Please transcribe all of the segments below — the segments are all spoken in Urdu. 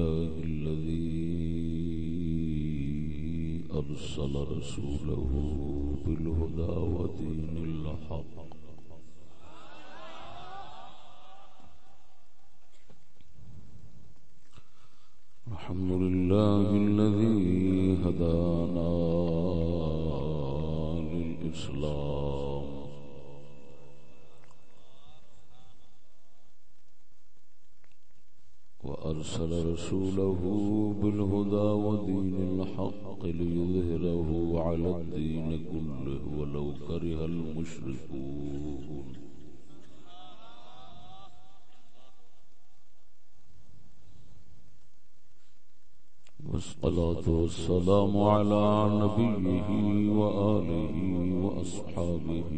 لله الذي أرسل رسوله بالهدى ودين الحق. الحمد لله الذي هدانا للإسلام. وأرسل رسوله بالهدى ودين الحق ليظهره على الدين كله ولو كره المشركون. والصلاة والسلام على نبيه وآله وأصحابه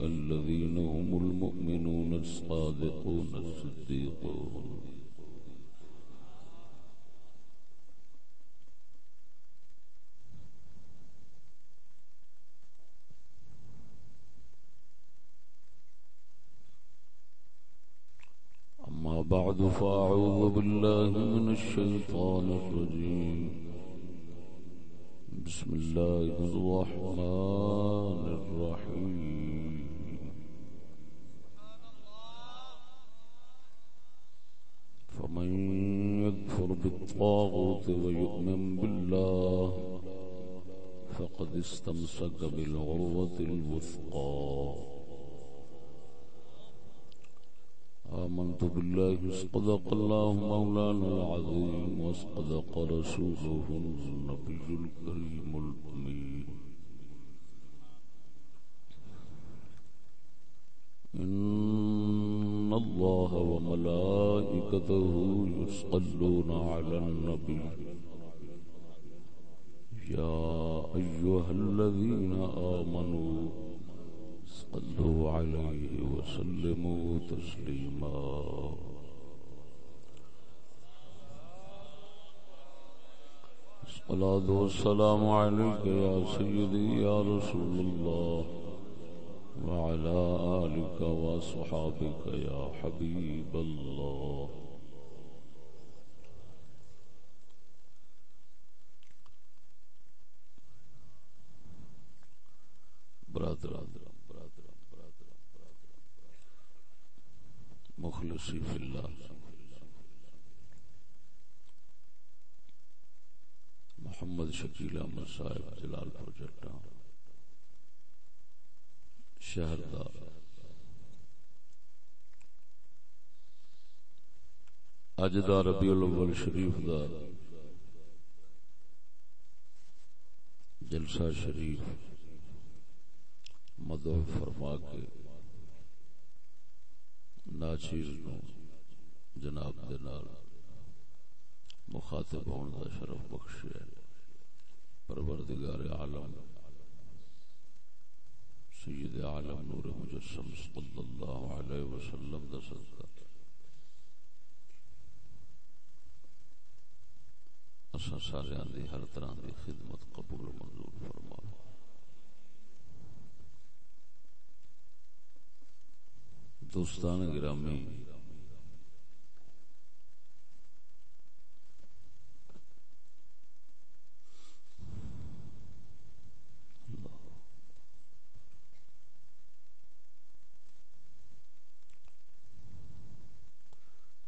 الذين هم المؤمنون الصادقون الصديقون بعد فأعوذ بالله من الشيطان الرجيم. بسم الله الرحمن الرحيم. فمن يكفر بالطاغوت ويؤمن بالله فقد استمسك بالعروة الوثقى. آمنت بالله صدق الله مولانا العظيم وصدق رسوله النبي الكريم الأمين. إن الله وملائكته يصلون على النبي. يا أيها الذين آمنوا صلوا عليه وسلموا تسليما. الصلاة والسلام عليك يا سيدي يا رسول الله وعلى آلك وصحابك يا حبيب الله. برادر. مخلصی فی اللہ۔ محمد شکیل احمد صاحب، جلال پور جٹا۔ شہر دا۔ اج دا ربیع الاول شریف دا جلسہ شریف۔ مدعو فرما کے ناچیر نو جناب دے نال مخاطب ہون دا شرف بخشیا پروردگار عالم، سید عالم نور مجسم صلی اللہ علیہ وسلم دا صدقہ۔ اسا سارے دی ہر طرح دی خدمت قبول منظور فرما دوستان گرامی۔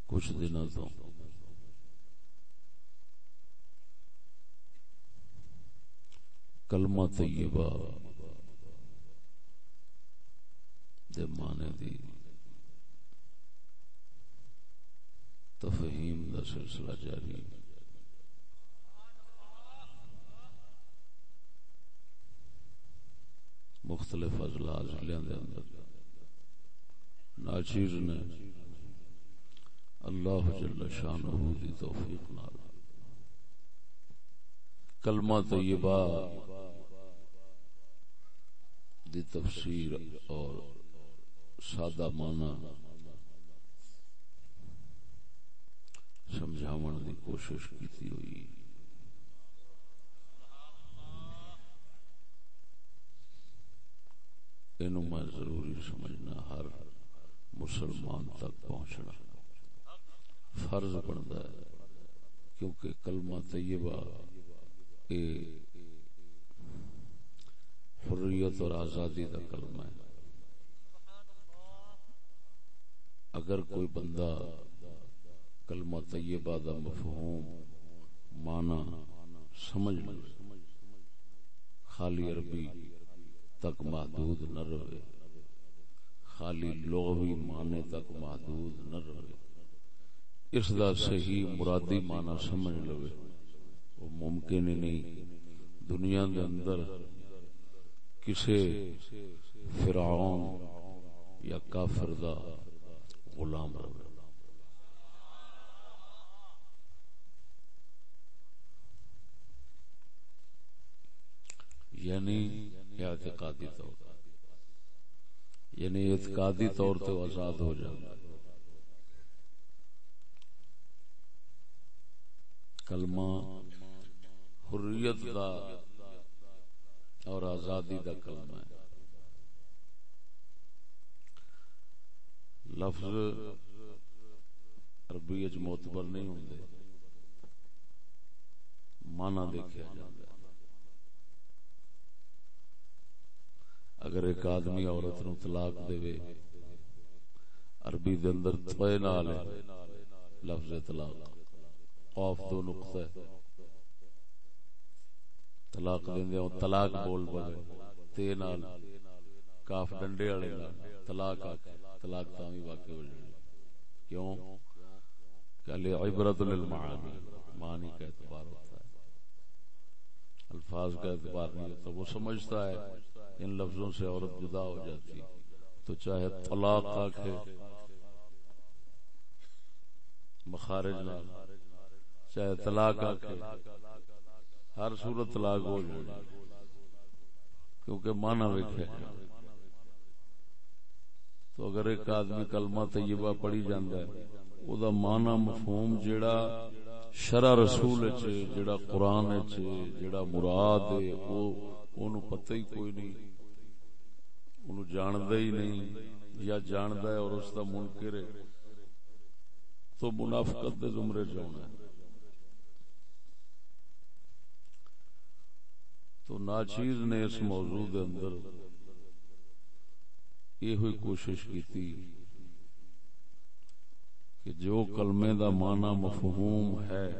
کچھ دنوں تو۔ کلمہ طیبہ دے معنی دی۔ تفہیم دا سلسلہ جاری۔ مختلف اضلاع ضلع دے اندر۔ ناچیر نے اللہ جل شانہ دی توفیق نال کلمہ طیبہ دی تفسیر اور سادہ معنی سمجھاون دی کوشش کیتی ہوئی۔ اینو میں ضروری سمجھنا ہر مسلمان تک پہنچنا۔ فرض بنتا ہے، کیونکہ کلمہ طیبہ اے حریت اور آزادی کا کلمہ ہے۔ اگر کوئی بندہ کلمہ طیبہ دا مفہوم مانا سمجھ لے خالی عربی تک محدود نہ رہے۔ خالی لغوی معنی تک محدود نہ رہے۔ اس دا صحیح مرادی معنی سمجھ لوے۔ وہ ممکن ہی نہیں۔ دنیا دے اندر کسے فرعون یا کافر دا غلام رہے۔ یعنی, یعنی اعتقادی طور یعنی اعتقادی طور تو آزاد ہو جائے۔ کلمہ حریت دا اور آزادی دا کلمہ ہے۔ لفظ عربی اج معتبر نہیں ہوں مانا دیکھا جاتا اگر ایک آدمی عورت نو طلاق دے عربی دے اندر تھوئے نال ہے، لفظ طلاق۔ قاف دو نقطہ ہے۔ طلاق دیندے ہوں طلاق بول بگے تے نال کاف ڈنڈے والے نال طلاق آ طلاق تاوی واقع ہو جائے کیوں؟ کہ لے عبرت للمعانی معنی کا اعتبار ہوتا ہے۔ الفاظ کا اعتبار نہیں ہوتا، وہ سمجھتا ہے۔ ان لفظوں سے عورت جدا ہو جاتی تو چاہے طلاق آکھے، مخارج نہ چاہے طلاق آکھے، ہر صورت طلاق ہو جائے کیونکہ مانا ویکھے۔ تو اگر ایک آدمی کلمہ طیبہ پڑھی جاندہ ہے، او دا مانا مفہوم جیڑا شرع رسول جیڑا قرآن جیڑا مراد ہے وہ پتہ ہی کوئی نہیں۔ جاند ہی نہیں، یا جاند ہے اور اس کا منکر ہے۔ تو منافقت دے زمرے جانا ہے۔ تو ناچیز نے اس موضوع دے اندر یہ ہوئی کوشش کی تھی کہ جو کلمے دا معنی مفہوم ہے،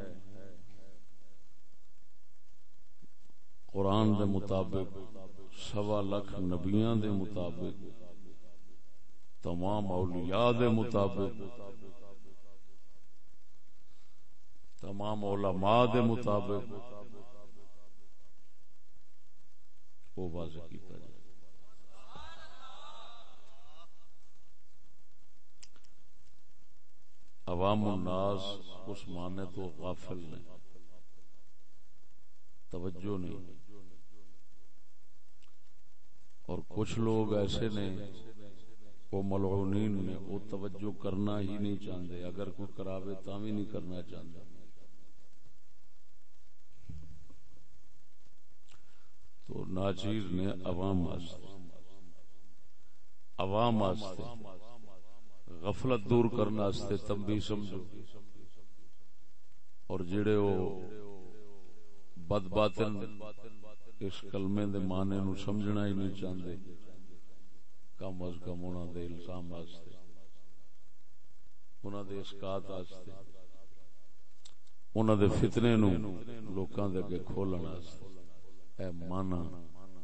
قرآن دے مطابق سوا لکھ نبیاں دے مطابق، تمام اولیاء دے مطابق، تمام علماء دے مطابق وہ واضح کیتا جائے۔ عوام الناس اس معنی تو غافل نہیں توجہ نہیں۔ اور کچھ لوگ ایسے نے وہ ملعونین نے وہ توجہ کرنا ہی نہیں چاہتے، اگر کوئی کراوے تا بھی نہیں کرنا چاہتا۔ تو ناچیر نے عوام عوام غفلت دور کرنے تم بھی سمجھو۔ اور جڑے وہ بد باطن اس کلمے دے معنی نو سمجھنا ہی نہیں چاہتے کم از کم انہوں دے الزام واسطے۔ انہوں دے اسکات واسطے۔ انہوں دے فتنے نو لوکاں دے اگے کھولن واسطے۔ اے مانا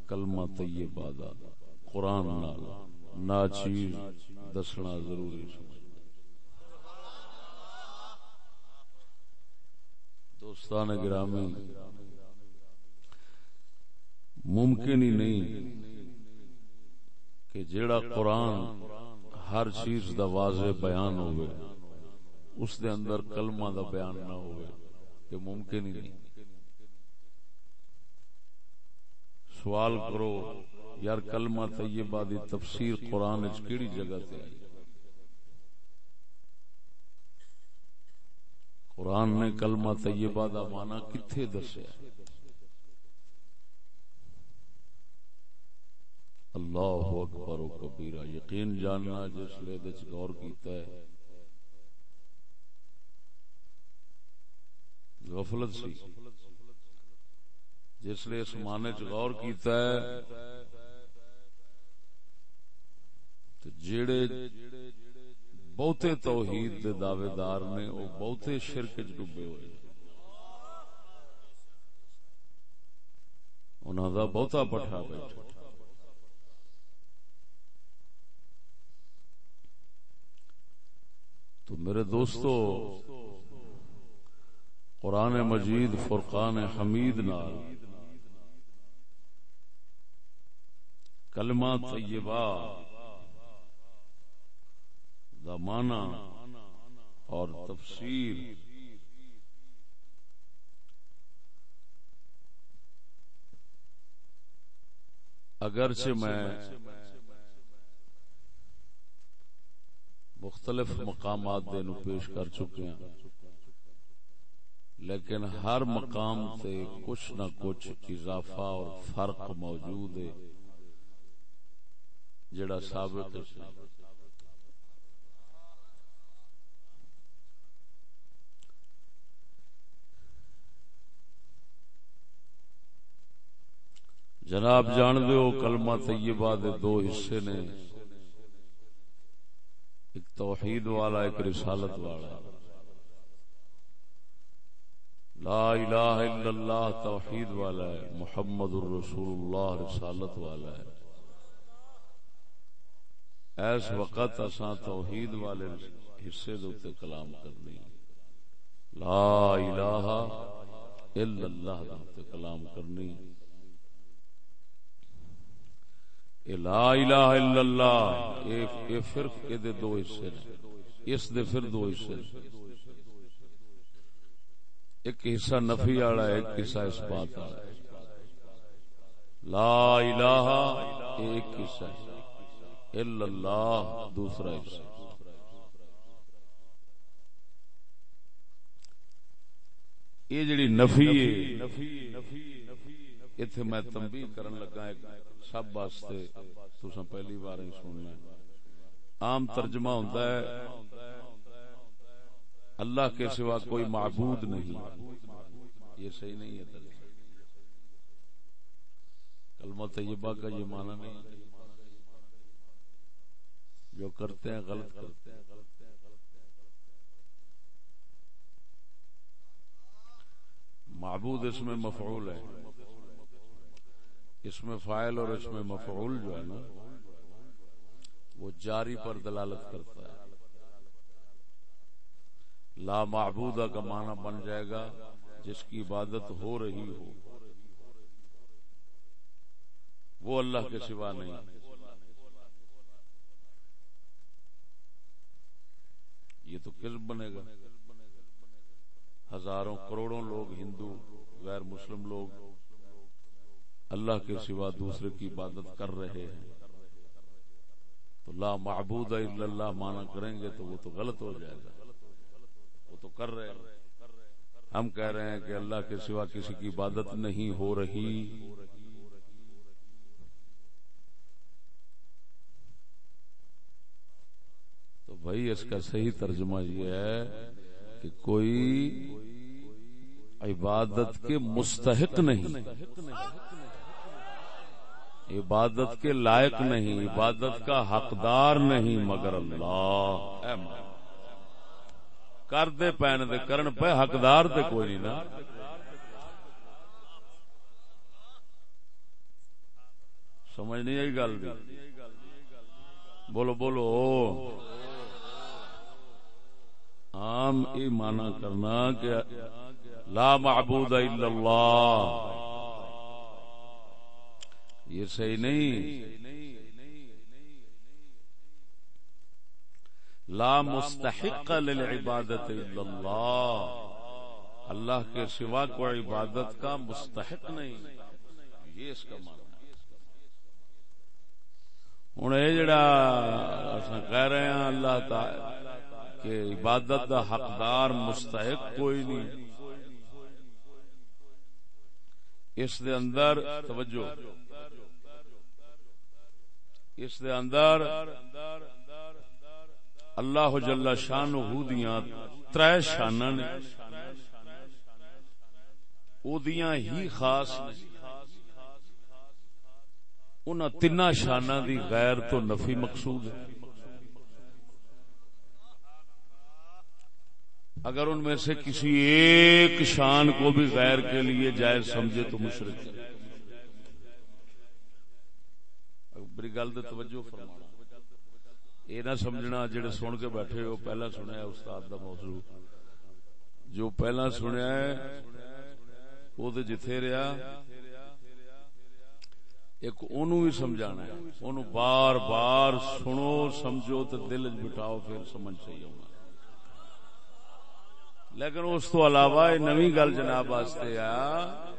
کلمہ طیبہ دا قرآن نال ناچیز دسنا ضروری سمجھ دوستان گرامی ممکن ہی نہیں کہ جیڑا قرآن ہر چیز دا واضح بیان ہوئے، اس دے اندر کلمہ دا بیان نہ ہوئے کہ ممکن ہی نہیں۔ سوال کرو، یار کلمہ طیبہ دی تفسیر قرآن اچ کیڑی جگہ تے آئی قرآن نے کلمہ طیبہ دا معنی کتھے دسیا؟ اللہ اکبر و کبیرہ، یقین جاننا جس لے دچ غور کیتا ہے۔ غفلت سی۔ جس نے اس معنی چ غور کیتا ہے، تو جڑے بہتے توحید دے دعوے دار نے وہ بہتے شرک چ ڈبے ہوئے انہوں دا بہتا پٹھا بیٹھا۔ تو میرے دوستو، قرآن مجید، فرقان حمید نال کلمہ طیبہ دا معنی اور تفسیر اگرچہ میں مختلف مقامات دے نو پیش کر چکے ہیں۔ لیکن ہر مقام تے کچھ نہ کچھ اضافہ اور فرق موجود ہے۔ جڑا ثابت ہے۔ جناب جان دو کلمہ طیبہ دے دو حصے نے۔ توحید والا ایک رسالت والا لا الہ الا اللہ توحید والا ہے، محمد الرسول اللہ رسالت والا ہے۔ ایس وقت اساں توحید والے حصے دے کلام کرنی لا الہ الا اللہ دے کلام کرنی لا الہ الا اللہ اے فرق اے دے دو حصے نے۔ اس دے پھر دو حصے نے۔ ایک حصہ نفی والا ہے، ایک حصہ اس بات والا ہے۔ لا الہ ایک حصہ ہے۔ الا اللہ دوسرا حصہ یہ جڑی نفی ہے ایتھے میں تنبیہ کرن لگا ایک سب واسطے تسا پہلی بار ہی سننا عام ترجمہ ہوتا ہے، اللہ کے سوا کوئی معبود نہیں۔ یہ صحیح نہیں ہے ترجمہ۔ کلمہ طیبہ کا یہ معنی نہیں۔ جو کرتے ہیں غلط کرتے ہیں۔ معبود اس میں مفعول ہے۔ اس میں فائل اور اس میں مفعول جو ہے نا، وہ جاری پر دلالت کرتا ہے۔ لا معبودہ کا معنی بن جائے گا جس کی عبادت ہو رہی ہو۔ وہ اللہ کے سوا نہیں۔ یہ تو کس بنے گا۔ ہزاروں کروڑوں لوگ ہندو، غیر مسلم لوگ اللہ کے سوا دوسرے کی عبادت کر رہے ہیں۔ تو لا معبود الا اللہ مانا کریں گے تو وہ تو غلط ہو جائے گا۔ وہ تو کر رہے ہیں۔ ہم کہہ رہے ہیں کہ اللہ کے سوا کسی کی عبادت نہیں ہو رہی۔ تو بھائی اس کا صحیح ترجمہ یہ ہے کہ کوئی عبادت کے مستحق نہیں۔ عبادت کے لائق نہیں، عبادت کا حقدار نہیں، مگر اللہ۔ کر دے پین دے، کرن پہ حقدار دے کوئی نہیں نا۔ سمجھ نہیں آئی گل دی؟ بولو بولو۔ عام یہ مانا کرنا کہ لا معبود الا اللہ۔ یہ صحیح نہیں۔ لا مستحق للعبادت الا اللہ۔ اللہ کے سوا کو عبادت کا مستحق نہیں۔ یہ اس کا معنی۔ ہوں یہ جڑا کہہ رہے ہیں اللہ تعالی کہ عبادت دا حقدار مستحق کوئی نہیں۔ اس دے اندر توجہ۔ اس دے اندر اللہ جل شان دیاں تر شان نے ہی خاص ان تین شانہ دی غیر تو نفی مقصود ہے۔ اگر ان میں سے کسی ایک شان کو بھی غیر کے لیے جائز سمجھے تو مشرق میری گل توجہ فرمانا۔ یہ نہ سمجھنا جڑے سن کے بیٹھے ہو، پہلا سنیا استاد دا موضوع۔ جو پہلا سنیا ہے، وہ تو جتھے رہا ایک اونوں بھی سمجھانا ہے۔ اونوں بار بار سنو، سمجھو تو دل بٹاؤ پھر سمجھ صحیح ہونا۔ لیکن اس تو علاوہ نوی گل جناب واسطے آ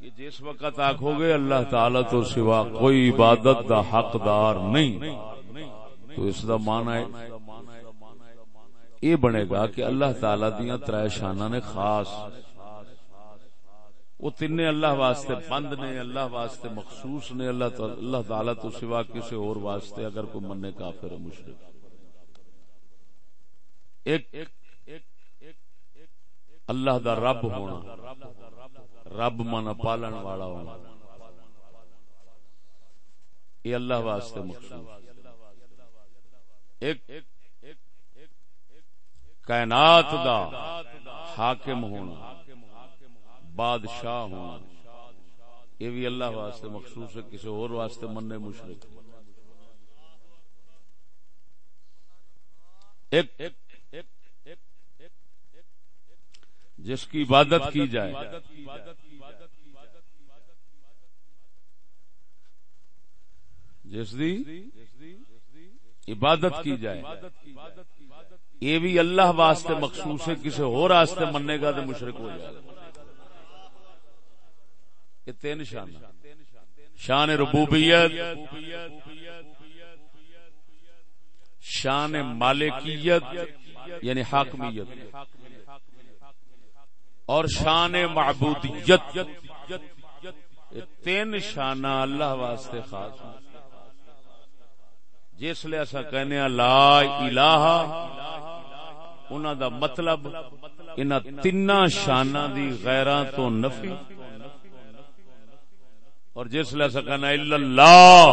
کہ جس وقت آخو گے اللہ تعالی تو سوا کوئی عبادت دا حقدار نہیں تو اس دا مانا ہے یہ بنے گا کہ اللہ تعالی دیا تر شانہ نے خاص وہ تین اللہ واسطے بند نے اللہ واسطے مخصوص نے اللہ اللہ تعالی تو سوا کسی اور واسطے اگر کوئی مننے کافر مشرق ایک اللہ دا رب ہونا رب من پالن والا ہونا یہ اللہ واسطے مخصوص۔ ایک کائنات دا حاکم ہونا، بادشاہ ہونا، یہ بھی اللہ واسطے مخصوص ہے، کسی اور واسطے مننے مشرق ایک جس کی عبادت کی جائے۔ جس دی عبادت کی جائے۔ یہ بھی اللہ واسطے مخصوص ہے کسی اور واسطے مننے گا تو مشرق ہو جائے۔ یہ تین شان شان ربوبیت، شان مالکیت یعنی حاکمیت۔ اور شان معبودیت. تین شانہ اللہ واسطے خاص جس لیے ایسا کہنے لا الہ انہ دا مطلب انہ تین شانہ دی غیران تو نفی۔ اور جس لیے ایسا کہنا اللہ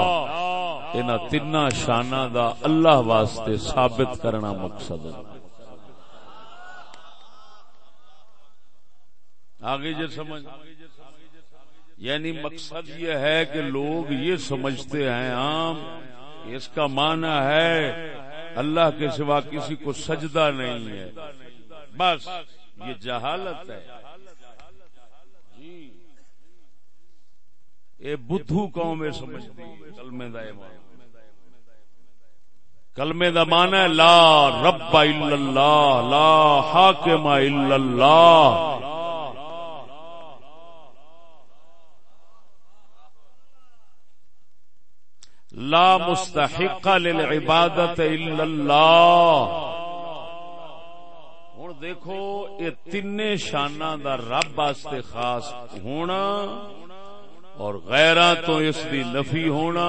انہ تین شانہ دا اللہ واسطے ثابت کرنا مقصد ہے۔ آگے جو سمجھ یعنی مقصد یہ ہے کہ لوگ یہ سمجھتے ہیں، عام۔ اس کا معنی ہے اللہ کے سوا کسی کو سجدہ نہیں ہے۔ بس، یہ جہالت ہے۔ جی۔ یہ بدھو قوم میں سمجھتی کلمے دا کلمے دا مانا ہے، لا رب الا اللہ، لا حاکم الا اللہ۔ لا مستحق للعبادت الا اللہ۔ ہوں دیکھو، یہ تین شانہ دا رب واسطے خاص ہونا اور غیرہ تو اس دی نفی ہونا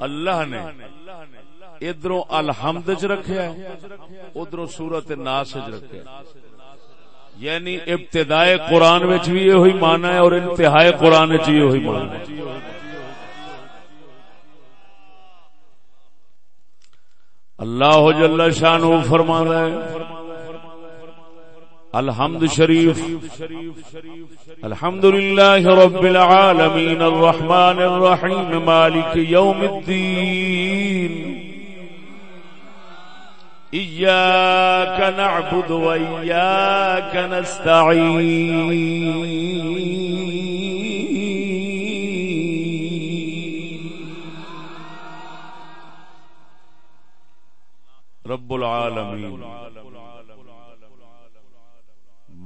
اللہ نے ادھر الحمد چ رکھا ادھر سورت ناس چ رکھا یعنی ابتدائے قرآن بھی یہ مانا ہے اور انتہائے قرآن چ یہ مانا ہے۔ اللہ جل شان فرما ہے، الحمد شریف، الحمد للہ رب العالمین الرحمن الرحیم، مالک یوم الدین، ایاک نعبد و ایاک رب العالمین۔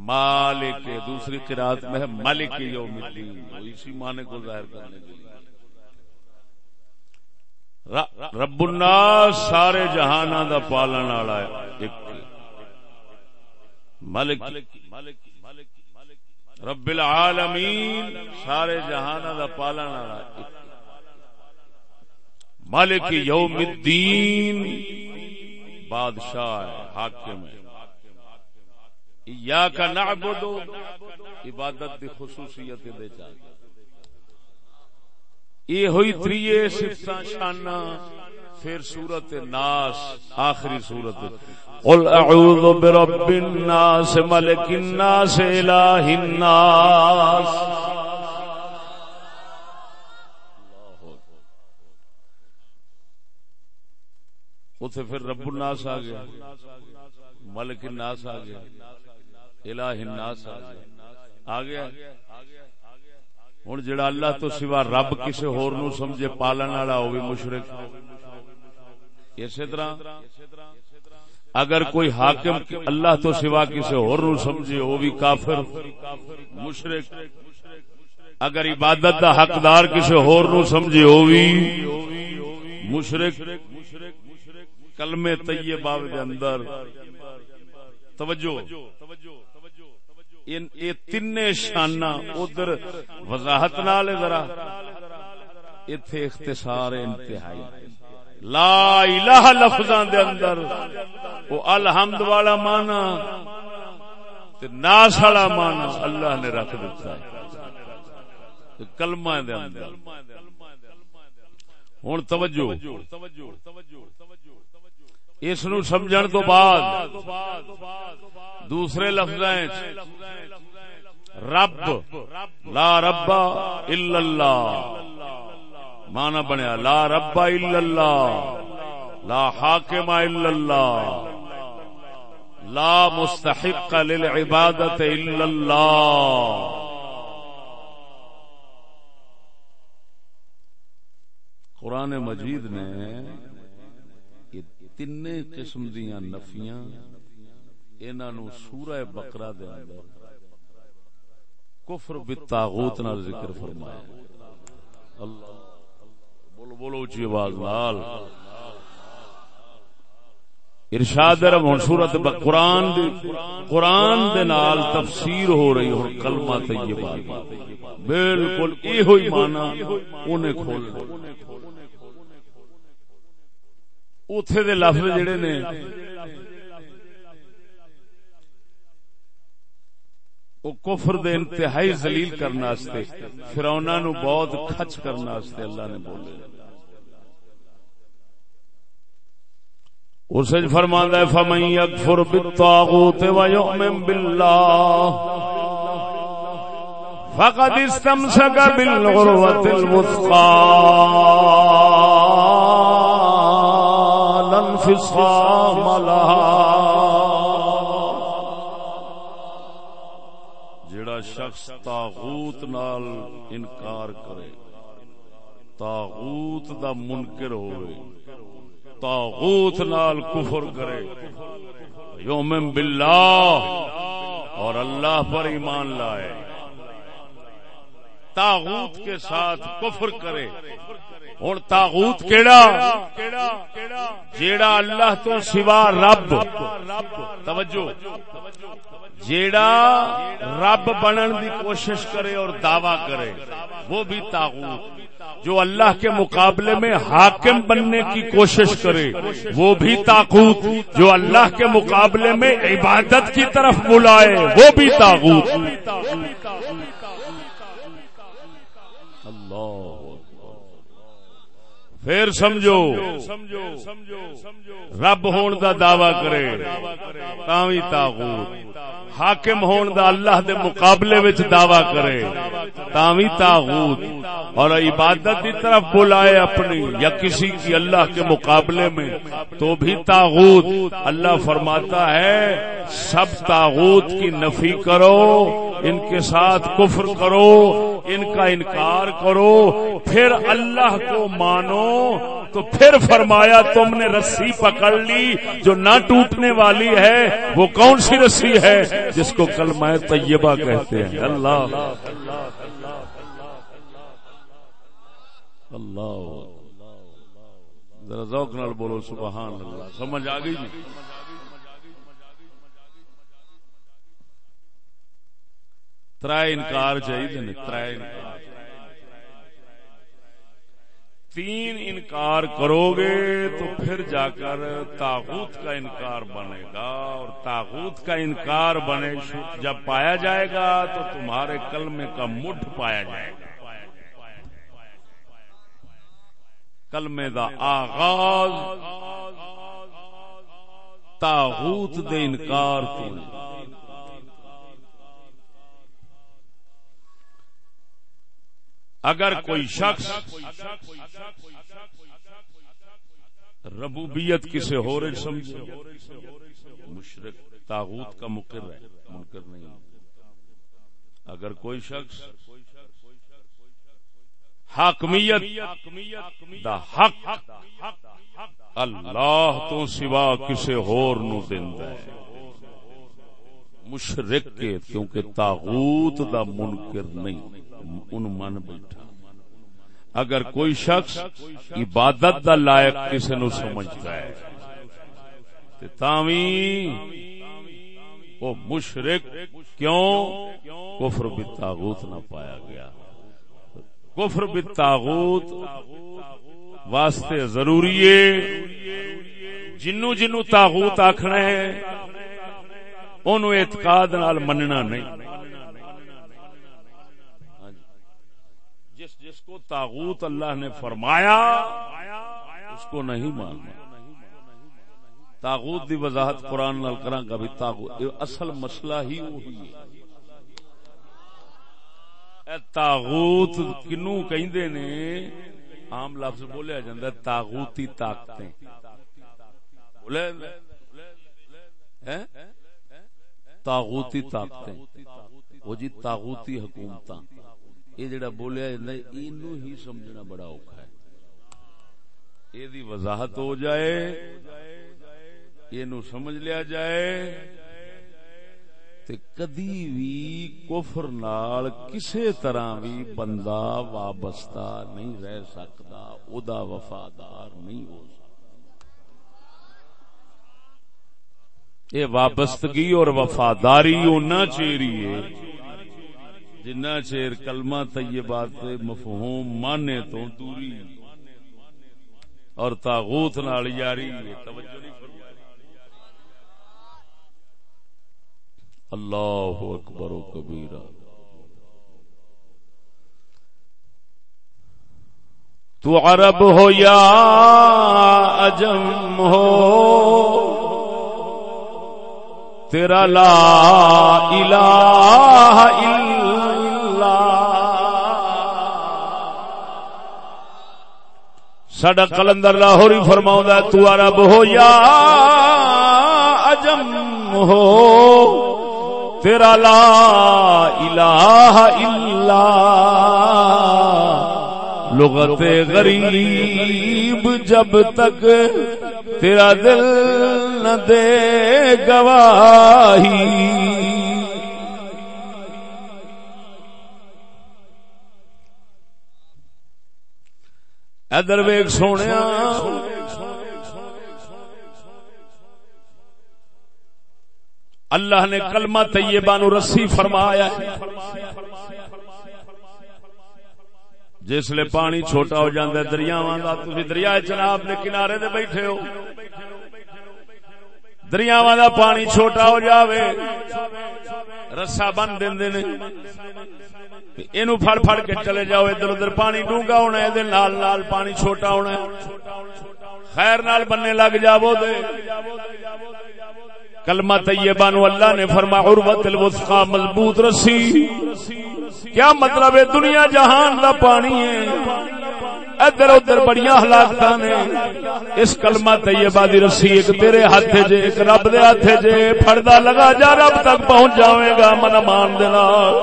مالک دوسری قرآت میں ہے مالک یوم الدین۔ اسی معنی کو ظاہر کرنے کے لیے۔ رب الناس سارے جہان دا پالن والا ہے ملک۔ رب العالمین سارے جہان دا پالن والا ہے مالک یوم الدین۔ بادشاہ ہے، حاکم ہے۔ یا کا نعبد عبادت دی خصوصیت دے چاہ یہ ہوئی تریے سفتاں شانہ پھر سورت ناس، آخری سورت۔ قل اعوذ برب الناس، ملک الناس، الہ الناس۔ اتنے پھر رب الناس آ گیا ملک الناس آ گیا الہ الناس آ گیا آ گیا۔ ہوں جڑا اللہ تو سوا رب کسی ہور نو سمجھے پالن والا وہ بھی مشرق اسی طرح اگر کوئی حاکم اللہ تو سوا کسی اور نو سمجھے وہ بھی کافر مشرق اگر عبادت دا حقدار کسی اور نو سمجھے وہ بھی مشرق کلمے طیبہ دے اندر۔ توجہ۔ یہ تین شانہ ادھر وضاحت نال ذرا۔ اتے اختصار انتہائی۔ لا الہ لفظان دے اندر۔ وہ الحمد والا مانا ناس والا مانا اللہ نے رکھ دیتا ہے۔ کلمہ دے اندر۔ ہوں توجہ۔ اس نو سمجھن تو بعد، دوسرے لفظ رب، لا رب الا اللہ مانا بنیا، لا رب الا اللہ، لا حاکم الا اللہ، لا مستحق للعبادت الا اللہ۔ قرآن مجید نے تین قسم دیا نفیاں انہوں سورہ بقرہ دے اندر کفر بالتاغوت نال ذکر فرمایا۔ اللہ، بولو بولو اچھی آواز نال۔ ارشاد رب، ہن سورت قرآن دی قرآن دے نال تفسیر ہو رہی اور کلمہ طیبہ بالکل ایہو ہی معنی اونے کھول اوتھے دے لفظ جڑے نے. وہ کفر دے انتہائی ذلیل کرنا واسطے فرعوناں نو بہت کھچ کرنا واسطے اللہ نے بولے. اس فرماندا ہے فمن یکفر بالطاغوت و یؤمن بالله فقد استمسك بالعروة الوثقى لا انفصام لها شخص تاغوت نال انکار کرے تاغوت دا منکر ہوئے تاغوت نال کفر کرے یوم باللہ اور اللہ پر ایمان لائے تاغوت کے ساتھ کفر کرے ہوں تاغوت کیڑا؟ جیڑا اللہ تو سوا رب۔ توجہ۔ جیڑا رب بنن دی کوشش کرے اور دعوی کرے، وہ بھی تاغوت۔ جو اللہ کے مقابلے میں حاکم بننے کی کوشش کرے، وہ بھی تاغوت۔ جو اللہ کے مقابلے میں عبادت کی طرف بلائے، وہ بھی تاغوت۔ پھر سمجھو، رب ہون دا دعوی کرے، تاوی تاغوت۔ حاکم ہون دا اللہ دے مقابلے وچ دعوی کرے، تاوی تاغوت۔ اور عبادت کی طرف بلائے اپنی یا کسی کی اللہ کے مقابلے میں، تو بھی تاغوت۔ اللہ فرماتا ہے، سب تاغوت کی نفی کرو، ان کے ساتھ کفر کرو، ان کا انکار کرو، پھر اللہ کو مانو۔ تو پھر فرمایا تم نے رسی پکڑ لی جو نہ ٹوٹنے والی ہے، وہ کون سی رسی ہے جس کو کلمہ طیبہ کہتے ہیں؟ اللہ۔ اللہ۔ ذرا ذوق نال بولو، سبحان اللہ۔ سمجھ آ گئی جی؟ ترائے انکار چاہیے ترائے انکار۔ تین انکار کرو گے تو پھر جا کر تاغوت کا انکار بنے گا اور تاغوت کا انکار بنے جب پایا جائے گا تو تمہارے کلمے کا مٹھ پایا جائے گا۔ کلمے دا آغاز تاغوت دے انکار تو اگر کوئی شخص ربوبیت کسی ہو رہے سمجھے، مشرق تاغوت کا مقر ہے، منکر نہیں اگر کوئی شخص حاکمیت دا حق اللہ تو سوا کسی ہور نو دیندا ہے۔ مشرک کے، کیونکہ تاغوت دا منکر نہیں۔ ان من بیٹھا۔ اگر کوئی شخص عبادت دا لائق کسی نو سمجھتا ہے وہ مشرق کیوں کفر بالتاغوت نہ پایا گیا۔ کفر بالتاغوت واسطے ضروری ہے جنو جنو تاغوت آخنا ہے اعتقاد نال مننا نہیں جس کو تاغوت اللہ نے فرمایا، اس کو نہیں ماننا۔ تاغوت دی وضاحت قرآن نال کراں گا بھی تاغوت اصل مسئلہ ہی وہی ہے۔ تاغوت کنو کہندے نے، عام لفظ بولیا جاندا ہے تاغوتی طاقتیں۔ بولے تاغوتی طاقتیں۔ وہ جی تاغوتی حکومتاں۔ یہ جڑا بولیا اینو ہی سمجھنا بڑا اوکھا ہے یہ دی وضاحت ہو جائے اینو سمجھ لیا جائے تے کدی بھی کفر نال کسے طرح بھی بندہ وابستہ نہیں رہ سکتا او دا وفادار نہیں ہو سکتا یہ وابستگی اور وفاداری ہونا چاہیے جنہ چیر کلمہ طیبات مفہوم مانے تو دوری اور تاغوت نال یاری اللہ اکبر و کبیرہ۔ تو عرب ہو یا اجم ہو، تیرا لا الہ الا سڈا کلندر لاہوری فرماؤں تو عرب ہو یا اجم ہو، تیرا لا الہ الا لغت غریب، جب تک تیرا دل نہ دے گواہی۔ ادر ویگ سونے اللہ نے کلمہ طیبہ نو رسی فرمایا۔ جس لیے پانی چھوٹا ہو جاندہ دریاواں دا۔ تسی دریا جناب نے کنارے دے بیٹھے ہو۔ دریاواں دا پانی چھوٹا ہو جاوے۔ رسا بن دیندے نے۔ اینو پھڑ پھڑ کے چلے جاؤ، ادھر ادھر پانی ڈونگا ہونا ہے نال نال پانی چھوٹا ہونا ہے۔ خیر نال بننے لگ جاو دے۔ کلمہ طیبہ نو اللہ نے فرما عروت الوثقا مضبوط رسی۔ کیا مطلب ہے؟ دنیا جہان دا پانی ہے۔ ادھر ادھر بڑی ہلاکت نے۔ اس کلمہ طیبہ دی رسی ایک تیرے ہاتھ جے، ایک رب دے ہاتھ جے۔ پھڑدا لگا جا، رب تک پہنچ جاوے گا، من مان دے نال۔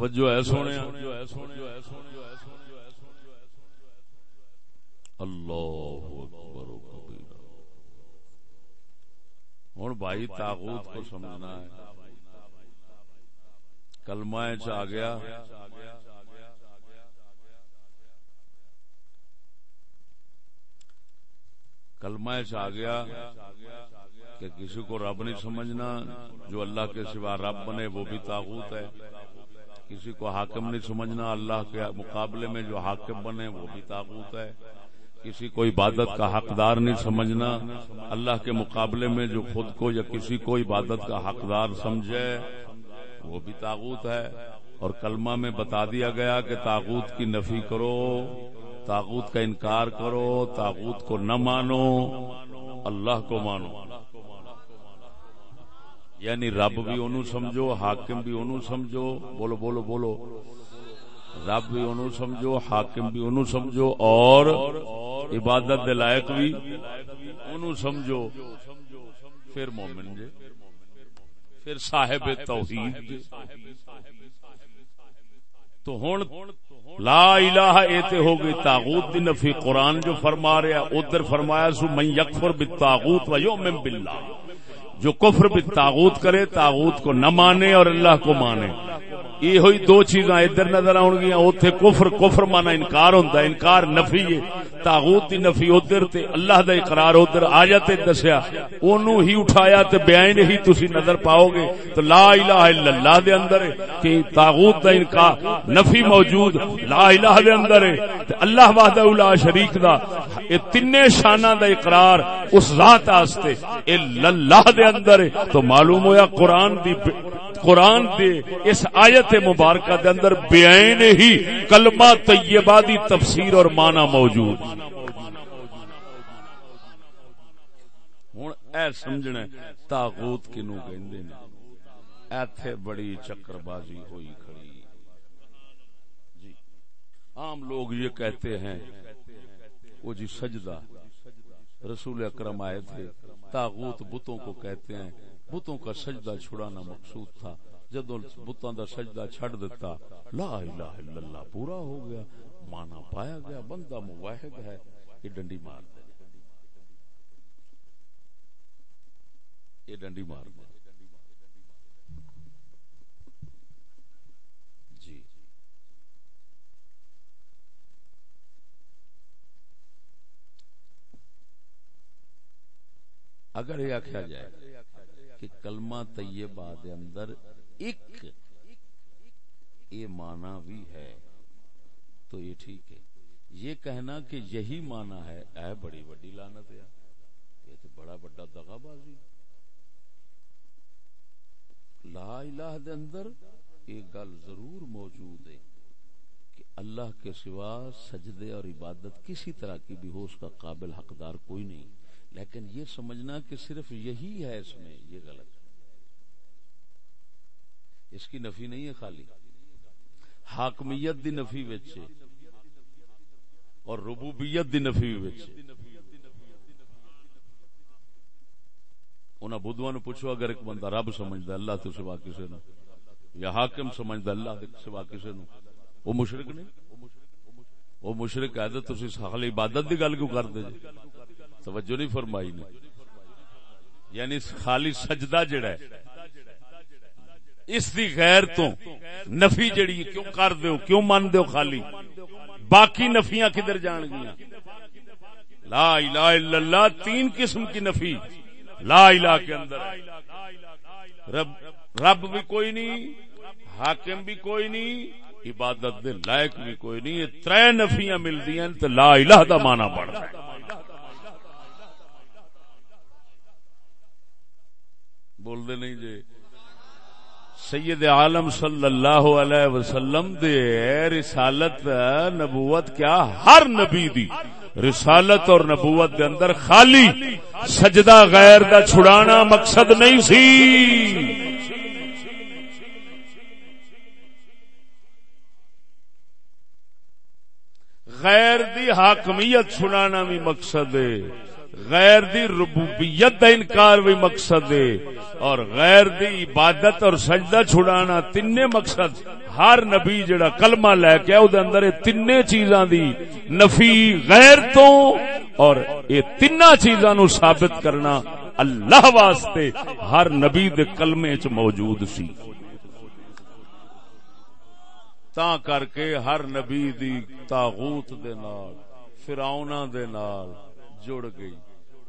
توجہ ہے سونے۔ اللہ اکبر ہوں بھائی تاغوت کو سمجھنا ہے۔ کلمہ چ آ گیا۔ کلمہ آ گیا کہ کسی کو رب نہیں سمجھنا، جو اللہ کے سوا رب بنے وہ بھی تاغوت ہے۔ کسی کو حاکم نہیں سمجھنا، اللہ کے مقابلے میں جو حاکم بنے وہ بھی تاغوت ہے۔ کسی کو عبادت کا حقدار نہیں سمجھنا، اللہ کے مقابلے میں جو خود کو یا کسی کو عبادت کا حقدار سمجھے، وہ بھی تاغوت ہے۔ اور کلمہ میں بتا دیا گیا کہ تاغوت کی نفی کرو تاغوت کا انکار کرو تاغوت کو نہ مانو، اللہ کو مانو۔ یعنی رب بھی انہوں سمجھو حاکم بھی انہوں سمجھو بولو بولو بولو۔ رب بھی انہوں سمجھو حاکم بھی انہوں سمجھو۔ اور عبادت لائق بھی انہوں سمجھو۔ پھر مومن جے۔ پھر صاحب توحید جے۔ تو ہن لا الہ ایتے ہو گئی تاغوت دی نفی قرآن جو فرما رہا ادھر فرمایا سو من یکفر بالتاغوت و یؤمن باللہ جو کفر بھی تاغوت کرے تاغوت کو نہ مانے اور اللہ کو مانے۔ یہ ہوئی دو چیزاں ادھر نظر آن گیا اوتھے کفر کفر مانا انکار ہوتا انکار نفی ہے۔ تاغوت دی نفی ادھر تے اللہ دا اقرار ادھر آیا تے دسیا، اونوں ہی اٹھایا تے بیان ہی تسی نظر پاؤ گے۔ تو لا الہ الا اللہ دے اندر ہے کہ تاغوت دا انکار نفی موجود، لا الہ دے اندر ہے۔ تے اللہ وحدہ لا شریک دا، اے تینے شاناں دا اقرار اس ذات واسطے اے اللہ دے اندر ہے۔ تو معلوم ہویا قرآن دی، قرآن دے اس آیت مبارکہ دے اندر بیان ہی کلمہ طیبہ دی تفسیر اور معنی موجود ہوں اے سمجھنا تاغوت کنو کہندے نے؟ ایتھے بڑی چکر بازی ہوئی کھڑی۔ جی عام لوگ یہ کہتے ہیں، وہ جی سجدہ، رسول اکرم آئے تھے، تاغوت بتوں کو کہتے ہیں، بتوں کا سجدہ چھڑانا مقصود تھا۔ جدو بتوں کا سجدہ چھڑ دیتا لا الہ الا اللہ، پورا ہو گیا، مانا پایا گیا، بندہ مواحد ہے، یہ ڈنڈی مار دے۔ یہ ڈنڈی مار دے۔ جی۔ اگر یہ آخیا جائے کہ کلمہ طیبہ دے اندر ایک یہ مانا بھی ہے، تو یہ ٹھیک ہے۔ یہ کہنا کہ یہی مانا ہے، اے بڑی بڑی لانت ہے۔ یہ تو بڑا بڑا دغا بازی۔ لا الہ دے اندر ایک گل ضرور موجود ہے کہ اللہ کے سوا سجدے اور عبادت کسی طرح کی بھی ہو، اس کا قابل حقدار کوئی نہیں۔ لیکن یہ سمجھنا کہ صرف یہی ہے اس میں، یہ غلط اس کی نفی نہیں ہے خالی، حاکمیت دی نفی وچے اور ربوبیت دی نفی وچے انہاں بدھواں نو پوچھو، اگر ایک بندہ رب سمجھدا اللہ تو سوا کسے نہ یا حاکم سمجھدا اللہ تو سوا کسے نو وہ مشرک نہیں۔ وہ مشرک ہے تو تسی خالی عبادت دی گل کیوں کردے جی توجہ نہیں فرمائی نے۔ یعنی خالی سجدہ جڑا ہے اس دی غیر تو نفی جڑی کیوں کر دیو کیوں من دیو خالی؟ باقی نفیاں کدھر جان گیا لا الہ الا اللہ، تین قسم کی نفی۔ لا الہ کے اندر۔ رب رب بھی کوئی نہیں، حاکم بھی کوئی نہیں، عبادت دے لائق بھی کوئی نہیں۔ یہ تر نفیاں ملتی ہیں، تو لا الہ دا مانا پڑتا ہے۔ بول دے نہیں جی۔ سید عالم صلی اللہ علیہ وسلم دے رسالت نبوت کیا؟ ہر نبی دی۔ رسالت اور نبوت دے اندر خالی سجدہ غیر دا چھڑانا مقصد نہیں سی۔ غیر دی حاکمیت چھڑانا بھی مقصد ہے۔ غیر دی ربوبیت دا انکار بھی مقصد ہے۔ اور غیر دی عبادت اور سجدہ چھڑانا تین مقصد۔ ہر نبی جڑا کلمہ لے کے او دے اندر تین چیزاں دی نفی غیر تو، اور یہ تین چیزاں نو ثابت کرنا اللہ واسطے ہر نبی دے کلمے چ موجود سی۔ تا کر کے ہر نبی دی تاغوت دے نال فراؤنا دے نال جڑ گئی۔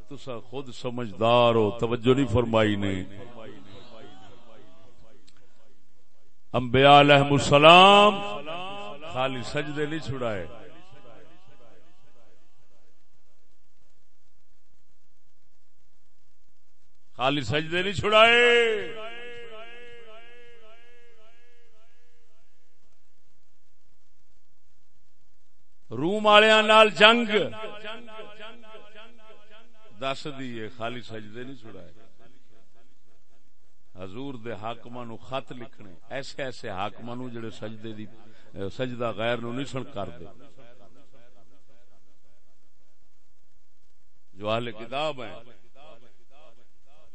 تسا خود سمجھدار ہو، توجہ نہیں فرمائی نے۔ انبیاء علیہ السلام خالی سجدے نہیں چھڑائے۔ خالی سجدے نہیں چھڑائے۔ روم والے جنگ۔ دس دیے خالی سجدے نہیں چھڑائے۔ حضور دے حاکما نو خط لکھنے، ایسے ایسے حاکما نو جڑے سجدے دی، سجدہ غیر نو نہیں سن کر دے جو اہل کتاب ہیں،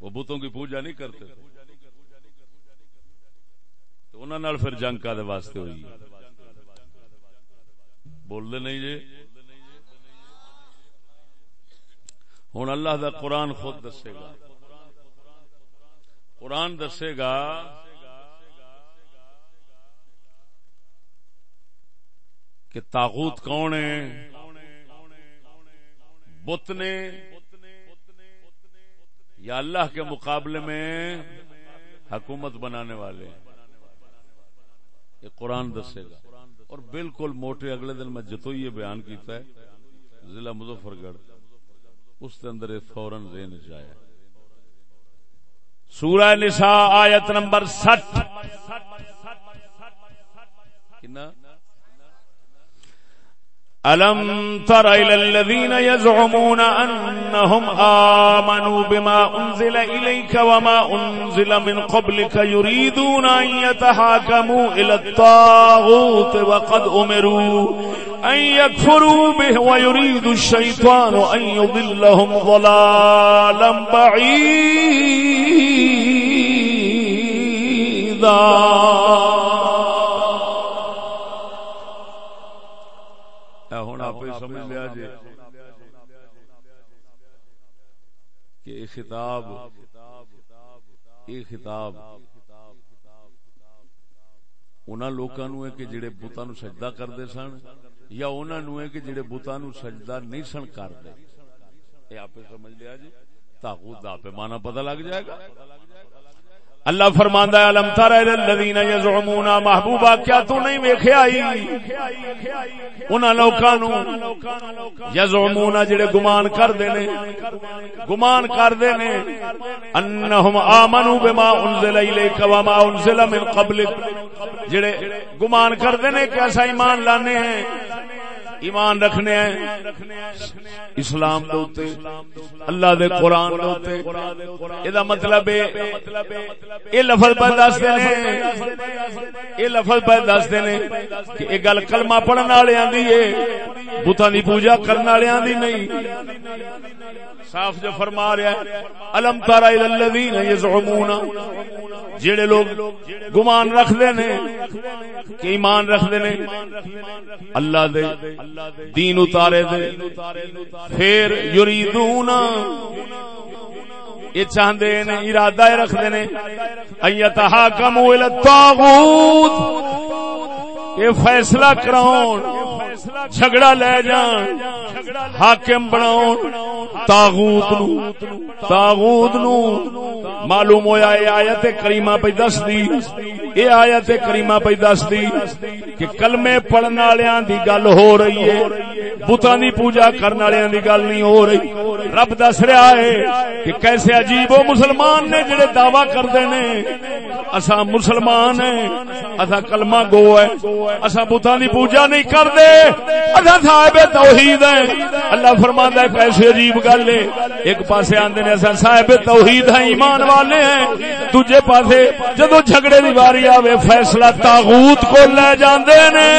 وہ بتوں کی پوجا نہیں کرتے۔ تو انہوں پھر جنگ کا دے واسطے ہوئی؟ بول دے نہیں جی؟ ہوں اللہ دا قرآن خود دسے گا۔ قرآن دسے گا کہ تاغوت کون ہے؟ بت نے۔ یا اللہ کے مقابلے میں حکومت بنانے والے۔ یہ قرآن دسے گا۔ اور بالکل موٹے اگلے دن میں جتو یہ بیان کیتا ہے، ضلع مظفر گڑھ اس کے اندر فوراً ذہن چایا سورہ نساء آیت نمبر سٹھ۔ کنا؟ ألم تر إلى الذين يزعمون أنهم آمنوا بما أنزل إليك وما أنزل من قبلك يريدون أن يتحاكموا إلى الطاغوت وقد أمروا أن يكفروا به ويريد الشيطان أن يضلهم ضلالا بعيدا. خطاب، یہ خطاب انہاں لوکاں نو ہے کہ جڑے بتاں نو سجدہ کردے سن یا انہاں نو ہے کہ جڑے بتاں نو سجدہ نہیں سن کردے۔ اے آپ سمجھ لیا جی؟ تاغوت دا پہ معنی پتہ لگ جائے گا؟ اللہ فرماندا ہے، الم تر الذین یزعمون محبوبا کیا تو نہیں ویکھیا ای? انہاں لوکاں نو یزعمون جڑے گمان کردے نے، گمان کردے نے، انہم آمنو بما انزل الیک وما انزل من قبلک، جڑے گمان کردے نے کہ اسا ایمان لانے ہیں ایمان رکھنے ہیں۔ اسلام دوتے اللہ دے قرآن دوتے یہ مطلب یہ لفظ پہ دس دینے یہ لفظ پہ دس دینے کہ یہ گل کلمہ پڑھن والے آندی ہے بتاں دی پوجا کرن والے آندی نہیں۔ صاف جو فرما رہا ہے الم تارا الذین یزعمون جڑے لوگ گمان رکھ دے نے کہ ایمان رکھ دے نے اللہ دے دین اتارے دے، پھر یریدون، یہ چاہتے نے ارادہ رکھ دے نے ایتہا کمو الطاغوت۔ یہ فیصلہ کراؤن، جھگڑا لے جان، حاکم بناؤ تاغوت نو تاغوت نو۔ معلوم ہویا اے آیت کریمہ پہ دس دی اے آیت کریمہ پہ دس دی کہ کلمے پڑھن والیاں دی گل ہو رہی ہے، بتاں دی پوجا کرن والیاں دی گل نہیں ہو رہی۔ رب دس رہا ہے کہ کیسے عجیب وہ مسلمان نے جڑے دعویٰ کردے نے۔ اسا مسلمان ہیں اسا کلمہ گو ہے۔ اسا بتاں دی پوجا نہیں کردے اسا صاحب توحید ہیں۔ اللہ فرماندا ہے کیسے عجیب گل ہے۔ ایک پاسے آندے نے اسا صاحب توحید ہیں، ایمان والے ہیں۔ دوجے پاسے جدوں جھگڑے دی واری آوے، فیصلہ تاغوت کو لے جاندے نے۔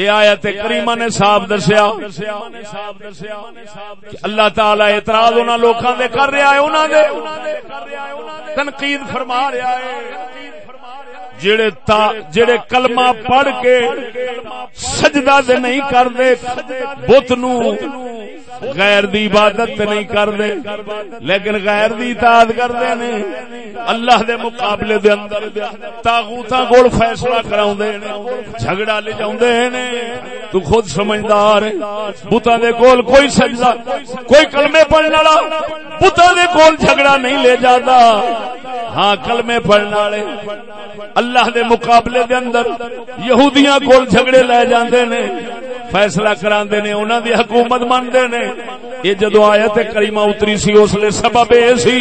اے آیت کریمہ نے صاحب دسیا کہ اللہ تعالی اعتراض انہاں لوکاں دے کر رہا ہے انہاں دے۔ تنقید فرما رہا ہے۔ جڑے تا جڑے کلمہ پڑھ کے سجدہ دے نہیں کردے، بت نو غیر دی عبادت نہیں کرتے لیکن غیر دی اطاعت کرتے نے۔ اللہ دے مقابلے دے اندر تاغوتاں کول فیصلہ کراوندے نے، جھگڑا لے جاوندے نے۔ تو خود سمجھدار بتاں دے کول کوئی سجدہ، کوئی کلمے پڑھن والا بتاں دے کول جھگڑا نہیں لے جاتا۔ ہاں کلمے پڑھن والے، اللہ اللہ دے مقابلے دے اندر یہودیاں کول جھگڑے لے جاندے نے، فیصلہ کراندے نے، انہاں دی حکومت مانتے نے۔ یہ جدو آیت کریمہ اتری سی، اس لیے سبب اے سی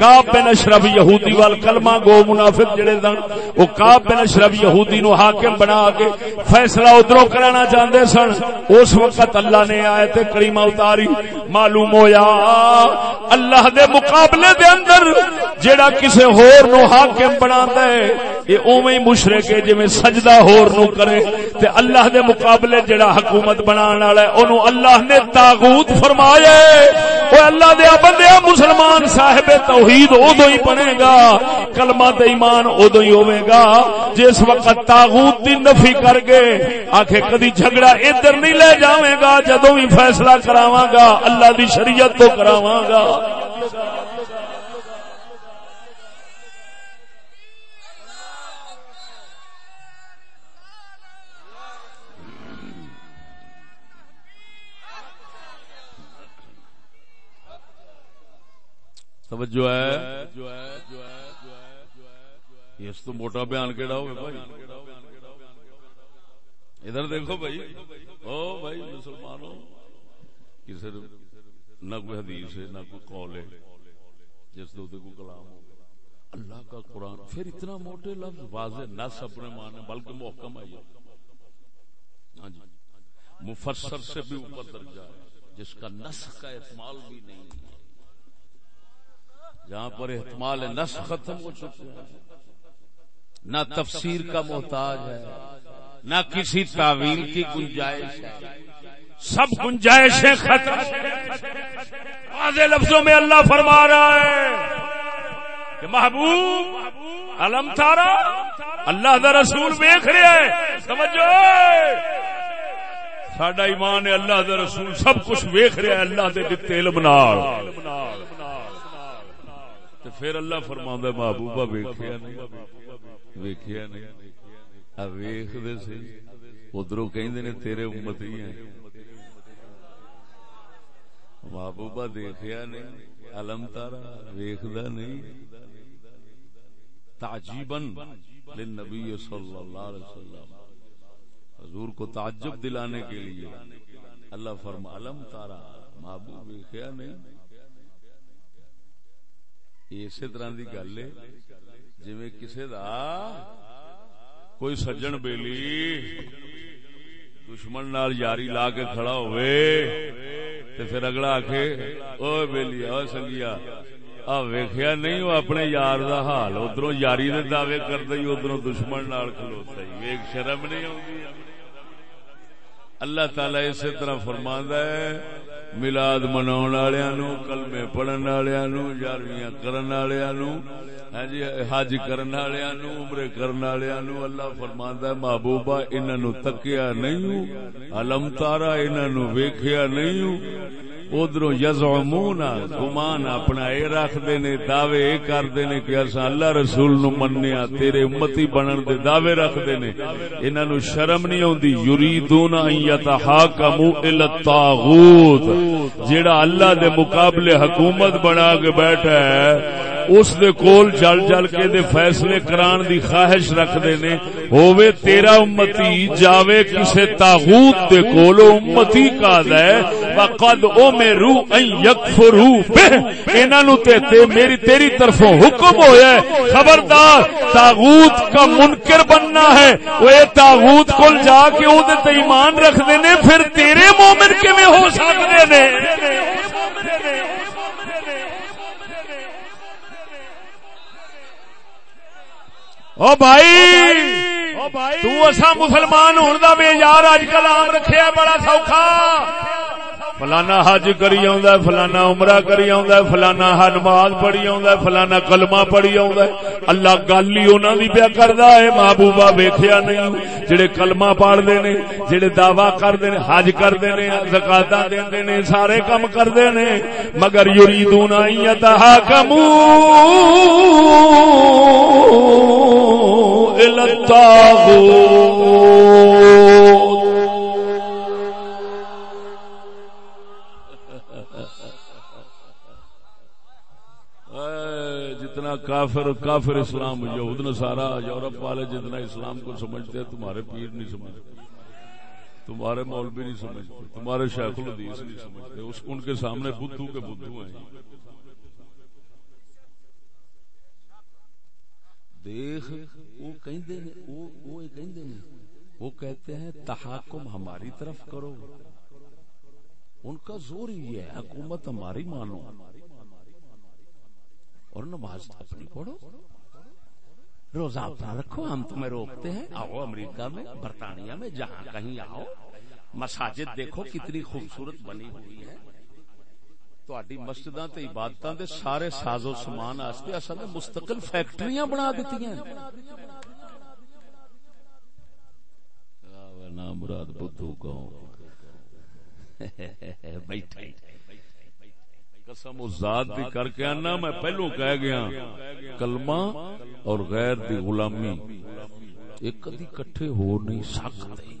کاب بن اشرف یہودی وال کلمہ گو منافق جڑے دن وہ کاب بن اشرف یہودی نو حاکم بنا کے فیصلہ ادھروں کرانا چاہتے سن۔ اس وقت اللہ نے آیت کریمہ اتاری۔ معلوم ہویا، اللہ دے مقابلے دے اندر جڑا کسے ہور نو حاکم بنا دے یہ اوویں مشرک ہے جویں سجدہ ہور نو کرے، تے اللہ دے مقابلے جڑا حکومت بنان والا ہے، اونوں اللہ نے تاغوت فرمایا او اللہ دے بندے، مسلمان صاحب توحید اودوں ہی بنے گا، کلمہ تے ایمان اودوں ہی ہوے گا۔ جس وقت تاغوت دی نفی کر کے آکھے کدی جھگڑا ادھر نہیں لے جاویں گا، جدوں بھی فیصلہ کراواں گا، اللہ دی شریعت تو کراواں گا۔ توجہ ہے۔ اس تو موٹا بیان کہڑا ہوگا بھائی؟ ادھر دیکھو بھائی۔ او بھائی، مسلمانوں کسی نہ کوئی حدیث ہے، نہ کوئی قول ہے، جس دو کو کلام ہو۔ اللہ کا قرآن، پھر اتنا موٹے لفظ، واضح نس اپنے مانے بلکہ محکم آئی ہاں جی۔ مفسر سے بھی اوپر درجہ ہے، جس کا نس کا احتمال بھی نہیں ہے۔ جہاں پر احتمال نس ختم ہو چکے ہیں نہ تفسیر کا محتاج ہے، نہ کسی تعویل کی گنجائش ہے۔ سب گنجائشیں ختم۔ واضح لفظوں میں اللہ فرما رہا ہے کہ محبوب، علم تارا اللہ دا رسول ویخ رہا ہے۔ سمجھو ساڈا ایمان ہے اللہ دا رسول سب کچھ ویخ رہا ہے اللہ دے دتے علم نال۔ تو پھر اللہ فرما محبوبہ ویخیا نہیں ویخیا نہیں۔ ویخ دے سی ادھر کہ تیرے امت ہی ہیں۔ محبوبہ دیکھیا نہیں، علم تارا ویخدا نہیں۔ تعجیبن للنبی صلی اللہ علیہ وسلم۔ حضور کو تعجب دلانے کے لیے اللہ فرما، علم تارا، محبوب ویخیا نہیں۔ اسی طرح کی گل ہے جی کسی دا کوئی سجن بیلی دشمن نال یاری لا کے کھڑا ہوئے، تے پھر اگلا آخ او بیلی او سنگیا، آ ویخیا نہیں، وہ اپنے یار دا حال ادھر یاری دے دعوے کرتا ہی ادھر دشمن نال کھلوتا ہی ایک شرم نہیں آتی اللہ تعالی اسی طرح فرماندا ہے ملاد منا کلمے پڑھن والوں یارویاں کرن والوں ہاں جی حج کرن والوں عمرے کرن والوں اللہ فرماندا ہے محبوبہ انہاں نو تکیا نہیں ہوں علم تارا انہاں نو ویکھیا نہیں ادھر یزعمون، گمان اپنا اے رکھدے نے، دعوے اے کردے نے کہ اساں اللہ رسول نو منیا تیرے امتی بنن دے دعوے رکھدے نے۔ انہاں نو شرم نہیں اوندی یریدون ان یتحاکموا الی الطاغوت۔ جیڑا اللہ دے مقابلے حکومت بنا کے بیٹھا ہے اس دے کول چل چل کے دے فیصلے کران دی خواہش رکھدے نے ہووے تیرا امتی جاوے کسے تاغوت دے کول امتی کا دے وقد امروا ان يكفروا به انہاں نو تے, تے میری تیری طرفوں حکم ہویا ہے۔ خبردار تاغوت کا منکر بننا ہے۔ وہ تاغوت کول جا کے او دے تے ایمان رکھدے نے پھر تیرے مومن کیویں ہو سکدے نے؟ او بھائی! تو اسا مسلمان ہون دا بے یار اج کل عام رکھیا بڑا سوکھا! فلانا حج کری آ فلانا عمرہ کری آ فلانا ہر نماز پڑھی آ فلانا کلمہ پڑھی آ اللہ گل ہی انہوں کی پیا کرتا ہے، محبوبہ ویخیا نہیں، جڑے کلمہ پڑھتے نے، جڑے دعوی کرتے ہیں حج کرتے ہیں زکاتا دے نے، سارے کام کرتے ہیں مگر یوری دونا کمو جتنا کافر کافر اسلام، یہود نصارا یورپ والے جتنا اسلام کو سمجھتے ہیں، تمہارے پیر نہیں سمجھتے، تمہارے مولوی نہیں سمجھتے، تمہارے شیخ الحدیث نہیں سمجھتے، اس ان کے سامنے بدھو کے بدھو ہیں۔ دیکھ، وہ وہ کہتے ہیں، تحاکم ہماری طرف کرو۔ ان کا زور ہی ہے، حکومت ہماری مانو۔ اور نماز اپنی پڑھو۔ روزہ اپنا رکھو، ہم تمہیں روکتے ہیں۔ آؤ امریکہ میں، برطانیہ میں، جہاں کہیں آؤ۔ مساجد دیکھو، کتنی خوبصورت بنی ہوئی ہے۔ مسجد عبادت سارے ساز و سامان اصل مستقل فیکٹریاں بنا دیتی مراد بدھو کو قسم ذات دی کر کے آنا، میں پہلو کہہ گیا، کلمہ اور غیر دی غلامی۔ ایک کدی کٹھے ہو نہیں سکتے۔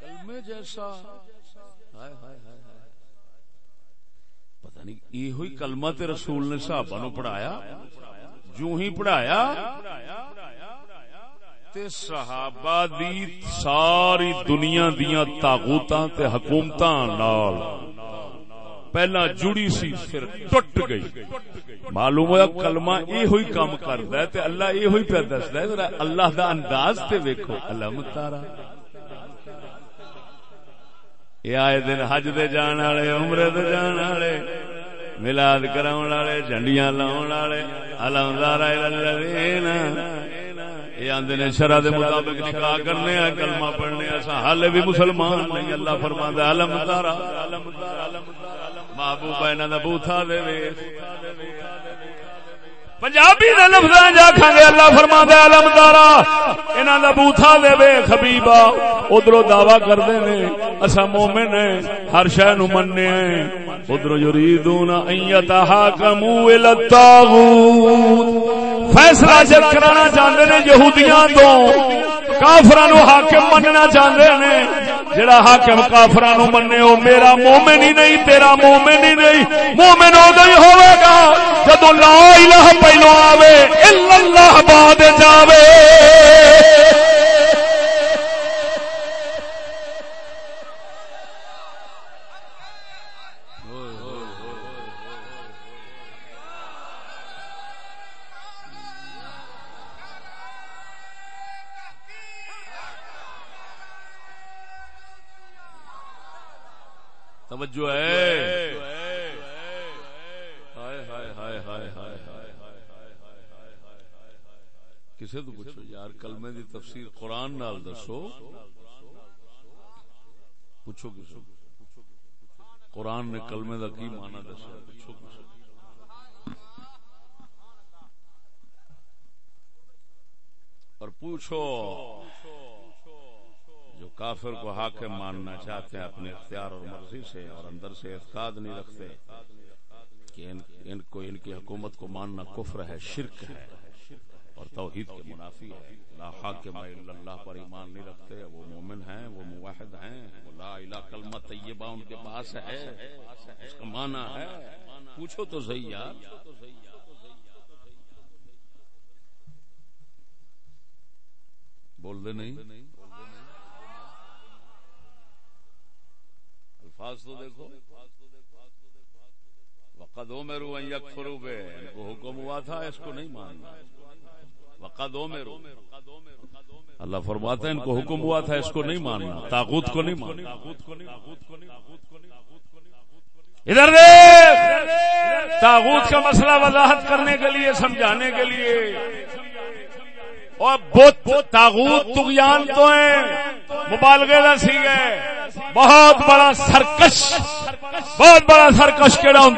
کلمے جیسا۔ پتہ نہیں یہ ہوئی کلمہ تے رسول نے صحابہ نو پڑھایا جو ہی پڑھایا۔ تے صحابہ دی ساری دنیا دیاں تاغوتاں تے حکومتاں نال۔ پہلا جڑی سی پھر ٹوٹ گئی۔ معلوم ہوا کلمہ یہ ہوئی کام کردا ہے تے اللہ یہ ہوئی پہ دسدا ہے اللہ دا انداز تے ویکھو۔ علم تارا۔ یہ آئے دن حج دے جان والے، عمرے دے جان والے ملاد کراؤن والے، جھنڈیاں لاؤن والے علم الحمدار یہ آدھے نے شرح دے مطابق نکاح کرنے ہیں، کلمہ پڑھنے ایسا حال بھی مسلمان نہیں، اللہ فرما دے علم تارا محبوبہ انہاں دا بوتھا دے وے پنجابی دے لفظ آخان گے اللہ فرما دے علم دارا انہاں دا بوتھا دے وے خبیبا ادھروں دعوی کردے نے اسا مومن ہیں، ہر شے نو مننے ہیں۔ ادھر یریدون ان یتحاکموا الی الطاغوت۔ فیصلہ جب کرانا چاہتے نے یہودیاں تو کافران حاکم مننا چاہتے نے۔ جڑا حاکم کافران مننے وہ میرا مومن ہی نہیں، تیرا مومن ہی نہیں۔ مومن ادو گئی ہوئے گا جب لا الہ پہلو آوے اللہ بعد جاوے۔ توجہ ہے۔ کسی تو پوچھو؟ یار، کلمے دی تفسیر قرآن نال دسو۔ پوچھو کسی قرآن نے کلمے دا کی مانا دسیا؟ پوچھو کسی اور پوچھو جو کافر کو حاکم ماننا چاہتے ہیں اپنے اختیار اور مرضی سے اور اندر سے اعتقاد نہیں رکھتے کہ ان, ان کو ان کی حکومت کو ماننا کفر ہے شرک ہے اور توحید کے منافی ہے۔ لا حاکم الا اللہ پر ایمان نہیں رکھتے وہ مومن ہیں وہ موحد ہیں وہ لا الہ کلمہ طیبہ ان کے پاس ہے اس کا معنی ہے۔ پوچھو تو صحیح یار۔ بول دے نہیں۔ الفاظ تو دیکھو۔ وقد عمرو ان یکفروا بے۔ ان کو حکم ہوا تھا، اس کو نہیں ماننا۔ وقد عمرو اللہ فرماتا ہے، ان کو حکم ہوا تھا، اس کو نہیں ماننا۔ تاغوت کو نہیں ماننا۔ ادھر دیکھ، تاغوت کا مسئلہ وضاحت کرنے کے لیے، سمجھانے کے لیے۔ اور بت، تاغوت، تغیان تو ہیں۔ مبالغے کا سی گئے بہت بڑا سرکش، بہت بڑا سرکش کہڑا ہوں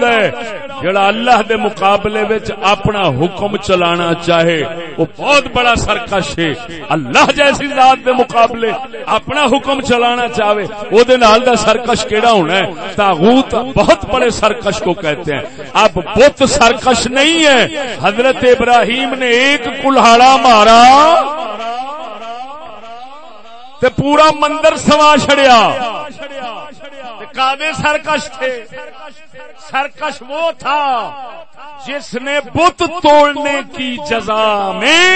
جڑا اللہ دے مقابلے وچ اپنا حکم چلانا چاہے، وہ بہت بڑا سرکش ہے۔ اللہ جیسی ذات دے مقابلے اپنا حکم چلانا چاہے، وہ نال دا سرکش کیڑا ہونا ہے۔ تاغوت بہت بڑے سرکش کو کہتے ہیں۔ اب بت سرکش نہیں ہے۔ حضرت ابراہیم نے ایک کلاڑا مارا۔ تے پورا مندر سوا چڑیا کادے سرکش تھے۔ سرکش وہ تھا جس نے بت توڑنے کی جزا میں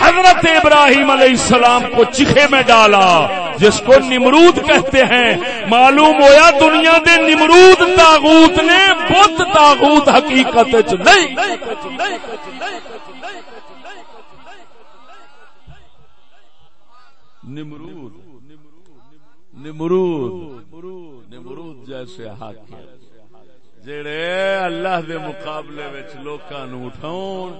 حضرت ابراہیم علیہ السلام کو چیخے میں ڈالا، جس کو نمرود کہتے ہیں۔ معلوم ہویا دنیا دے نمرود تاغوت نے بت تاغوت حقیقت نہیں۔ نمرود نمرود نمرود جیسے حاکم۔ جڑے اللہ دے مقابلے وچ لوکاں نو اٹھاون،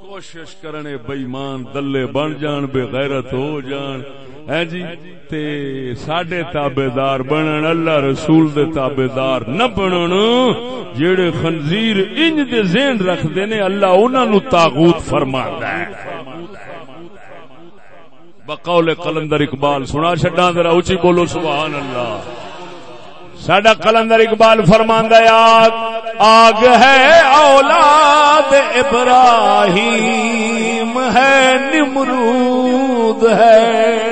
کوشش کرنے بےمان دلے بن جان، بے غیرت ہو جان۔ ہے جی تے ساڈے تابیدار بنن، اللہ رسول دے تابیدار نہ بنن۔ جڑے خنزیر انج دے ذہن رکھدے نے، اللہ انہاں نو تاغوت فرماندا ہے۔ بقول قلندر اقبال، سنا چڈا ذرا اچھی بولو سبحان اللہ سڈا کلندر اقبال فرماندہ آگ آگ ہے اولاد ابراہیم، ہے نمرود ہے۔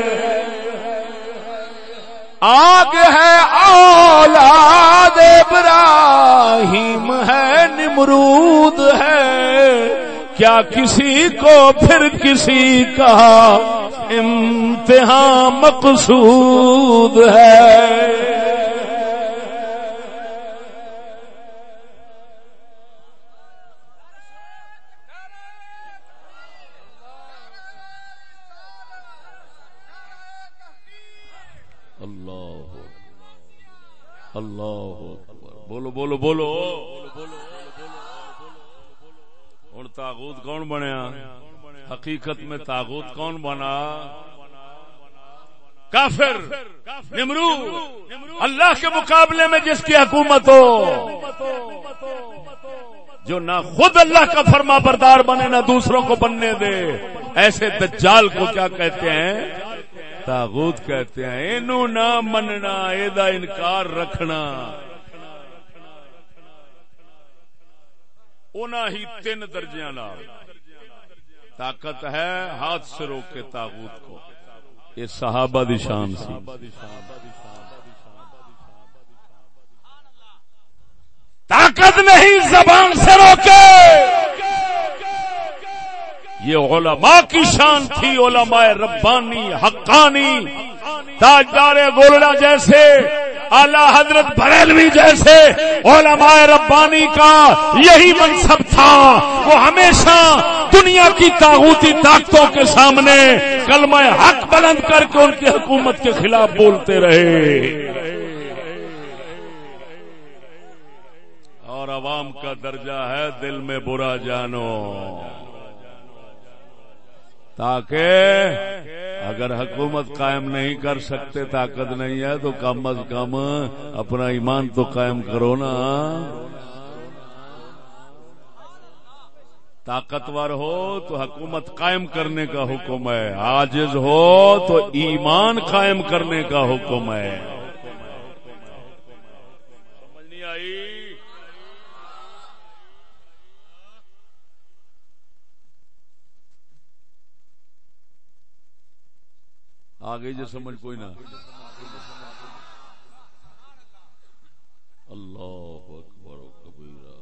آگ ہے اولاد ابراہیم، ہے نمرود ہے۔ کیا کسی کو پھر کسی کا امتحان مقصود ہے؟ اللہ اللہ بولو بولو بولو ہوں تاغوت کون بنیا؟ حقیقت میں تاغوت کون بنا؟ کافر نمرو اللہ کے مقابلے میں جس کی حکومت ہو جو نہ خود اللہ کا فرما بردار بنے، نہ دوسروں کو بننے دے۔ ایسے دجال کو کیا کہتے ہیں؟ تاغوت کہتے ہیں۔ اینو نہ مننا یہ انکار رکھنا۔ ہی تین درجیاں طاقت ہے ہاتھ سے روک کے تاغوت کو۔ یہ صحابہ دی شان سی۔ طاقت نہیں زبان سے روکے۔ یہ علماء کی شان تھی، علماء ربانی، حقانی، تاجدار گولڑا جیسے، اعلی حضرت بریلوی جیسے، علماء ربانی کا یہی منصب تھا۔ وہ ہمیشہ دنیا کی تاغوتی طاقتوں کے سامنے کلمہ حق بلند کر کے ان کی حکومت کے خلاف بولتے رہے۔ اور عوام کا درجہ ہے دل میں برا جانو۔ تاکہ اگر حکومت قائم نہیں کر سکتے، طاقت نہیں ہے، تو کم از کم اپنا ایمان تو قائم کرو نا۔ طاقتور ہو تو حکومت قائم کرنے کا حکم ہے آجز ہو تو ایمان قائم کرنے کا حکم ہے۔ آگے جو سمجھ کوئی نہ. اللہ اکبر و کبیرہ.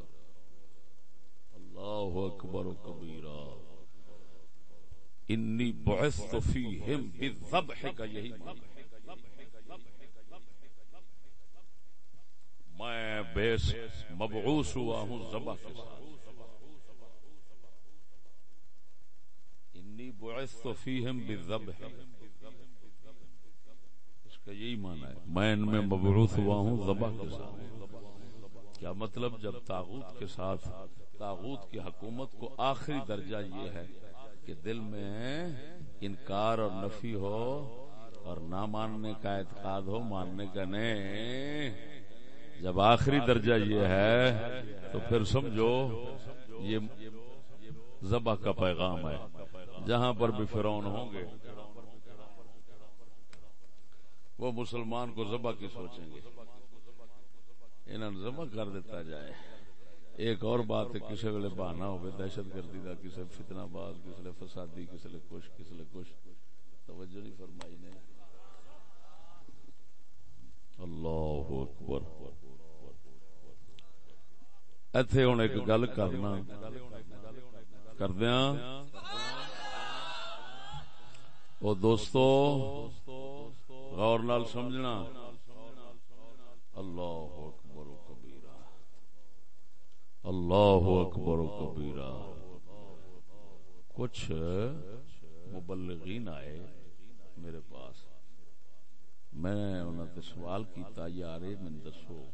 اللہ اکبر و کبیرہ. انی بعثت فیہم بالذبح کا یہی معنی میں بیس مبعوث ہوا ہوں ذبح کے ساتھ. انی بعثت فیہم بالذبح کا یہی مانا ہے۔ میں ان میں مبروث ہوا ہوں ذبح کے ساتھ۔ کیا مطلب جب تاغوت کے ساتھ تاغوت کی حکومت کو آخری درجہ یہ ہے کہ دل میں انکار اور نفی ہو اور نہ ماننے کا اعتقاد ہو، ماننے کا نہیں۔ جب آخری درجہ یہ ہے تو پھر سمجھو، یہ ذبح کا پیغام ہے۔ جہاں پر بھی فرعون ہوں گے وہ مسلمان کو ذبح کی سوچیں گے؟ انہوں نے ذبح کر دیتا جائے۔ ایک اور بات ہے کسی ویلے بہانا ہوئے، دہشت گردی کا کسی فتنہ باز کسی لیے فسادی کسی لیے کچھ کسی لیے کچھ توجہ نہیں فرمائی نے۔ اللہ اکبر۔ ایتھے ہوں ایک گل کرنا۔ کردیا ہاں؟ او دوستو غور نال سمجھنا۔ اللہ اکبر و کبیرہ۔ اللہ اکبر و کبیرہ۔ کچھ مبلغین آئے میرے پاس۔ میں انہوں نے سوال کیتا، یار من دسو۔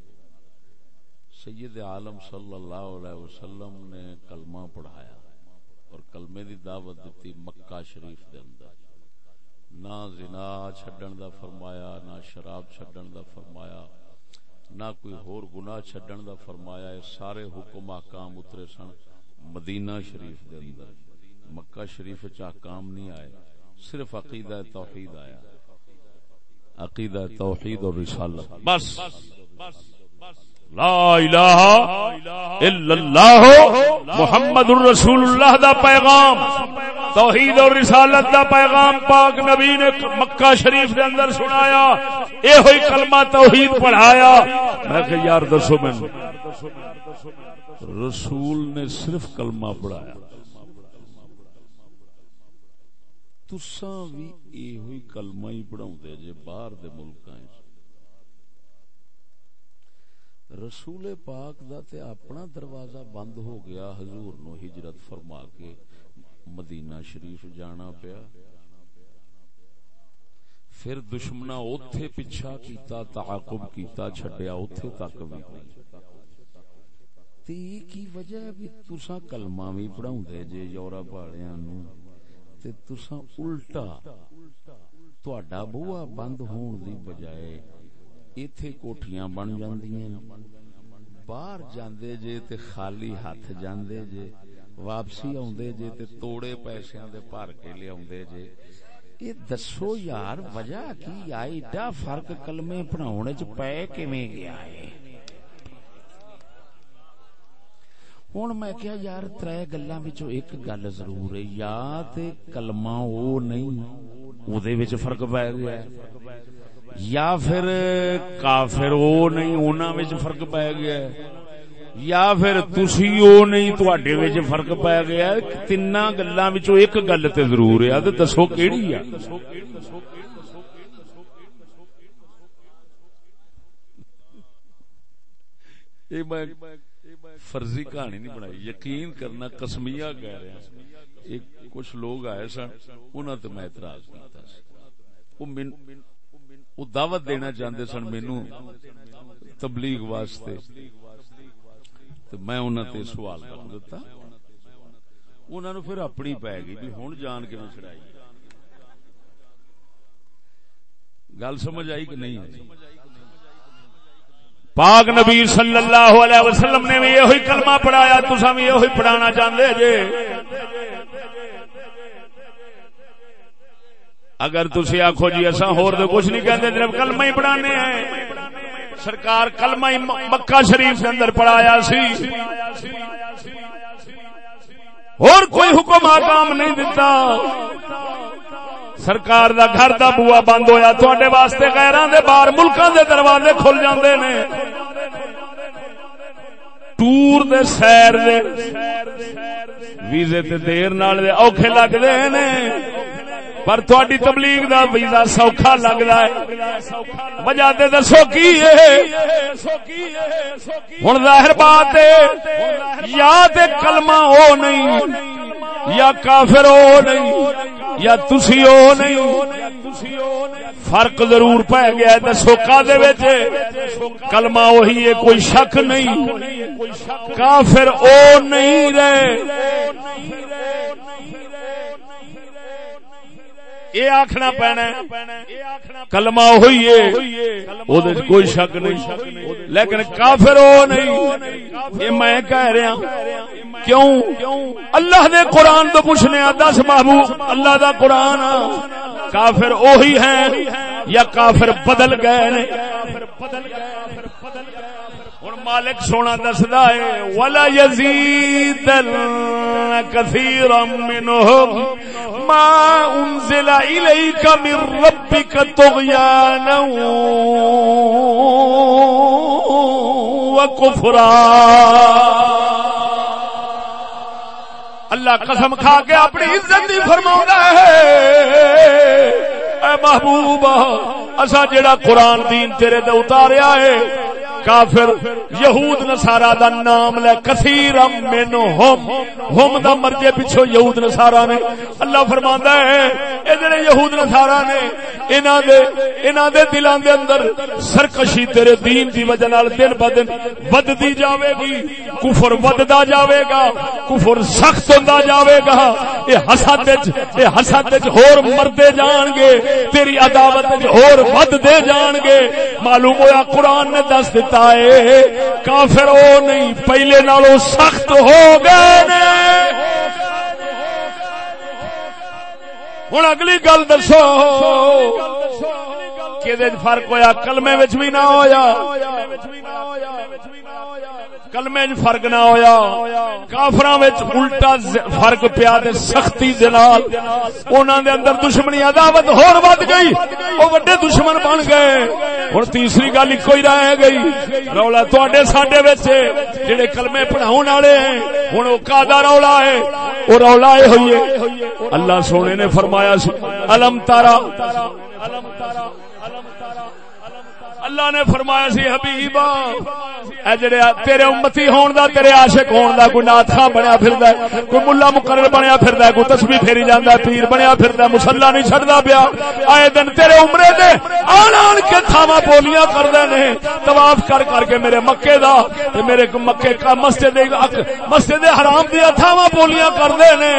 سید عالم صلی اللہ علیہ وسلم نے کلمہ پڑھایا اور کلمے دی دعوت دیتی مکہ شریف دے اندر۔ نہ زنا چھڈن دا فرمایا، نہ شراب چھڈن دا فرمایا، نہ کوئی ہور گناہ چھڈن دا فرمایا ہے سارے حکم احکام اترے سن مدینہ شریف دے اندر۔ مکہ شریف وچ احکام نہیں آئے، صرف عقیدہ توحید آیا۔ عقیدہ توحید اور رسالت۔ بس۔ لا الہ الا اللہ محمد الرسول اللہ دا پیغام، توحید اور رسالت دا پیغام پاک نبی نے مکہ شریف دے اندر سنایا اے ہوئی کلمہ توحید پڑھایا۔ میں کہ یار دسو میں رسول نے صرف کلمہ پڑھایا۔ تساں بھی اے ہوئی کلمہ ہی پڑھاؤں دے جے باہر دے ملکاں رسول پاک دا تے اپنا دروازہ بند ہو گیا، حضور نو ہجرت فرما کے مدینہ شریف جانا پیا۔ پھر دشمنا اوتھے پیچھا کیتا، تعاقب کیتا، چھڈیا اوتھے تک بھی۔ تی کی وجہ ہے بھی تساں کلمہ بھی پڑھاؤں دے جے یورپ والےاں نو تے تساں الٹا تہاڈا بوا بند ہون دی بجائے ایتھے کوٹھیاں بن جاندیاں باہر جاندے جے تے خالی ہاتھ جاندے جے واپسی آوندے جے تے توڑے پیسیاں دے بھر کے لے آوندے جے یہ دسو یار وجہ کی آئی ایڈا فرق کلمے پڑھاؤنے چ پے کیویں گیا ہے ہوں میں کیا یار تر گلا ایک گل ضرور ہے یا تے کلمہ او نہیں او دے وچ فرق پی گیا ہے یا پھر کافر او نہیں اونا وچ فرق پی گیا ہے۔ یا پھر تسی او نہیں، تواڈے وچ فرق پی گیا ہے۔ تینا گلاں وچوں ایک گل تے ضرور ہے۔ تے دسو کیڑی ہے؟ اے میں فرضی کہانی نہیں بنائی، یقین کرنا قسمیہ کہہ رہے ہیں۔ ایک کچھ لوگ آئے سن انہوں تے میں اعتراض کیتا وہ من وہ دعوت دینا چاہتے سن مینو تبلیغ واسطے۔ تو میں انہوں تے سوال کر دیتا انہوں نے پھر اپنی پی گئی بھی ہوں جان کے چڑھائی گل سمجھ آئی کہ نہیں؟ پاک نبی صلی اللہ علیہ وسلم نے بھی یہ کلمہ پڑھایا تسا بھی یہ پڑھانا چاہتے جے۔ اگر تسی آخو جی اصا ہور تو کچھ نہیں کہتے صرف کلمہ ہی پڑھانے ہیں۔ سرکار کلمہ ہی مکہ شریف کے اندر پڑھایا سی۔ اور کوئی حکم آکام نہیں دیتا سرکار دا گھر دا بوا بند ہویا تھوڑے واسطے غیران دے باہر ملکاں دے دروازے کھل جاندے نے۔ ٹور دے سیر دے، ویزے تے دیر نال دے، اوکھے لگ دے نے۔ پر تھوڑی تبلیغ دا ویزا سوکھا لگدا ہے۔ وجہ تے دسو کی ہے۔ ہن ظاہر بات ہے، یا تے کلمہ او نہیں، یا کافر او نہیں، یا تسی او نہیں۔ فرق ضرور پہ گیا دسو کا دے وچ کلمہ وہی ہے، کوئی شک نہیں۔ کافر او نہیں رہے۔ یہ آخنا پینا کلمہ ہوئی ہے کوئی شک نہیں لیکن کافر وہ نہیں یہ میں کہہ رہا کیوں اللہ دے قرآن تو پوچھنے دس محبوب اللہ دا قرآن کافر اوہی ہیں یا کافر بدل گئے بدل گئے مالک سونا دسدا ہے، ولا يزيد كثيرا منهم. ما انزل اليك من ربك طغيانا وكفرا. اللہ قسم کھا کے اپنی عزت دی فرماؤں ہے۔ اے محبوب اسا جڑا قرآن دین تیرے دے اتاریا ہے، کافر، یہود نسارا دا نام لے کثیر من ہم ہم دا مرجے پچھو یہود نسارا نے۔ اللہ فرماندا ہے، اے جڑے یہود نسارا نے، انہاں دے انہاں دے دلاں دے اندر سرکشی تیرے دین دی وجہ نال دن ب دن وددی جاوے گی۔ کفر وددا جاوے گا، کفر سخت ہوندا جاوے گا۔ اے حسد وچ اے حسد وچ ہور مردے جان گے۔ تیری عداوت وچ ہور ود دے جان گے۔ معلوم ہویا قرآن نے دس دیتا ہے، کافر او نہیں، پہلے نالوں سخت ہو گئے نے۔ ہوں اگلی گل دسو کہ فرق ہوا کلمے وچ بھی نہ ہوا کلمے فرق نہ ہویا۔ کافر الٹا فرق پیا سختی دے اندر دشمنی عداوت ہور ود گئی۔ وہ وڈے دشمن بن گئے۔ ہوں تیسری گل ایک ہی رہ گئی۔ رولا تے سڈے جڑے کلمے پڑھاؤ والے ہیں ہوں وہ کا رولا ہے؟ وہ رولا یہ ہوئی اللہ سونے نے فرمایا سی، الم تارا الم تارا اللہ نے فرمایا سی، حبیبا، اے جڑے تیرے امتی ہون دا، تیرے عاشق ہون دا، کوئی نات خاں بنیا پھردا ہے، کوئی مولا مقرر بنیا پھردا ہے، کوئی تسبیح پھیری جاندا ہے، پیر بنیا پھردا ہے مصلا نہیں چھڑدا پیا، آئے دن تیرے عمرے دے آن آن کے تھاواں بولیاں کردے نے، طواف کر کر کے میرے مکے دا تے میرے مکے کا مسجد مسجد حرام دی تھاواں بولیاں کردے نے،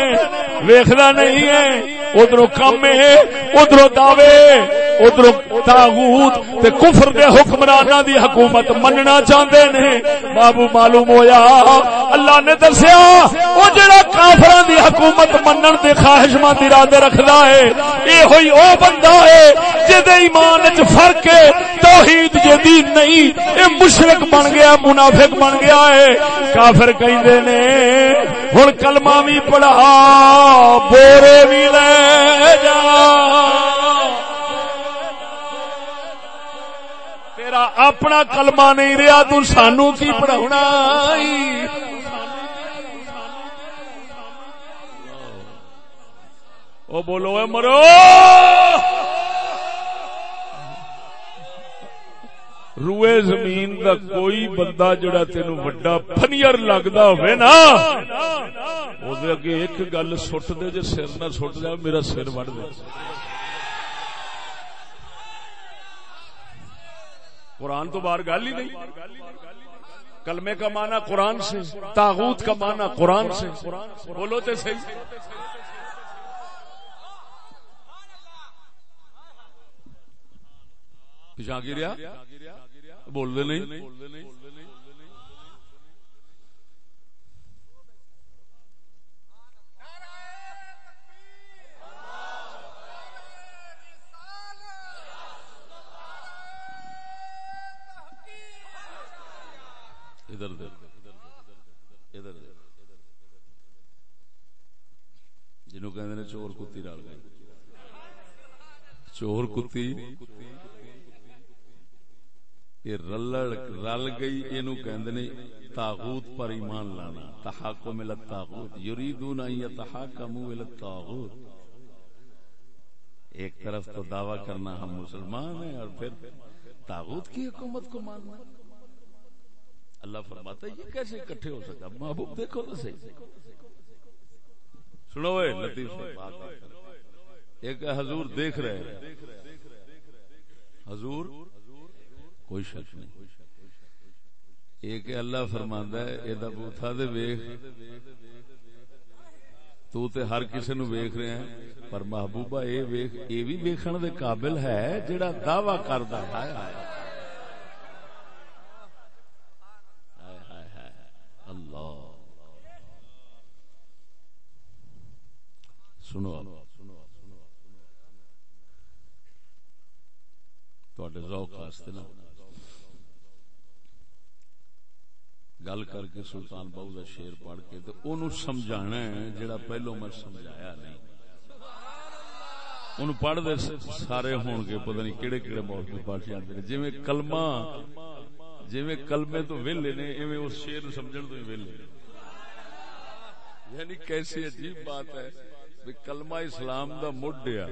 ویکھدا نہیں ہے، ادھروں کم ہے، ادھروں دعوے، ادھروں تاغوت تے کفر دے حکمرانہ دی حکومت مننا چاہتے نے۔ بابو معلوم ہویا۔ اللہ نے دسیا، وہ جڑا کافران دی حکومت منن دے خواہش مند ارادے رکھدا ہے اے ہوئی او بندہ ہے جے ایمان وچ فرق ہے۔ توحید جدید نہیں، اے مشرک بن گیا، منافق بن گیا ہے۔ کافر کہندے نے، ہن کلمہ وی پڑھا، بورے وی لے جا۔ اپنا کلمہ نہیں رہا تو سانو کی پڑھاؤنا او بولو اے مرو روئے زمین دا کوئی بندہ جڑا تینو وڈا پنیر لگدا ہوئے نا او دے اگے ایک گل سٹ دے جے سر نہ سٹ جائے میرا سر وڑ دے قرآن تو باہر گال ہی نہیں۔ کلمے کا معنی قرآن سے، تاغوت کا معنی قرآن سے۔ بولو تو صحیح۔ پچھا گریا بول دے نہیں۔ ادھر ادھر جنو کہ چور کتی رل گئی۔ چور کتی رل گئی تاغوت پر ایمان لانا۔ تحاکو ملت تاغوت یریدون ان یتحاکمو ملت تاغوت ایک طرف تو دعویٰ کرنا ہم مسلمان ہیں اور پھر تاغوت کی حکومت کو ماننا۔ اللہ فرماتا ہے، یہ کیسے اکٹھے ہو سکا محبوب دیکھو تو صحیح۔ سنو اے، لطیف سے بات ایک حضور دیکھ رہے ہیں۔ حضور، کوئی شک نہیں۔ ایک اللہ فرماندا ہے اے دا بوتھا دے ویکھ تو تے ہر کسی نو ویکھ رہے ہیں، پر محبوبہ اے ویکھ اے بھی ویکھن دے قابل ہے، جڑا دعوی کردا ہے اللہ سنو۔ تواڈے ذوق واسطے نا۔ گل کر کے سلطان بہو کا شیر پڑھ کے تو اونوں سمجھانا ہے جڑا پہلو میں سمجھایا نہیں۔ ان پڑھ دے سارے ہون گے، پتہ نہیں کیڑے کیڑے موضوع پاس جاندے نے۔ جویں کلمہ جویں کلمے تو ویلے نے، ایویں اس شیر نو سمجھن تو ہی ویلے یعنی کیسی عجیب بات ہے۔ کہ کلمہ اسلام دا مڈیا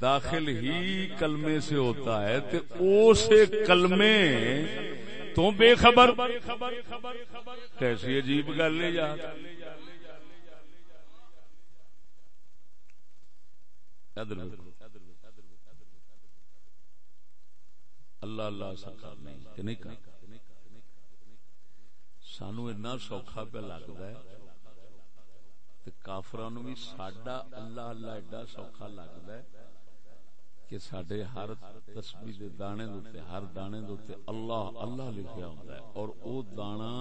داخل ہی کلمے سے ہوتا ہے تے اسے کلمے تو بے خبر۔ کیسی عجیب گل ہے یار۔ اللہ اللہ سرکار نہیں کہ نہیں کہا سانو اتنا سوکھا پہ لگتا ہے کافران بھی سڈا اللہ اللہ ایڈا سوکھا لگتا ہے کہ سڈے ہر تسبی دے دانے دوتے ہر دانے دوتے اللہ اللہ لکھیا ہوتا ہے اور او دانا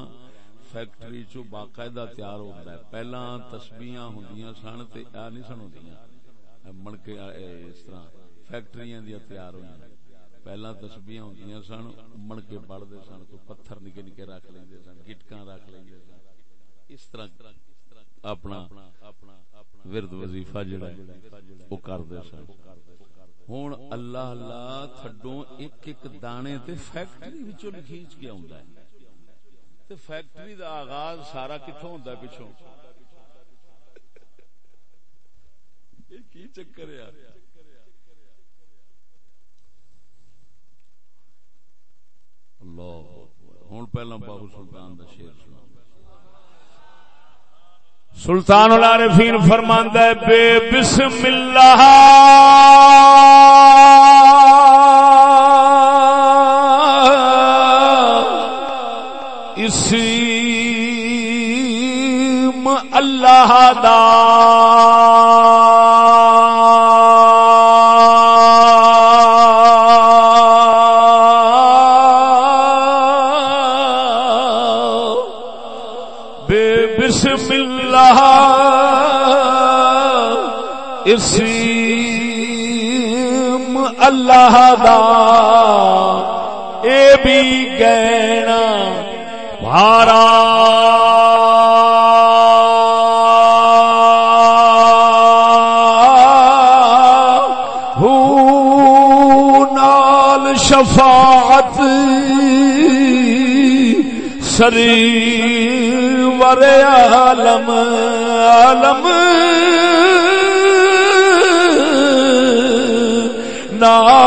فیکٹری چو باقاعدہ تیار ہوتا ہے۔ پہلا تسبیاں ہوندیاں سن تے آ نہیں سن ہوندیاں من کے اس طرح فیکٹریاں دیا تیار ہوئی پہلا تسبیاں ہوندیاں سن من کے بڑھ دے سن تو پتھر نکے نکے رکھ لیندے سن، گٹکاں رکھ لیندے سن۔ اس طرح اپنا ورد وظیفہ جڑا ہے وہ کردے سن ہوں اللہ اللہ تھڈو ایک ایک دانے تے فیکٹری وچوں کھینچ کے آوندا ہے تے فیکٹری دا آغاز سارا کتھوں ہوندا ہے پچھوں یہ کی چکر ہے یار اللہ ہوں پہلا باہو سلطان دا شیر سنا سلطان العارفین فرماندا ہے بے بسم اللہ اسم اللہ دا اللہ دا اے بھی گہنا بھارا ہو نال شفاعت سری ور عالم عالم۔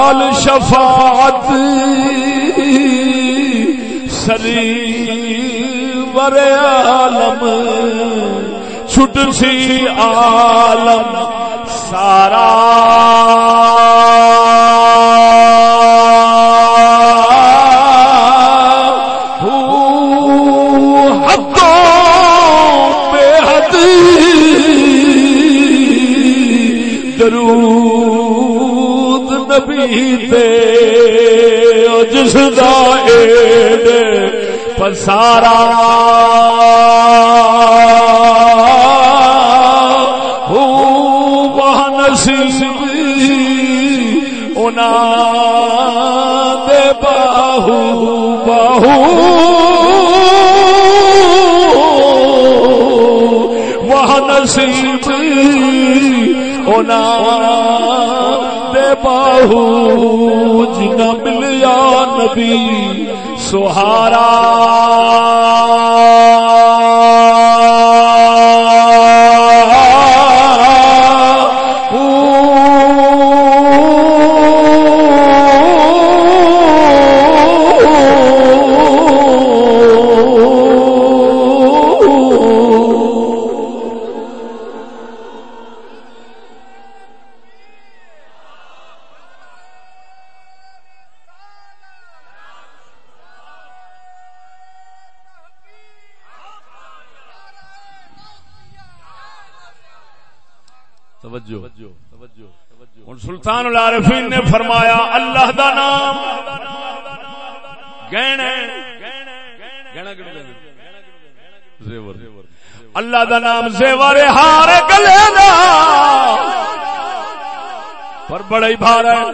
نال شفاعت سری ور عالم چھٹ سی عالم سارا جس پسارا ہو وہ نصیب اونا دے باہو باہو وہ نصیب ہونا باہو جنا ملیا نبی سہارا۔ سلطان العارفین نے فرمایا، اللہ دا نام۔ گہنا زیور۔ اللہ دا نام زیور ہار گلے دا۔ پر بڑا ہی بھار ہے۔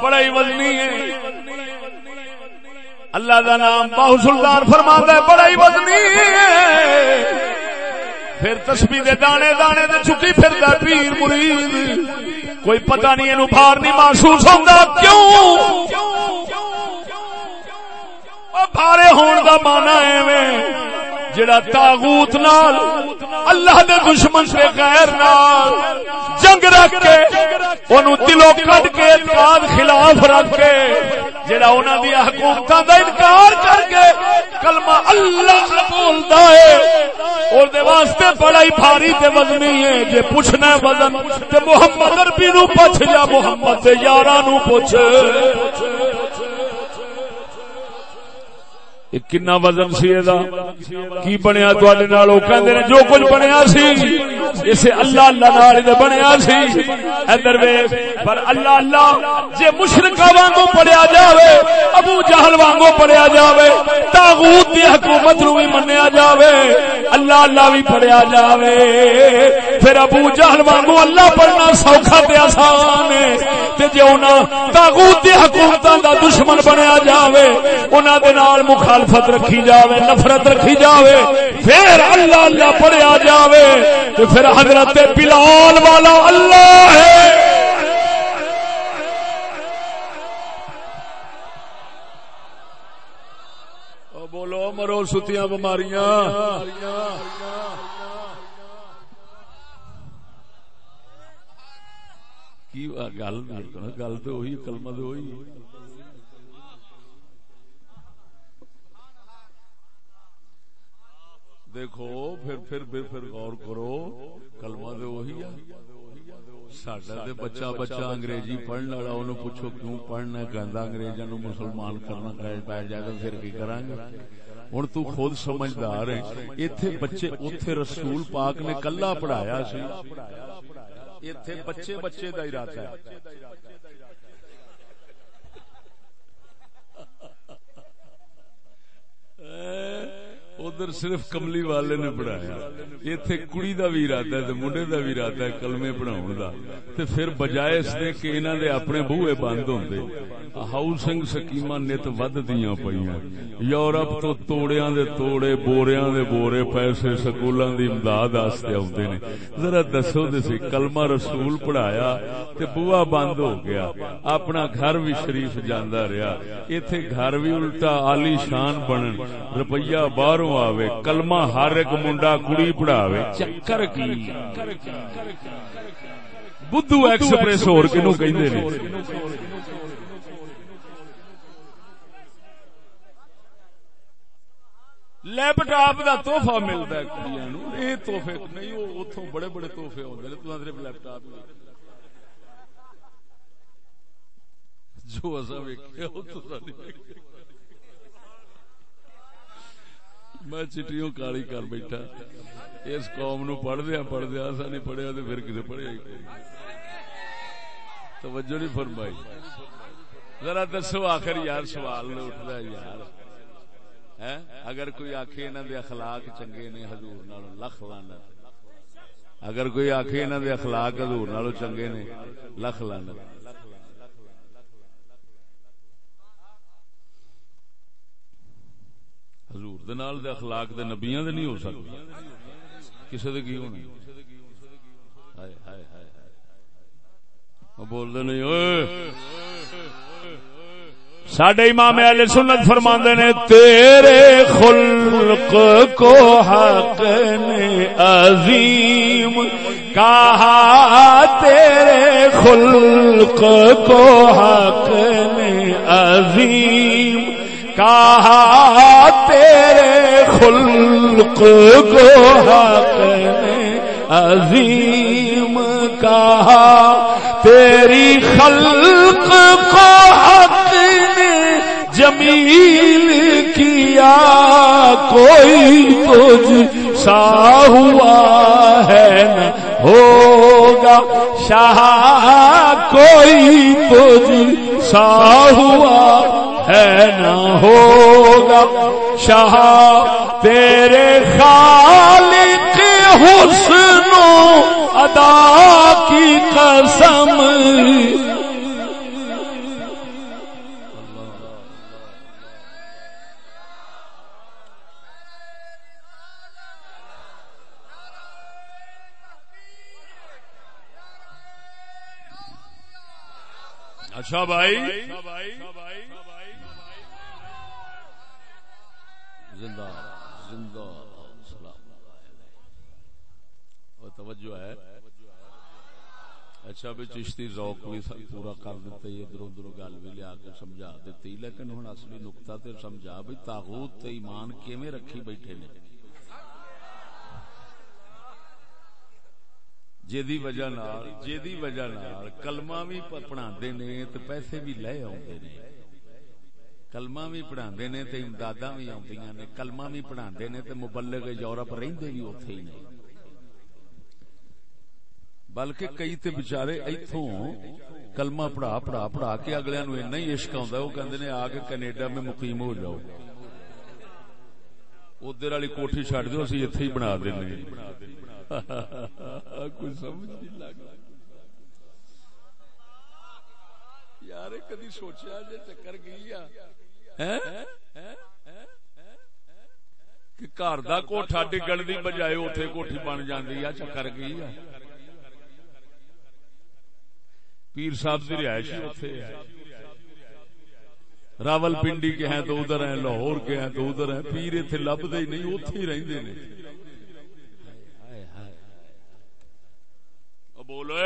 بڑا ہی وزنی ہے۔ اللہ دا نام باہو سلطان فرما ہے، بڑا ہی وزنی ہے۔ پھر تسبیح دے دانے دانے دے چکی پھر دا پیر مرید۔ کوئی پتہ نہیں اینو بھار نہیں محسوس ہوندا، کیوں؟ بھارے ہون دا مانا ایویں، جڑا تاغوت نال، اللہ دے دشمن سے غیر نال جنگ رکھ کے انہوں دلوں کٹ کے اعتقاد خلاف رکھ کے جڑا انہاں دی حکومتاں دا انکار کر کے کلمہ اللہ بولدا ہے اور دے واسطے بڑا ہی بھاری تے وزنی ہے۔ جے پوچھنا ہے وزن، تے محمد عربی نو پوچھ جا محمد دے یاراں نو پوچھ۔ کنا وزن سی کی بنیا تڈے کہ جو کچھ بنیا سی۔ اسے اللہ اللہ نال دے بنیا سی، ادھر ویکھ پر اللہ اللہ جے مشرقہ وانگو پڑیا جاوے، ابو جہل وانگو پڑیا جاوے، تاغوت دی حکومت نو بھی منیا جاوے، اللہ اللہ بھی پڑیا جاوے۔ پھر ابو جہل وانگو اللہ پڑھنا سوکھا تے آسان ہے۔ تے جے انہاں تاغوت دی حکومتاں دا دشمن بنیا جاوے، انہاں دے نال مخالفت رکھی جاوے، نفرت رکھی جاوے، پھر اللہ اللہ پڑھیا جاوے۔ تو پھر حضرت بلال والا اللہ ہے۔ بولو مرو، ستیاں بیماریاں۔ گل گل تو وہی کلمہ تو وہی دیکھو، پھر پھر پھر پھر غور کرو، کلمہ دے وہی ہے۔ ساڈا تے بچہ بچہ انگریزی پڑھن والا اونوں پوچھو کیوں پڑھنا کہندا انگریزاں نو مسلمان کرنا، کہے پے جائے تو پھر کی کران گے ہن تو خود سمجھدار ہے۔ ایتھے بچے، اوتھے رسول پاک نے کلا پڑھایا سی۔ ایتھے بچے بچے دا ارادہ ہے۔ ادھر صرف کملی والے نے پڑھایا۔ اتنے کڑی دا بھی ارادہ ہے منڈے دا بھی ارادہ ہے کلمے پڑھاؤ دا۔ تے پھر بجائے اس نے کہ انہاں دے اپنے بوئے بند ہوندے۔ ہاؤسنگ سکیماں نت ود دیاں پیاں یورپ تو توڑیاں دے توڑے، بوریاں دے بورے پیسے سکولاں دی امداد واسطے اوندے نے۔ ذرا دسو تے سی، کلمہ رسول پڑھایا تے بوا بند ہو گیا۔ اپنا گھر بھی شریف جاندا رہیا۔ ایتھے گھر بھی الٹا عالی شان بنن۔ روپیہ باہروں آوے، کلمہ ہر ایک منڈا کڑی پڑھاوے۔ چکر کی۔ بدھو ایکسپریس اور کنو کہندے نے۔ لیپ ٹاپ کا توحفہ ملتا ہے کڑیاں نو یہ توحفے نہیں، وہ اتوں بڑے بڑے توحفے ہوتے ہیں تو صرف لیپ ٹاپ جو اصا ویکیا میں چٹیوں کالی کر بیٹھا۔ اس قوم نو پڑھ دیا پڑھ دیا ایسا نہیں پڑھیا تو پھر کسی پڑھیا ہی کوئی توجہ نہیں فرمائی۔ ذرا دسو آخر یار سوال اٹھتا یار۔ اگر کوئی آخ انہوں دے اخلاق چنگے نے، حضور نالو لکھ لانا اگر کوئی آخ انہوں دے اخلاق حضور نالو چنگے نے، لکھ لانا حضور دے نال دے اخلاق دے نبیاں دے نہیں ہو سکتے۔ کسے دے کی ہونے؟ ہائے ہائے ہائے بول دے نہیں، اوئے! ساڈے امام اہل سنت فرماندے نے تیرے خلق کو حق نے عظیم کہا تیرے خلق کو حق نے عظیم کہا تیرے خلق کو حق نے عظیم کہا تیری خلق کو حق جمیل کیا کوئی تجھ سا ہوا ہے نا ہوگا شاہ کوئی تجھ سا ہوا ہے نہ ہوگا شاہ تیرے خالق حسن و ادا کی قسم اچھا بھائی۔ زندہ زندہ، سلام۔ اور توجہ ہے۔ اچھا بھی چشتی ذوق بھی پورا کر دیتے ادھر ادھر گل بھی لیا کے سمجھا دیتی۔ لیکن ہوں اصلی نقطہ تے سمجھا بھی تاغوت تے ایمان کیویں رکھی بیٹھے نے؟ جیدی وجہ نال، جیدی وجہ نال کلمہ بھی پڑھاندے نے تے پیسے بھی لے آوندے نے۔ کلمہ بھی پڑھاندے نے تے امداداں بھی آندیاں نے۔ کلمہ بھی پڑھاندے نے تے مبلغ یورپ رہندے بھی اوتھے ہی نے۔ بلکہ کئی تے بیچارے ایتھوں کلمہ پڑھا پڑھا پڑھا کے اگلیاں نو اتنا ہی عشق آندا ہے۔ وہ کہندے نے، آ کے کینیڈا میں مقیم ہو جاؤ۔ ادھر والی کوٹھی چھڈ دیو، اسی ایتھے ہی بنا دینے۔ کوئی سمجھ نہیں لگتا یار کدی سوچا جے چکر گئی کہ گھر دا کوٹھا ڈگن دی بجائے اوتھے کوٹھی بن جاندی ہے چکر گئی پیر صاحب دی رہائش اوتھے۔ ہے راول پنڈی کے ہیں تو ادھر ہیں، لاہور کے ہیں تو ادھر ہیں۔ پیر اتنے لبتے ہی نہیں، اوتھے ہی رہندے نے۔ بولو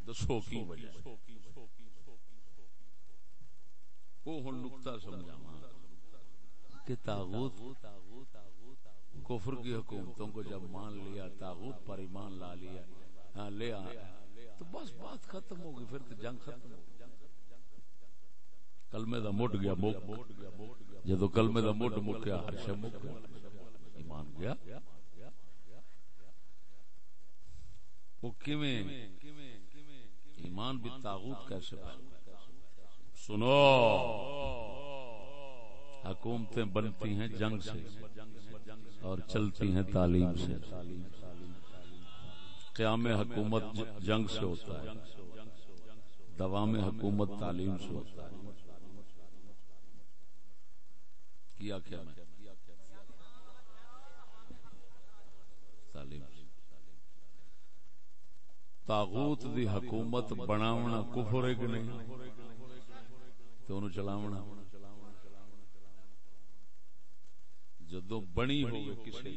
دسو کی وجہ وہ ہوں نقطہ سمجھاوا کہ تاغوت کفر کی حکومتوں کو جب مان لیا، تاغوت پر ایمان لا لیا ہاں لے آ۔ تو بس بات ختم ہوگی پھر تو جنگ ختم ہوگی کلمے دا مٹ گیا موک جدو کلمے دا مٹ مکیا ہر شے مک گیا۔ ایمان گیا وہ کیویں ایمان بھی تاغوت کیسے سنو۔ حکومتیں بنتی ہیں جنگ سے اور چلتی ہیں تعلیم سے۔ قیام حکومت جنگ سے ہوتا ہے۔ دوام حکومت تعلیم سے ہوتا ہے۔ کیا کیا میں تعلیم تاغوت دی حکومت بناونا کفر ہے کہ نہیں؟ تو انہوں چلاونا۔ جدو بنی ہوگی کسی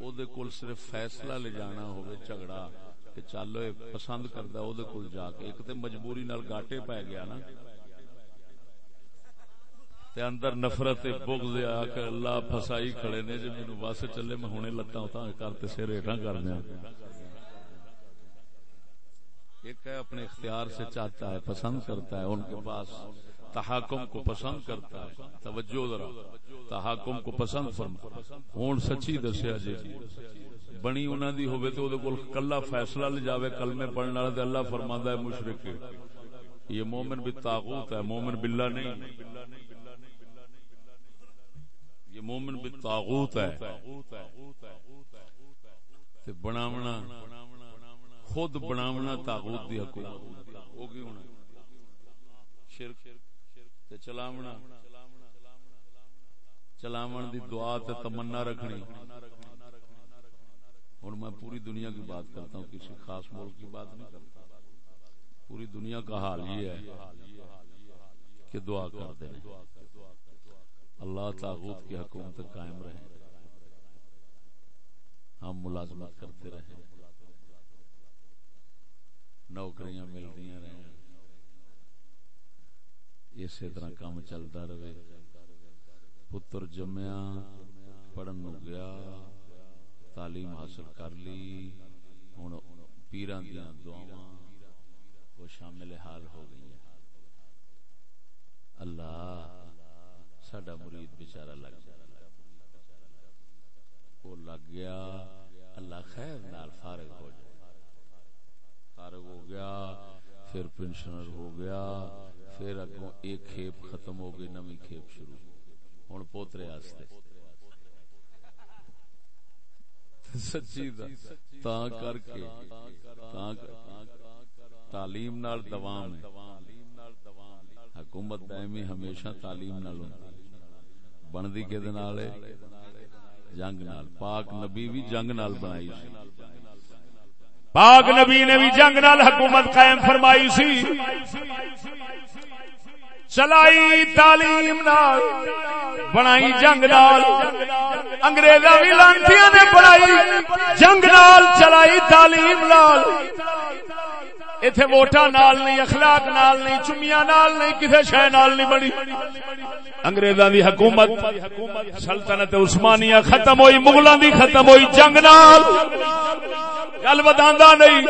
او دے کول صرف فیصلہ لے جانا ہوگی، جھگڑا، کہ چلو پسند کردا او دے کول جا کے۔ ایک تے مجبوری نال گاٹے پے گیا نا۔ تے اندر نفرت بغض آ کے اللہ پھسائی کھڑے نے جو مینوں بس چلے، میں ہنے لتاں ہوتا کر تے سر ہیٹھاں کر دیا ایک ہے اپنے اختیار سے چاہتا ہے، پسند کرتا ہے، ان کے پاس تحاکم کو پسند کرتا ہے۔ توجہ ذرا، تحاکم کو پسند فرما۔ ہوں سچی دسیا جی بنی انہوں دی ہوئے تو کول کلا فیصلہ لے جاوے، کلمے پڑھنے والا تے اللہ فرماندا ہے، مشرک۔ یہ مومن بھی تاغوت ہے، مومن باللہ نہیں۔ یہ مومن بھی تاغوت ہے۔ تے بناونا خود بناونا تاغوت دی حکومت وہ کی ہونا شرک۔ تے چلاونا۔ چلاون دی دعا تے تمنا رکھنی۔ ہوں میں پوری دنیا کی بات کرتا ہوں، کسی خاص ملک کی بات نہیں کرتا۔ پوری دنیا کا حال یہ ہے کہ دعا کرتے ہیں۔ اللہ تاغوت کی حکومت قائم رہے۔ ہم ملازمت کرتے رہے۔ نوکریاں ملتی رہے اسی طرح کام چلتا رہے۔ پتر جمیا پڑھن گیا، تعلیم حاصل کر لی۔ ہوں پیران دیا دعا وہ شامل حال ہو گئی اللہ سڈا مرید بچارا لگ جائے وہ لگ گیا، اللہ خیر نال فارغ ہو جائے۔ فارغ ہو گیا، پھر پینشنر ہو گیا، پھر اگوں ایک کھیپ ختم ہو گئی نمی کھیپ شروع۔ ہوں پوترے آستے سچی تا کر کے تعلیم نال دوام ہے۔ حکومت دائمی ہمیشہ تعلیم نال ہوندی بندی کے نال جنگ نال۔ پاک نبی بھی جنگ نال بنائی سی پاک نبی نے بھی جنگ نال حکومت قائم فرمائی سی۔ چلائی تعلیم نال، بنائی جنگ نال۔ انگریزا بھی لانتیاں نے بنائی۔ جنگ نال چلائی تعلیم نال۔ ایتھے ووٹاں نال نہیں، اخلاق نال نہیں، چمیاں نال نہیں، کسے شے نال نہیں بنی۔ انگریزاں دی حکومت، سلطنت عثمانیہ ختم ہوئی مغلاں دی ختم ہوئی، جنگ نال۔ گل وداندا نہیں،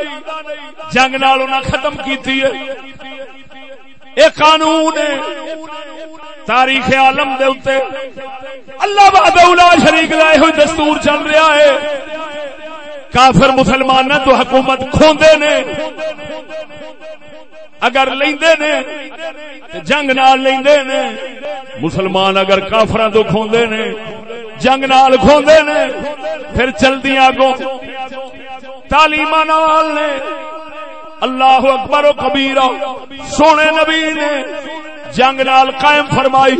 جنگ نال انہاں ختم کیتی ہے۔ ایک قانون ہے، تاریخ عالم دے اوتے۔ اللہ وحدہ لا شریک لائے ہوئی دستور چل رہا ہے۔ کافر مسلمان تو حکومت کھوندے نے۔ اگر لیندے نے جنگ نال لیندے نے، مسلمان اگر کافراں تو کھوندے نے، جنگ نال کھوندے نے، پھر چلدیاں آگوں تعلیم نال نے، اللہ اکبر و کبیرہ، سونے نبی نے جنگ نال قائم فرمائی،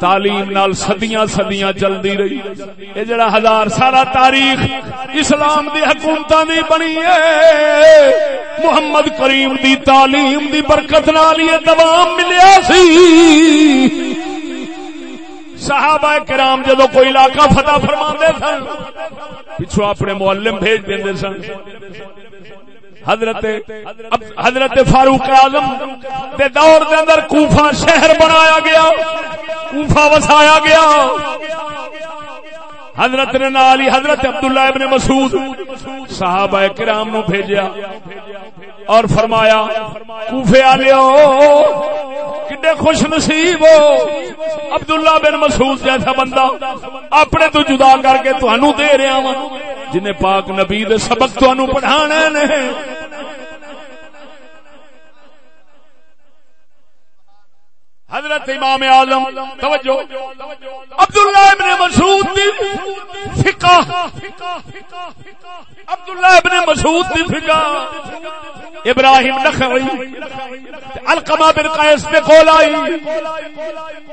تعلیم نال صدیاں صدیاں چلدی رہی۔ یہ جڑا ہزار سالہ تاریخ اسلام دی حکومتاں دی بنی ہے، محمد کریم دی تعلیم دی برکت نال یہ دوام ملیا سی۔ صحابہ کرام جدو کوئی علاقہ فتح فرما سن پچھو اپنے معلم بھیج دیں سن۔ حضرت حضرت فاروق اعظم دے دور دے اندر کوفہ شہر بنایا گیا کوفہ وسایا گیا۔ حضرت نے نالی حضرت عبداللہ ابن مسعود صحابہ کرام نو بھیجیا۔ اور فرمایا، کوفے والو کڈے خوش نصیب ہو؟ عبداللہ بن مسعود جیسا بندہ اپنے تو جدا کر کے تانوں دے رہا ہوں جنہیں پاک نبی دے سبق تانوں پڑھانے نے حضرت امام اعظم توجہ، عبداللہ ابن مسعود دی فقہ، عبداللہ ابن مسعود دی فقہ، ابراہیم نخعی القمہ بن قیس پہ قول آئی۔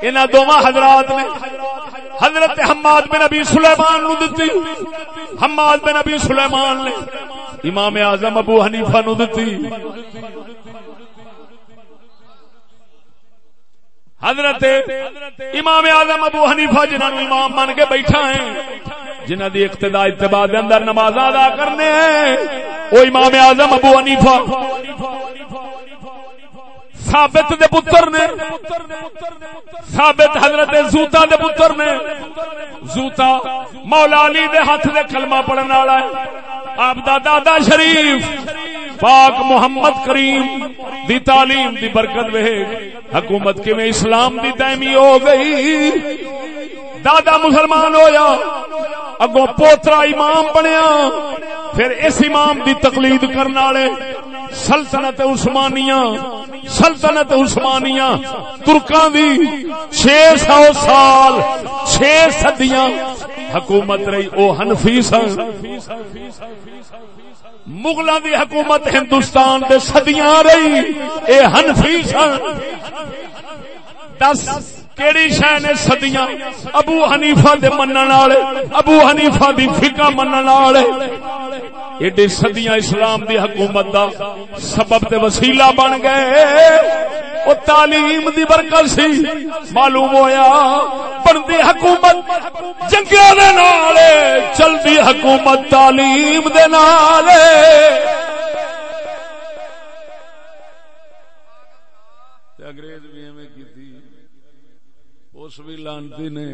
انہاں دوواں حضرات نے حضرت حماد بن ابی سلیمان نو دتی۔ حماد بن ابی سلیمان نے امام اعظم ابو حنیفہ نو دتی۔ حضرت امام اعظم ابو حنیفہ جنہوں نے امام مان کے بیٹھا ہے جنہ دی اقتدا اتباع دے اندر نماز ادا کرنے ہیں، وہ امام اعظم ابو حنیفہ ثابت دے پتر نے، ثابت حضرت زوتا دے پتر نے، زوتا مولا علی دے ہاتھ دے کلمہ پڑھن والا ہے، آپ دا دادا شریف پاک محمد کریم دی تعلیم دی برکت وے۔ حکومت کے میں اسلام دی دائمی ہو گئی۔ دادا مسلمان ہویا اگو پوترا امام بنیا، پھر اس امام دی تقلید کرنے والے سلطنت عثمانیہ سلطنت عثمانیہ ترکاں دی چھ سو سال چھ صدیاں حکومت رہی، او حنفی سن۔ مغلوں دی حکومت ہندوستان دے صدیاں رہی اے حنفی سن۔ دس کیڑی شہ نے سدیاں ابو حنیفہ دے منن والے، ابو حنیفہ دی فقہ منن والے۔ ایڈی صدیاں اسلام دی حکومت دا سبب تے وسیلہ بن گئے۔ او تعلیم دی برکت سی۔ معلوم ہویا بندی حکومت جنگیاں دے نال چلدی حکومت تعلیم دے نال اس بھی لانتی نے۔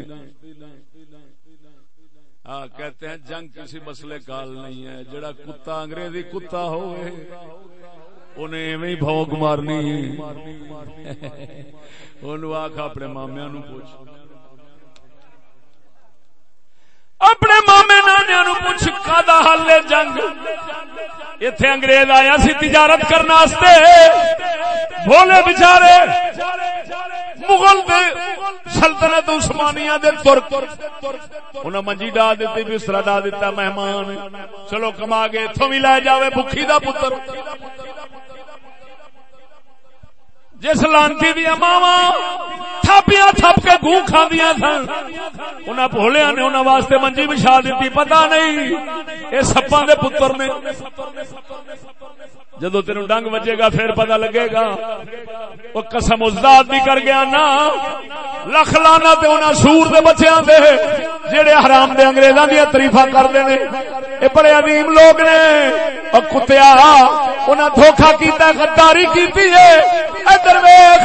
ہاں کہتے ہیں جنگ کسی مسئلے کا حل نہیں ہے، جڑا کتا انگریزی کتا ہوئے، انہیں ایویں بھوک مارنی انہوں آخ اپنے مامیا نو پوچھ۔ اپنے مامے مسلمانوں نو پوچھ کا حل جنگ؟ اتے انگریز آیا سی تجارت کرنے بولے بچارے، مغل دے سلطنت عثمانیہ دے ترک انہاں منجی ڈا دیتی بستر ڈا دیتا مہمان۔ چلو کما کے اتوں بھی لے جاوے بکھی دا پتر۔ جس لانتی دیا ماوا تھاپیاں تھپ کے گو کھاندیا سن۔ انہاں بھولیا نے انہاں واسطے منجی بچھا دیتی، پتہ نہیں، یہ سپاں دے پتر نے۔ جدو تین ڈنگ بجے گا، پھر پتا لگے گا۔ وہ قسم ازاد بھی کر گیا نا۔ لکھ لانا سور دے بچیاں دے۔ جڑے حرام دے انگریزاں دیا تریفا کرتے ہیں یہ بڑے عظیم لوگ نے۔ اور کتیا انہیں دھوکھا کیتا غداری کی ادھر ویخ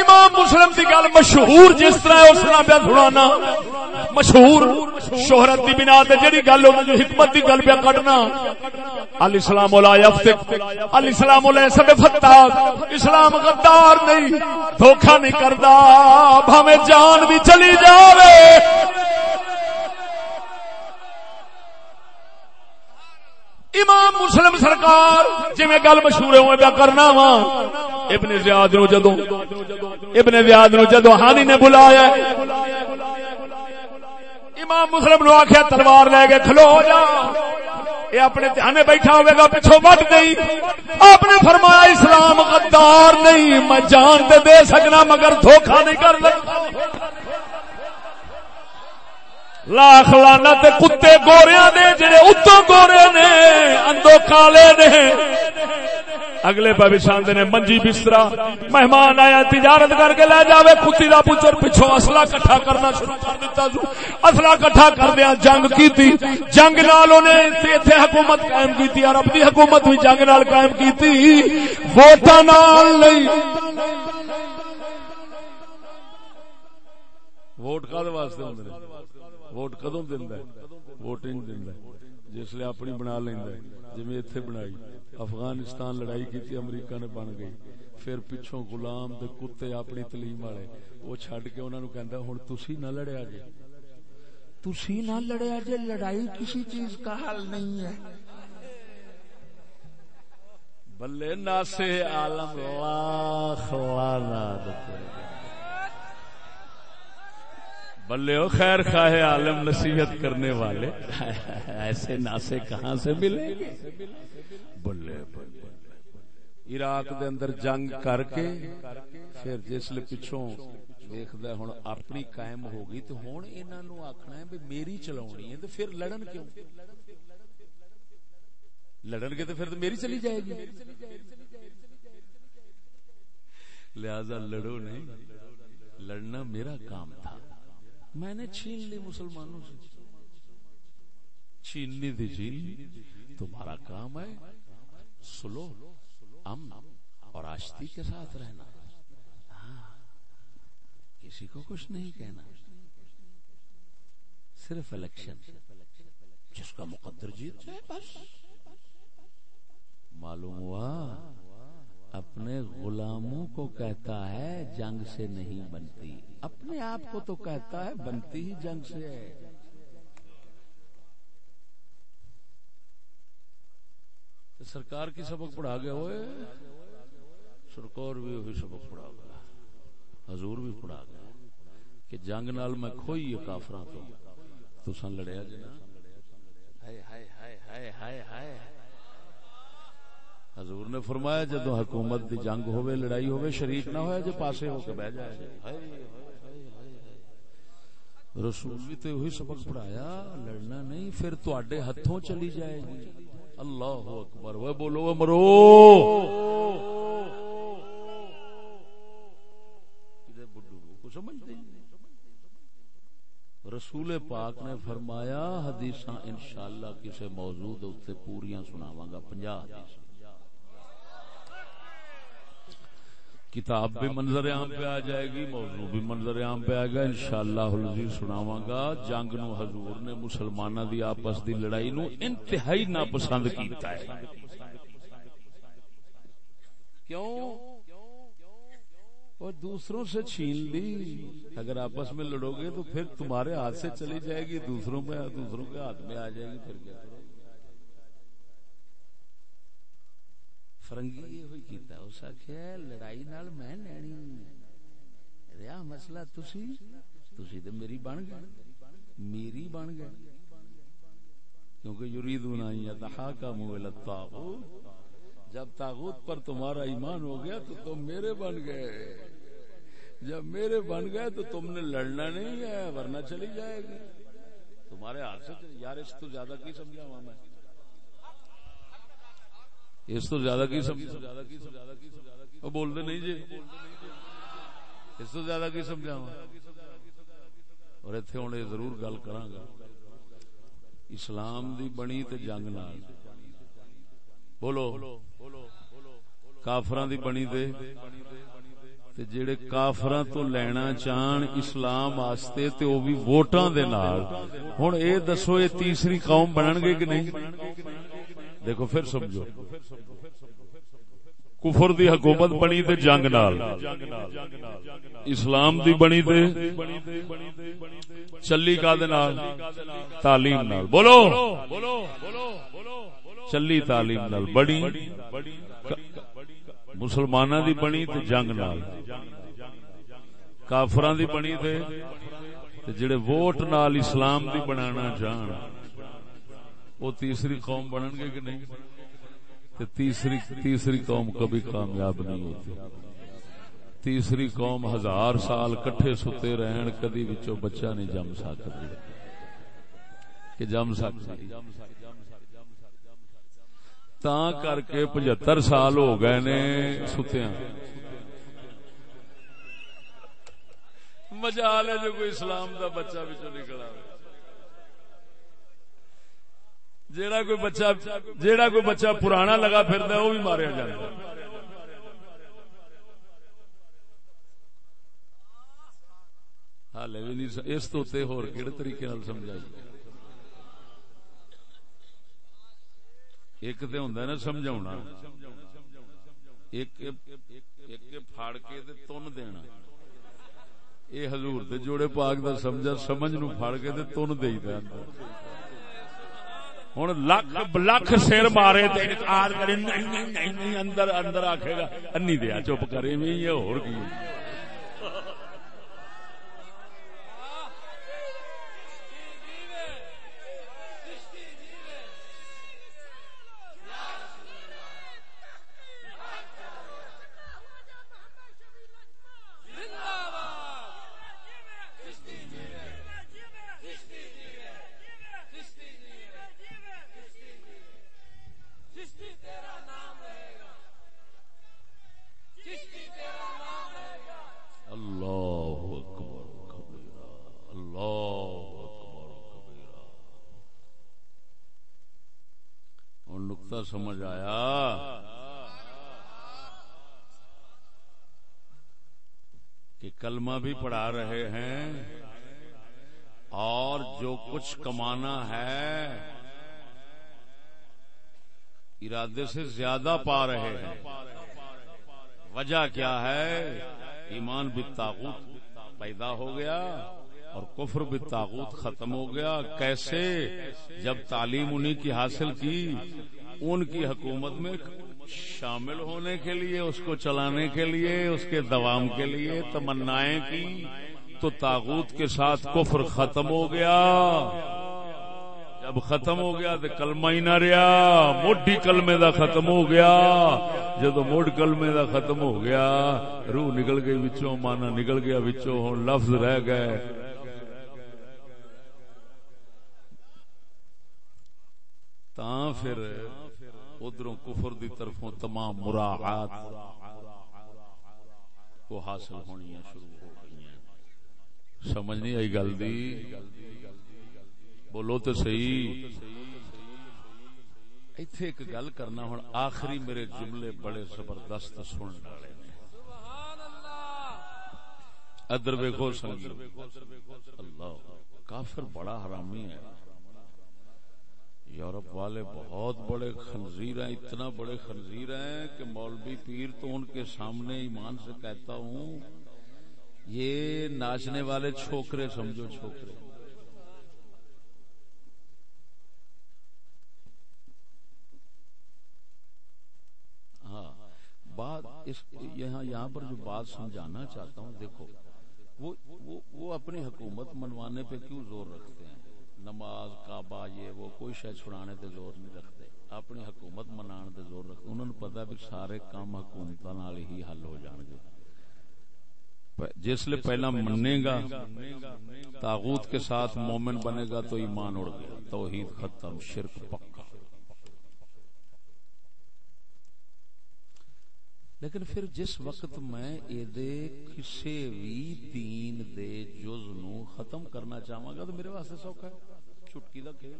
امام مسلم کی گل مشہور جس طرح اس طرح پہ سنانا۔ مشہور شہرت کی بنا جہی گل جو حکمت کی گل پہ کٹنا علی سلام علی سلام سب فتح اسلام غدار نہیں دھوکھا نہیں کرتا۔ بھاوے جان بھی چلی جاوے۔ امام مسلم سرکار جی میں گل مشہور ہوئے پیا کرنا وا۔ ابن زیاد نو جدو ابن زیاد نو جدو ہانی نے بلایا امام مسلم نو آخیا تلوار لے کے کھلو جا۔ یہ اپنے دھیان بیٹھا ہوئے گا پچھو بٹ گئی آپ نے فرمایا، اسلام غدار نہیں، میں جان دے دے سکنا، مگر دھوکھا نہیں کر سکتا لاکھ لانا کتے گوریا نے، جڑے اتو گورے نے اندو کالے نے۔ اگلے پہ بچھاندے نے منجی بسترا، مہمان آیا، تجارت کر کے لے جاوے، کتی دا پچھر پچھو اصلہ کٹھا کرنا شروع کر دیتا سو اصلہ کٹھا کر دیا، جنگ کی تھی جنگ نالوں نے تھے حکومت قائم کی تھی اور اپنی حکومت بھی جنگ نال قائم کی تھی ووٹا نال نہیں ووٹ کا واسطے ہوندے ووٹ کدو دینا ووٹنگ دینا جس لیے اپنی بنا لینا جی اتنے بنائی۔ افغانستان لڑائی کی امریکہ نے بن گئی۔ پھر پچھوں غلام دے کتے اپنی تلیم والے۔ وہ چڈ کے انہوں نے ہوں تھی نہ لڑیا جی تھی نہ لڑیا جی لڑائی کسی چیز کا حل نہیں ہے۔ بلے ناسے عالم لاکھ لعنت بلے او خیر خواہ عالم نصیحت کرنے والے. ایسے ناسے کہاں سے ملے؟ بلے عراق دے اندر جنگ کر کے پھر جسل پچھوں دیکھدا ہن اپنی قائم ہو گئی تو ہن انہاں نو آکھنا ہے بھی میری چلاونی ہے تو پھر لڑن کیوں؟ لڑن گے تو پھر تو میری چلی جائے گی۔ لہذا لڑو نہیں لڑنا میرا کام تھا۔ میں نے چھین لی مسلمانوں سے۔ چھیننی تھی چھین تمہارا کام ہے سلو، امن اور آشتی کے ساتھ رہنا۔ ہاں، کسی کو کچھ نہیں کہنا۔ صرف الیکشن۔ جس کا مقدر جیت جائے، بس۔ معلوم ہوا اپنے غلاموں کو کہتا ہے جنگ سے نہیں بنتی۔ اپنے آپ کو تو کہتا ہے بنتی ہی جنگ سے۔ ہے سرکار کی سبق پڑھا گیا ہوئے؟ سرکار بھی وہی سبق پڑھا گیا۔ حضور بھی پڑھا گیا کہ جنگ نال میں کھوئی ہے کافرا تو۔ تو سن لڑیا جنا ہائے ہائے ہائے ہائے ہائے ہائے۔ حضور نے فرمایا جدو حکومت دی جنگ ہوئے لڑائی ہوئے شریک نہ ہوئے جو پاسے ہو کے بہ جائے۔ رسول بھی تو وہی سبق پڑھایا، لڑنا نہیں، پھر تڈے ہاتھوں چلی جائے گی۔ اللہ اکبر، وہ بولو مرو۔ رسول پاک نے فرمایا حدیث انشاءاللہ کسی موضوع دے اوپر پوریاں سناواں گا پنجا حدیث کتاب بھی منظر عام پہ آ جائے گی، موضوع بھی منظر عام پہ آئے گا، انشاءاللہ العزیز سناواں گا۔ جنگ نو حضور نے مسلمانہ دی آپس دی لڑائی نو انتہائی ناپسند کیتا ہے۔ کیوں؟ اور دوسروں سے چھین لی۔ اگر آپس میں لڑو گے تو پھر تمہارے ہاتھ سے چلی جائے گی، دوسروں میں دوسروں کے ہاتھ میں آ جائے گی، پھر کیا فرنگی یہ ہوئی کیتا اس آخیا لڑائی نال میں لینی رہا مسئلہ تسی؟ تسی تو میری بن گئے۔ میری بن گئے۔ کیونکہ یریدون ان یتحاکموا الی الطاغوت۔ جب تاغوت پر تمہارا ایمان ہو گیا تو تم میرے بن گئے۔ جب میرے بن گئے تو تم نے لڑنا نہیں ہے، ورنہ چلی جائے گی۔ تمہارے ہاتھ سے یار، اس تو زیادہ کی سمجھا ہوا میں؟ اس تو زیادہ کی سمجھا وہ بولتے نہیں جی۔ اس تو زیادہ کی سمجھا اور اتنے ہوں ضرور گل کرا گا۔ اسلام دی بنی تے جنگ نال۔ بولو۔ کافران دی بنی دے تے جڑے کافراں تو لینا چاہن اسلام واسطے تے او بھی ووٹاں دے نال۔ ہن اے دسو اے تیسری قوم بنن گے کہ نہیں؟ دیکھو پھر سمجھو۔ کفر دی حکومت بنی تے جنگ نال۔ اسلام دی بنی تے چلی کا دے نال، تعلیم نال۔ بولو۔ چلی تعلیم نال بڑی مسلمانہ دی بنی تے جنگ نال۔ کافران دی بنی تے جڑے ووٹ نال اسلام دی بنانا جان۔ وہ تیسری قوم بنن گے کہ نہیں؟ تیسری تیسری قوم کبھی کامیاب نہیں ہوتی۔ تیسری قوم ہزار سال کٹھے ستے رہن، کدی وچوں بچہ نہیں جم سکتی کہ جم سکتی تا کر کے پچہتر سال ہو گئے نے ستیا مزہ لے جو کوئی اسلام دا بچہ بچوں نکلا جیڑا کوئی بچہ جیڑا کوئی بچہ پرانا لگا پھر وہ بھی ماریا جائے ہال بھی نہیں اس تو ہو طریقے سمجھائی؟ ایک تو ہوں نا سمجھا ایک فاڑ کے تن دینا۔ یہ ہزور جوڑے پاک دا سمجھا، سمجھ نو فاڑ کے تن دے۔ ہوں لکھ لکھ سر مارے اندر اندر آخے گا انی دیا چپ کرے بھی ہو سمجھ آیا؟ کہ کلمہ بھی پڑھا رہے ہیں اور جو کچھ کمانا ہے ارادے سے زیادہ پا رہے ہیں۔ وجہ کیا ہے؟ ایمان بھی پیدا ہو گیا اور کفر بھی ختم ہو گیا۔ کیسے؟ جب تعلیم انہیں کی حاصل کی ان کی حکومت میں شامل ہونے کے لیے، اس کو چلانے کے لیے، اس کے دوام کے لیے تمنائیں کی تو تاغوت کے ساتھ کفر ختم ہو گیا۔ جب ختم ہو گیا تو کلمہ ہی نہ رہا۔ موڈی کلمے دا ختم ہو گیا۔ جدو موڈ کلمے دا ختم ہو گیا، روح نکل گئی بچوں مانا نکل گیا بچوں ہوں لفظ رہ گئے۔ تا پھر ادھر کفر دی طرفوں تمام مراعات کو حاصل ہونی شروع ہو گئی ہیں سمجھ نہیں آئی گل دی؟ بولو تو صحیح۔ ایتھے ایک گل کرنا ہوں آخری میرے جملے بڑے زبردست سن والے ادر ویکو سنگ اللہ، کافر بڑا حرامی ہے۔ یورپ والے بہت بڑے خنزیر ہیں، اتنا بڑے خنزیر ہیں کہ مولوی پیر تو ان کے سامنے ایمان سے کہتا ہوں، یہ ناچنے والے چھوکرے، سمجھو چھوکرے۔ ہاں بات اس یہاں یہاں پر جو بات سمجھانا چاہتا ہوں، دیکھو وہ وہ اپنی حکومت منوانے پہ کیوں زور رکھتے ہیں؟ نماز کعبہ یہ وہ، کوئی شے چھڑانے تے زور نہیں رکھتے، اپنی حکومت منان تے زور رکھتے، انہوں نے پتا بھی سارے کام حکومت نال ہی حل ہو جان گے۔ جس لیے پہلا مننے گا، تاغوت کے ساتھ مومن بنے گا تو ایمان اڑ گیا، توحید ختم، شرک پکا۔ لیکن پھر جس وقت میں کسی بھی دین دے جز نو ختم کرنا چاہوں گا تو میرے واسطے سوکھا ہے۔ چٹکی دا کھیل۔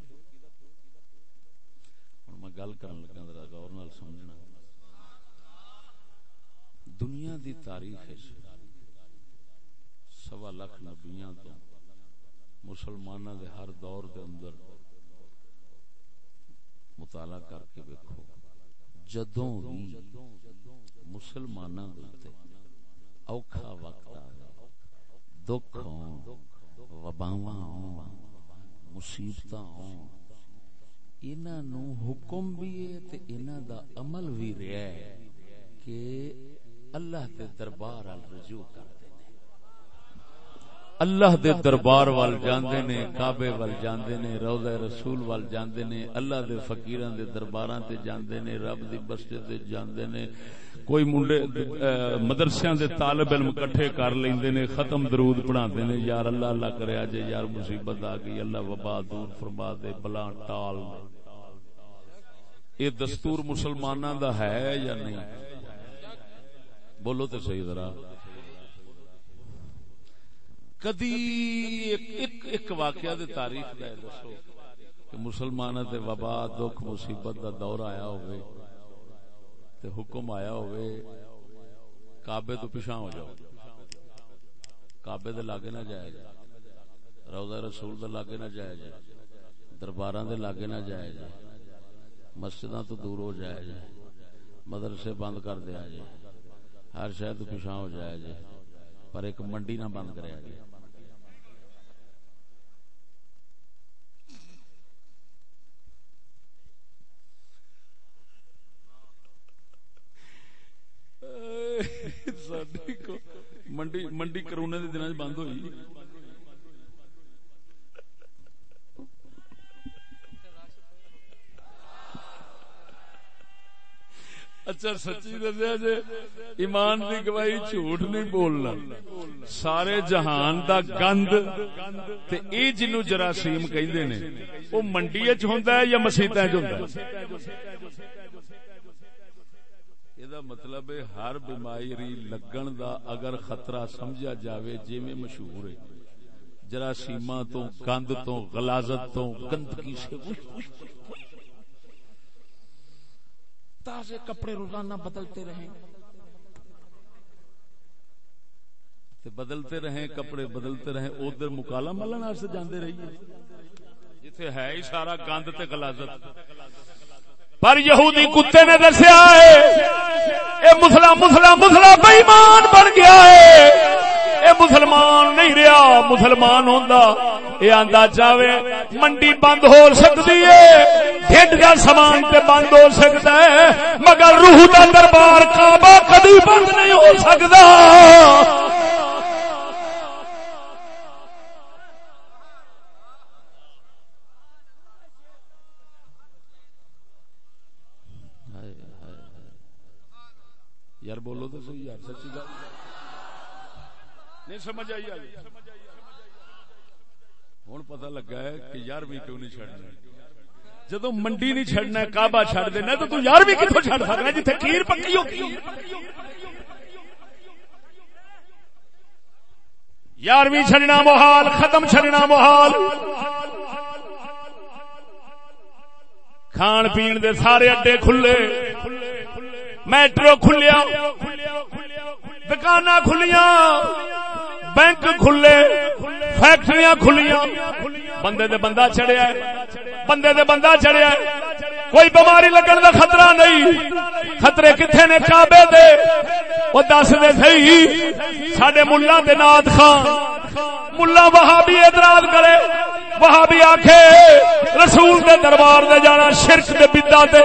ہوں میں گل کرن لگا ذرا غور نال سمجھنا۔ دنیا دی تاریخ سوا لاکھ نبیاں تو مسلمانوں دے ہر دور دے اندر مطالعہ کر کے دیکھو جدوں بھی مسلمانوں دے اوکھا وقت آئے دکھ ہوں وباواں ہوں مصیبتاں ہوں۔ انہاں نو حکم بھی ہے تے انہاں دا عمل بھی رہا ہے کہ اللہ دے دربار ال رجوع کر اللہ دے دربار وال جاندے نے، کعبے وال جاندے نے، روضہ رسول وال جاندے نے، اللہ دے فقیراں دے درباراں تے جاندے نے، رب دی مسجد تے جاندے نے۔ کوئی منڈے مدرسیاں دے طالب علم کٹھے کر لیندے نے، ختم درود پڑھاندے نے، یار اللہ اللہ کرے اج یار مصیبت آ گئی، اللہ وبا دور فرما دے، بلا ٹال یہ دستور مسلماناں دا ہے یا نہیں؟ بولو تے صحیح ذرا۔ کدی ایک ایک واقعہ دے تاریخ دا دسو کہ مسلمانوں تے وبا، دکھ، مصیبت دا دور آیا ہوئے تے حکم آیا ہوئے، کعبے تو پیچھا ہو جاؤ۔ کعبے دے لاگے نہ جائے۔ جا روزہ رسول دے لاگے نہ جائے۔ جا درباراں دے لاگے نہ جائے۔ جا مسجداں تو دور ہو جائے۔ جا مدرسے بند کر دیا جائے۔ ہر شہر تو پیچھا ہو جائے جائے۔ پر ایک منڈی نہ بند کریا جائے۔ منڈی منڈی کرونے کے دن بند ہوئی اچھا سچی دسیا جی ایمان کی گواہی جھوٹ نہیں بولنا سارے جہان دا گند تے اے جنو جراثیم کہندے نے او منڈی وچ ہوندا ہے یا مسیتاں وچ ہوندا ہے مطلب ہے ہر بیماری لگن دا اگر خطرہ سمجھا جاوے جی میں مشہور ہے۔ جراثیماں تو گند تو غلازت تو گندگی سے۔ تازے کپڑے روزانہ بدلتے رہیں۔ بدلتے رہیں کپڑے بدلتے رہیں ادھر مکالا ملن سے جانے رہیے۔ جتھے ہے ہی سارا گند تے غلازت۔ پر یہودی کتے نے دسیا ہے، اے مسلا مسلا مسلا بےمان بن گیا ہے۔ اے مسلمان نہیں رہا، مسلمان ہوندا، اے آندا چاہے منڈی بند ہو سکتی ہے ڈھڈ کا سامان تے بند ہو سکتا ہے، مگر روح دا دربار کعبہ کبھی بند نہیں ہو سکتا یار سچی گل۔ نہیں، سمجھ آئی آئی ہوں پتا لگا ہے کہ یار بھی کیوں نہیں چڑنا جدو منڈی نہیں چڑنا کعبہ چڑ دینا، تو تو یار بھی کتوں چڑ سکنا جتنے کھیر پکی ہوگی یار بھی چڑنا محال، ختم چڑنا محال۔ کھان پین دے سارے اڈے کھلے۔ میٹرو کھلیا۔ دکان کھلیاں بینک کھلے فیکٹریاں کھلیاں بندے دے بندہ چڑیا بندے دے بندہ چڑھیا کوئی بیماری لگن دا خطرہ نہیں۔ خطرے کتنے نے کعبے دے؟ وہ دس دے سی سڈے ملا دے خان۔ ملا وہابی اعتراض کرے۔ وہابی آکھے، رسول دے دربار دے جانا شرک دے بدا تے۔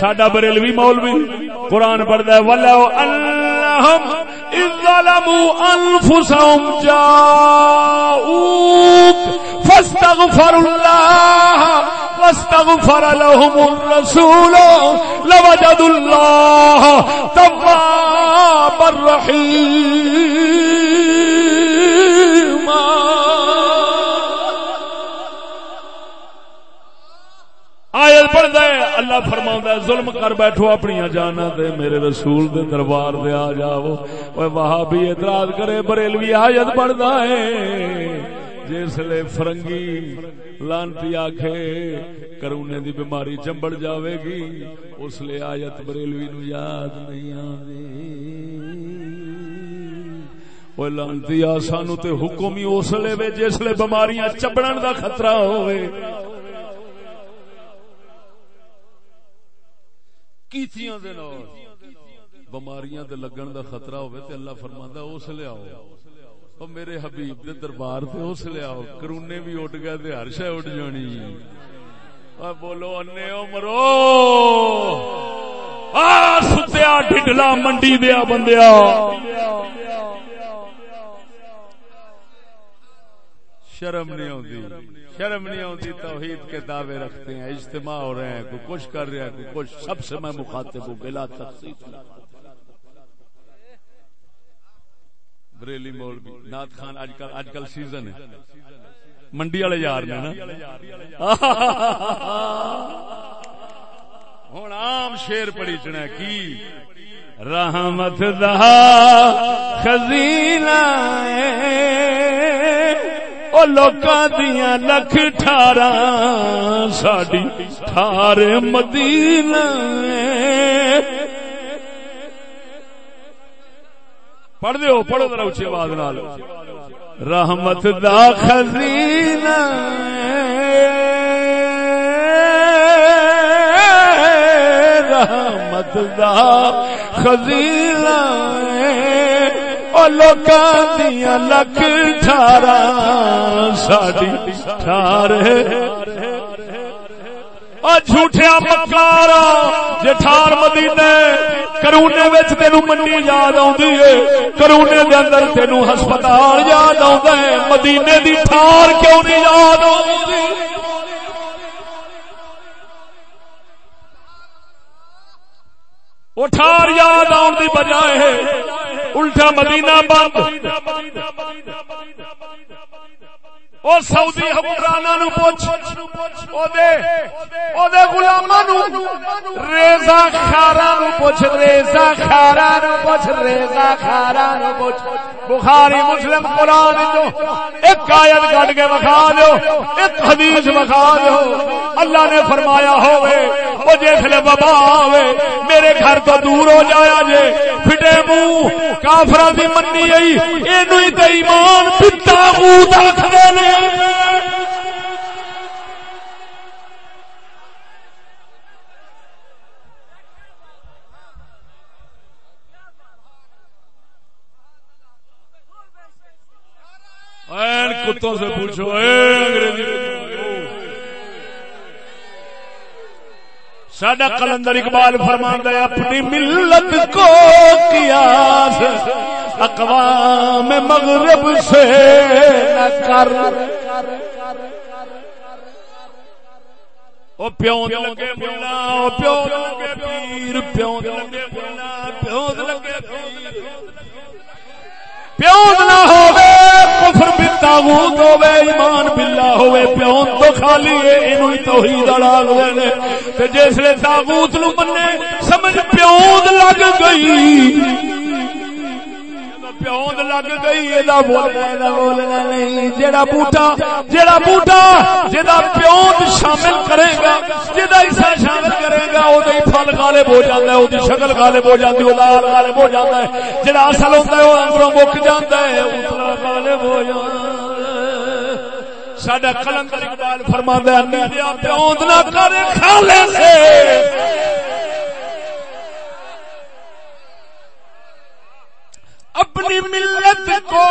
ساڈا بریلوی مولوی قرآن پڑھدا ہے، ولو اللہم اذ ظلموا انفسهم جاءوک فاستغفر اللہ واستغفر لهم الرسول لوجد اللہ تواب الرحیم آیت پڑھ دے اللہ فرما ظلم کر بیٹھو اپنی جانا دے میرے رسول دے دربار دے آ جاؤ۔ وہ وہاں بھی اعتراض کرے، بریلوی آیت پڑھتا ہے۔ جس جسلے فرنگی لانتی آخے کرونے دی بیماری چمبڑ جاوے گی، اس لیے آیت بریلوی نو یاد نہیں آتی وہ لانتی آ سانو تے حکم ہی اس لیے جسلے بیماریاں چبڑن دا خطرہ ہوئے کیتیاں دے نال؟ بیماریاں دے لگن دا خطرہ ہوے تے اللہ فرماندا اس لے آؤ۔ او میرے حبیب دے دربار تے اس لے آؤ، کرونے بھی اٹھ گئے تے ہر شے اٹھ جانی۔ او بولو انے او! مرو آ، ستیا ڈھڈلا منڈی دیا بندیا۔ شرم نہیں ہوندی شرم نہیں آتی توحید کے دعوے رکھتے ہیں، اجتماع ہو رہے ہیں، کوئی کچھ کر رہا ہے، کوئی کچھ۔ سب سے میں مخاطب ہوں، بلا تخصیص بریلی مول بھی نات خان آج کل آج کل سیزن ہے۔ منڈی والے یار نے نا۔ ہوں عام شیر پڑی چنا کی؟ رحمت دہا خزینہ او لوکاں دیاں لکھ ٹھارا ساڈی ٹھار مدینہ پڑھ دیو، پڑھو ذرا اونچی آواز نال۔ رحمت دا خزینہ۔ رحمت دا خزینہ۔ لوکاں دیا لکھ ٹھارا، ساڈی ٹھار جھوٹیا مکارا جے ٹھار مدینے، کرونے وچ تینو منڈی یاد آندی ہے کرونے دے اندر تینو ہسپتال یاد آندا ہے مدینے دی ٹھار کیوں نہیں یاد آندی وہ ٹھار یاد آن دی بجائے الٹا مدینہ بند۔ او سعودی حکمراناں نو پوچھ۔ او دے او دے غلاماں نو ریزا خارا نو پوچھ ریزا خارا نو پوچھ ریزا خارا نو پوچھ۔ بخاری، مسلم، قرآن جو ایک آیت کٹ کے بخا دو ایک حدیث بخا دو اللہ نے فرمایا ہوئے وہ جیسے وبا آوے میرے گھر تو دور ہو جایا جے، پھٹے منہ کافرا دی منی آئی یہ ایمان، پتا منہ آخر نے۔ کتوں سے پوچھو انگریزی سڈا کلندر اقبال فرمان اپنی ملت کو قیاس۔ اقوام مغرب سے نہ کر۔ او پیون لگے ملا، او پیون لگے پیر، پیون لگے ملا، پیون لگے پیر۔ پیون نہ ہوے کفر بالتاغوت ہوے ایمان باللہ ہوے پیون تو خالی ہے، اینو توحید اڑا نے تے جس لے تاغوت نو مننے، سمجھ پیون لگ گئی۔ پیوند لگ گئی یہ بولنا بولنا نہیں جیڑا بوٹا جیڑا بوٹا جا پیوند شامل کرے گا حصہ شامل کرے گا وہ پھل غالب ہو جاتا ہے وہ شکل غالب ہو جاتی ہے لال غالب ہو جاتا ہے جڑا اصل ہوتا ہے وہ اندروں مک جاتا ہے غالب ہو جاتا ساڈا کلندر اقبال فرماندا ہے نیندیا پیوند نہ کر کھالے سے اپنی ملت کو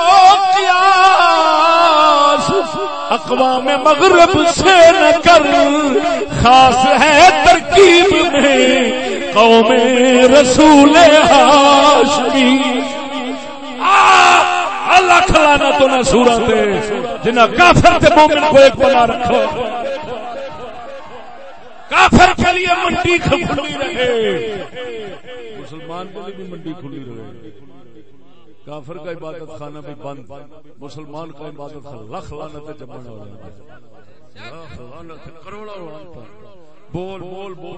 قیاس اقوام مغرب سے نہ کر۔ خاص ہے ترکیب میں قوم رسول ہاشمی۔ لکھ لانا تو نہ صورت جنہ کافر تے مومن کو ایک بنا رکھو۔ کافر کے لیے منڈی کھلی رہے۔ مسلمان کے لیے بھی منڈی کھلی رہے۔ کافر کا عبادت خانہ بھی بند، مسلمان کا عبادت خانہ، لکھ لانا جمن ہو کروڑا بول بول بول۔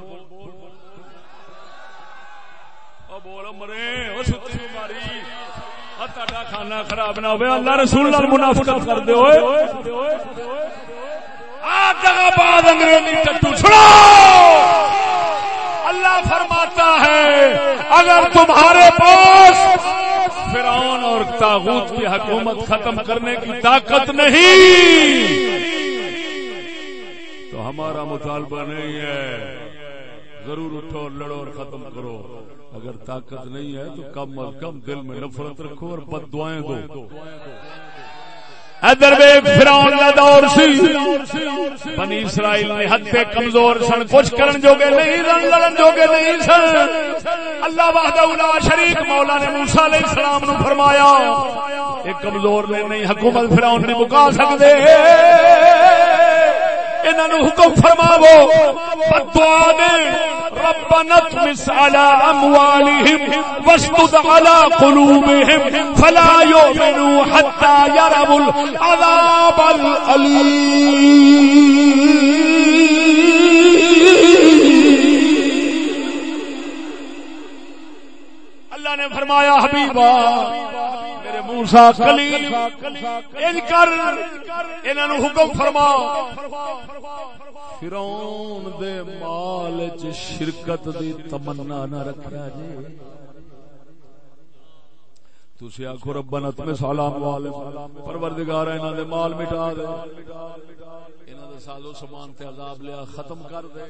بول مرے کھانا خراب نہ ہو اللہ رسول منافقت کر دے انگریزی ٹٹو چھڑو۔ اللہ فرماتا ہے، اگر تمہارے پاس فرعون اور تاغوت کی حکومت ختم کرنے کی طاقت نہیں! تو ہمارا مطالبہ نہیں ہے۔ ضرور اٹھو اور لڑو اور ختم کرو۔ اگر طاقت نہیں ہے تو کم از کم دل میں نفرت رکھو اور بد دعائیں دو۔ ادھر فرعون کا دور سی۔ بنی اسرائیل نے حد پہ کمزور سن۔ کچھ کرن جوگے نہیں سن، لڑن جوگے نہیں سن۔ اللہ وحدہ لا شریک مولا نے موسی علیہ السلام نو فرمایا ایک کمزور نے نہیں، حکومت فرعون نے مکا سکدے انہاں نو حکم فرماو، بدعا دے۔ ربنا اطمس على اموالهم واشدد على قلوبهم فلا يؤمنوا حتى يروا العذاب الالم اللہ نے فرمایا، حبیبا، میرے موسا کلی ان کر انہوں حکم فرما۔ فرعون دے مال چ شرکت دی تمنا نہ رکھیا جی۔ تسی آکھو ربنا تم سلام علیکم پروردگار، انہاں دے مال مٹا دے۔ انہاں دے سازو سامان تے عذاب لیا، ختم کر دے۔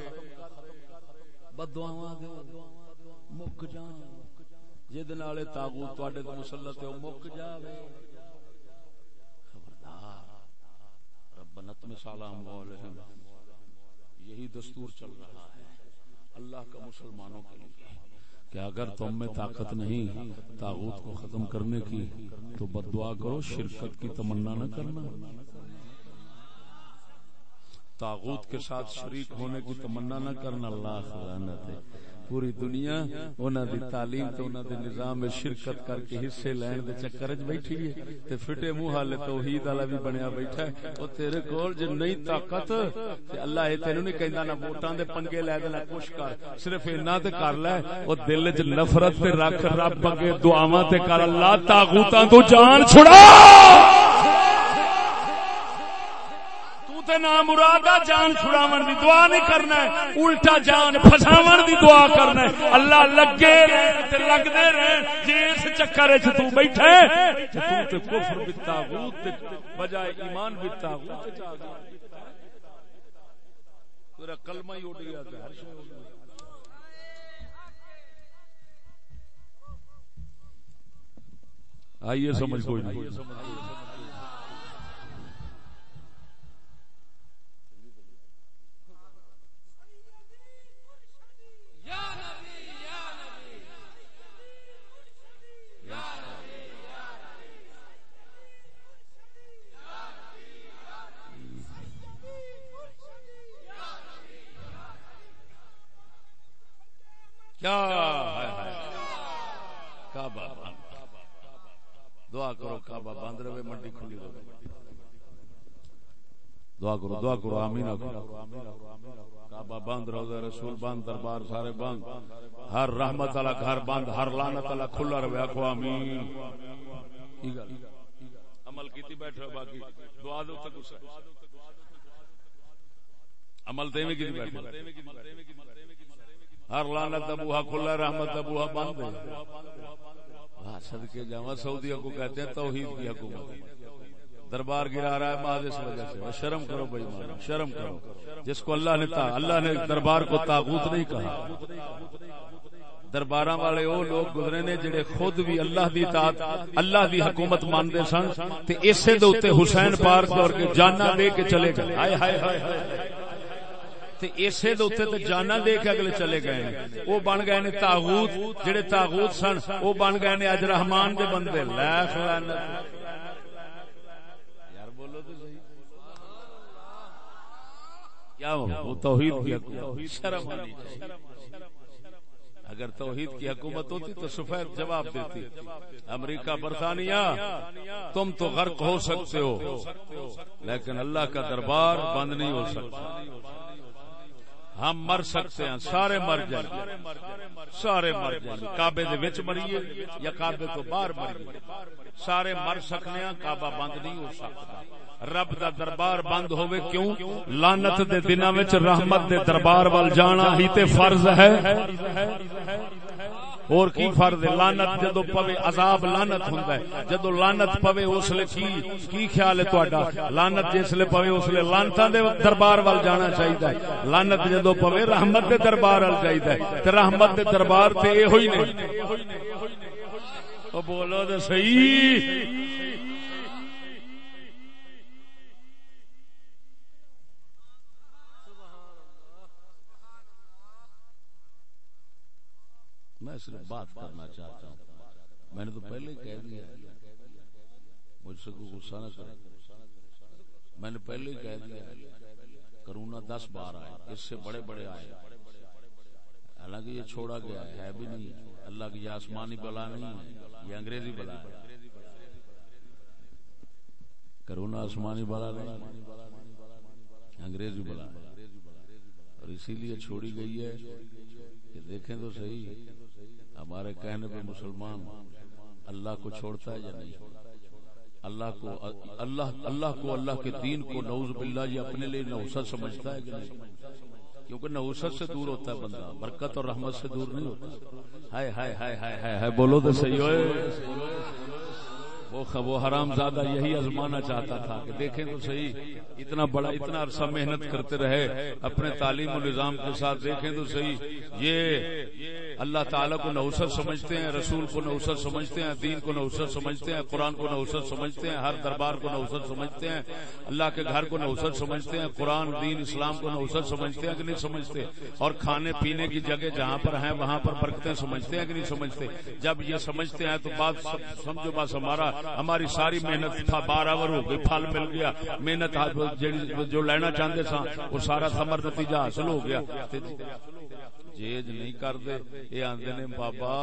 بددعاواں دے مک جان جد نالے تاغوت تواڈے تے مسلط ہے او مک جاوے۔ خبردار، ربنا تم سلام علیکم یہی دستور چل رہا ہے اللہ کا مسلمانوں کے لیے کہ اگر تم میں طاقت نہیں تاغوت کو ختم کرنے کی تو بد دعا کرو، شرکت کی تمنا نہ کرنا۔ تاغوت کے ساتھ شریک ہونے کی تمنا نہ کرنا، اللہ خزانت ہے پوری دنیا، انہاں دی تعلیم تے انہاں دے نظام میں شرکت کر کے حصے لین دے چکر وچ بیٹھی ہے تے فٹے منہ حال توحید والا بھی بنیا بیٹھا ہے۔ او تیرے کول جے نہیں طاقت، تے اللہ اے تینوں نہیں کہندا نہ ووٹاں دے پنگے لے دے نہ کچھ کر، صرف اینا تے کر لے۔ او دل وچ نفرت تے رکھ، رب اگے دعاواں تے کر، اللہ طاغوتاں تو جان چھڑا۔ تے نام مرادا جان چھڑاون دی دعا نہیں کرنا ہے، الٹا جان پھساون دی دعا کرنا ہے۔ اللہ لگے تے لگدے رہے جس جی چکر وچ تو بیٹھے جی تو تے کفر بالتاغوت تے بجائے ایمان بالتاغوت تے جا گیا تیرا کلمہ ہی اڑ گیا تے ہر شے اڑ گیا۔ آئیے، سمجھ کوئی نہیں۔ کیا کعبہ دعا کرو کعبہ بند رہے، منڈی کھلی رہے۔ دعا کرو دعا کرو، آمین کعبہ بند روزہ رسول بند، دربار سارے بند۔ ہر رحمت والا گھر بند، ہر لعنت والا کھلا رہے آخو آمین۔ عمل کیتی بیٹھے باقی۔ دعا دو تک عمل تے میں کیتی بیٹھے ہر لانت کا بوہا کھلا رحمت کا بند ہے صدقے جاوا سعودیہ کو کہتے ہیں، توحید کی حکومت۔ دربار گرا رہا ہے بعد اس وجہ سے۔ شرم کرو بھائی مانو، شرم کرو۔ جس کو اللہ نے اللہ نے دربار کو تاغوت نہیں کہا۔ دربار والے وہ لوگ گزرے نے جڑے خود بھی اللہ دی اطاعت، اللہ دی حکومت مانتے سن، تے اسے دے اوتے حسین پارک اور کے جانا دے کے چلے گئے۔ ہائے ہائے ہائے تے اسے دے اوتے تے جانا دے کے اگلے چلے گئے وہ بن گئے نے تاغوت، جڑے تاغوت سن، وہ بن گئے نے اج رحمان دے بندے۔ لاکھ یار بولو تو صحیح۔ کیا وہ توحید کی شرم آنی چاہیے۔ اگر توحید کی حکومت ہوتی تو سفید جواب دیتی۔ امریکہ برطانیہ، تم تو غرق ہو سکتے ہو، لیکن اللہ کا دربار بند نہیں ہو سکتا۔ ہم مر سکتے ہیں، سارے مر جائیں سارے مر جائیں کعبے دے وچ مریے یا کعبے تو باہر مریے سارے مر سکنے ہیں، کعبہ بند نہیں ہو سکتا۔ رب دا دربار بند ہوئے کیوں؟ لانت دے دنوں وچ رحمت دے دربار وال جانا ہی تے فرض ہے۔ اور کی فرض ہے لانت جدو پوے عذاب لانت ہوندا ہے؟ جدو لانت پوے اس لے کی کی خیال ہے تہاڈا لانت جس لے پوے اس لے لانتاں دے دربار وال جانا چاہیدا ہے۔ لانت جدو پوے رحمت دے دربار وال چاہیدا ہے۔ تے رحمت دے دربار تے ہوئی نہیں او بولو تے صحیح۔ صرف بات کرنا چاہتا ہوں۔ میں نے تو پہلے کہہ دیا مجھ سے کوئی غصہ نہ کرے۔ میں نے پہلے کہہ دیا کرونا دس بار آئے۔ اس سے بڑے بڑے آئے۔ حالانکہ یہ چھوڑا گیا ہے بھی نہیں۔ اللہ کی یہ آسمانی بلا نہیں ہے، یہ انگریزی بلا ہے۔ کرونا آسمانی بلا نہیں، انگریزی بلا اور اسی لیے چھوڑی گئی ہے کہ دیکھیں تو صحیح۔ ہمارے کہنے پہ مسلمان اللہ کو چھوڑتا ہے یا نہیں اللہ کو، اللہ اللہ کو، اللہ کے دین کو نعوذ باللہ یہ اپنے لیے نوسط سمجھتا ہے کہ نہیں؟ کیونکہ نوسط سے دور ہوتا ہے بندہ، برکت اور رحمت سے دور نہیں ہوتا۔ ہائے ہائے ہائے ہائے ہائے، بولو تو صحیح ہوئے۔ وہ وہ حرام زادہ یہی ازمانا چاہتا تھا کہ دیکھیں تو صحیح، اتنا بڑا، اتنا عرصہ محنت کرتے رہے، اپنے تعلیم و نظام کے ساتھ دیکھیں تو صحیح۔ یہ اللہ تعالیٰ کو نوسط سمجھتے ہیں، رسول کو نوسط سمجھتے ہیں، دین کو نوسط سمجھتے ہیں، قرآن کو نوسط سمجھتے ہیں، ہر دربار کو نوسط سمجھتے ہیں، اللہ کے گھر کو نوسط سمجھتے ہیں، قرآن، دین، اسلام کو نوسط سمجھتے ہیں کہ نہیں سمجھتے؟ اور کھانے پینے کی جگہ جہاں پر ہیں، وہاں پر برکتیں سمجھتے ہیں کہ نہیں سمجھتے؟ جب یہ سمجھتے ہیں تو بات سمجھو بس ہمارا ہماری ساری محنت تھا، بارہ بارہور ہو گئی، پھل مل گیا۔ محنت جو لینا چاہتے سا وہ سارا سمر نتیجہ حاصل ہو گیا۔ جیج نہیں کرتے یہ آدھے نے، بابا،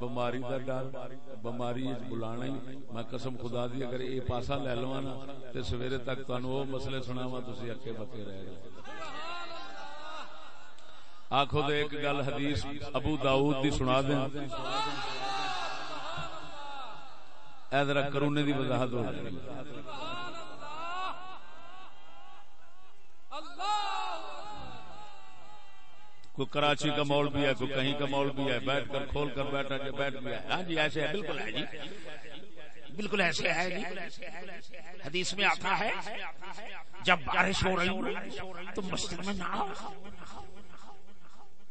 بماری کا ڈر، بماری بلانا ہی۔ میں قسم خدا دی، اگر یہ پاسا لے لوا نا تو سویرے تک تہن وہ مسئلے سنا وا تھی اکے بکے رہ گئے۔ آخو تو ایک گل حدیث ابو داؤد دی سنا دیں۔ ادھر کرونے دی وضاحت ہو گئی کوئی کراچی کا مول بھی ہے، کوئی کہیں کا مول بھی ہے۔ بیٹھ کر، کھول کر بیٹھا بیٹھ بھی ہے۔ ہاں جی ایسے ہے۔ بالکل ہے جی۔ بالکل ایسے ہے جی۔ حدیث میں آتا ہے، جب بارش ہو رہی تو مسجد میں نہ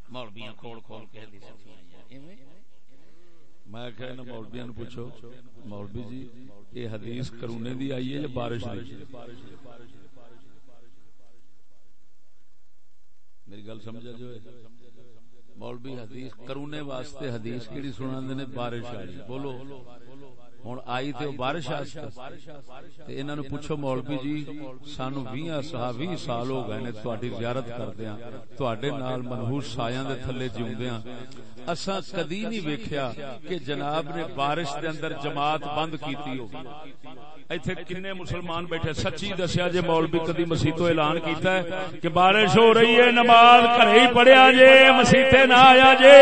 مولویاں کھول کھول کے حدیث میں کہنا مولوی نو پوچھو، مولوی جی یہ حدیث کرونے دی آئی ہے یا بارش دی؟ میری گل سمجھا جو مولوی حدیث کرونے واسطے حدیث کیڑی سنا نے؟ بارش آئی بولو۔ ہوں آئی تو بارش انہوں نے پوچھو مولوی جی سانو بھی بھی سال ہو گئے تاری زیارت کردیا تڈے نال منہوس سایاں دے تھلے جیوندیا اسا کدی نہیں ویکھیا کہ جناب نے بارش دے اندر جماعت بند کیتی ہو ایتھے کنے مسلمان بیٹھے سچی دسیا جے مولوی کدی مسیح تو اعلان کیتا ہے کہ بارش ہو رہی ہے نماز گھر ہی پڑھیا جے مسیح نہ آیا جے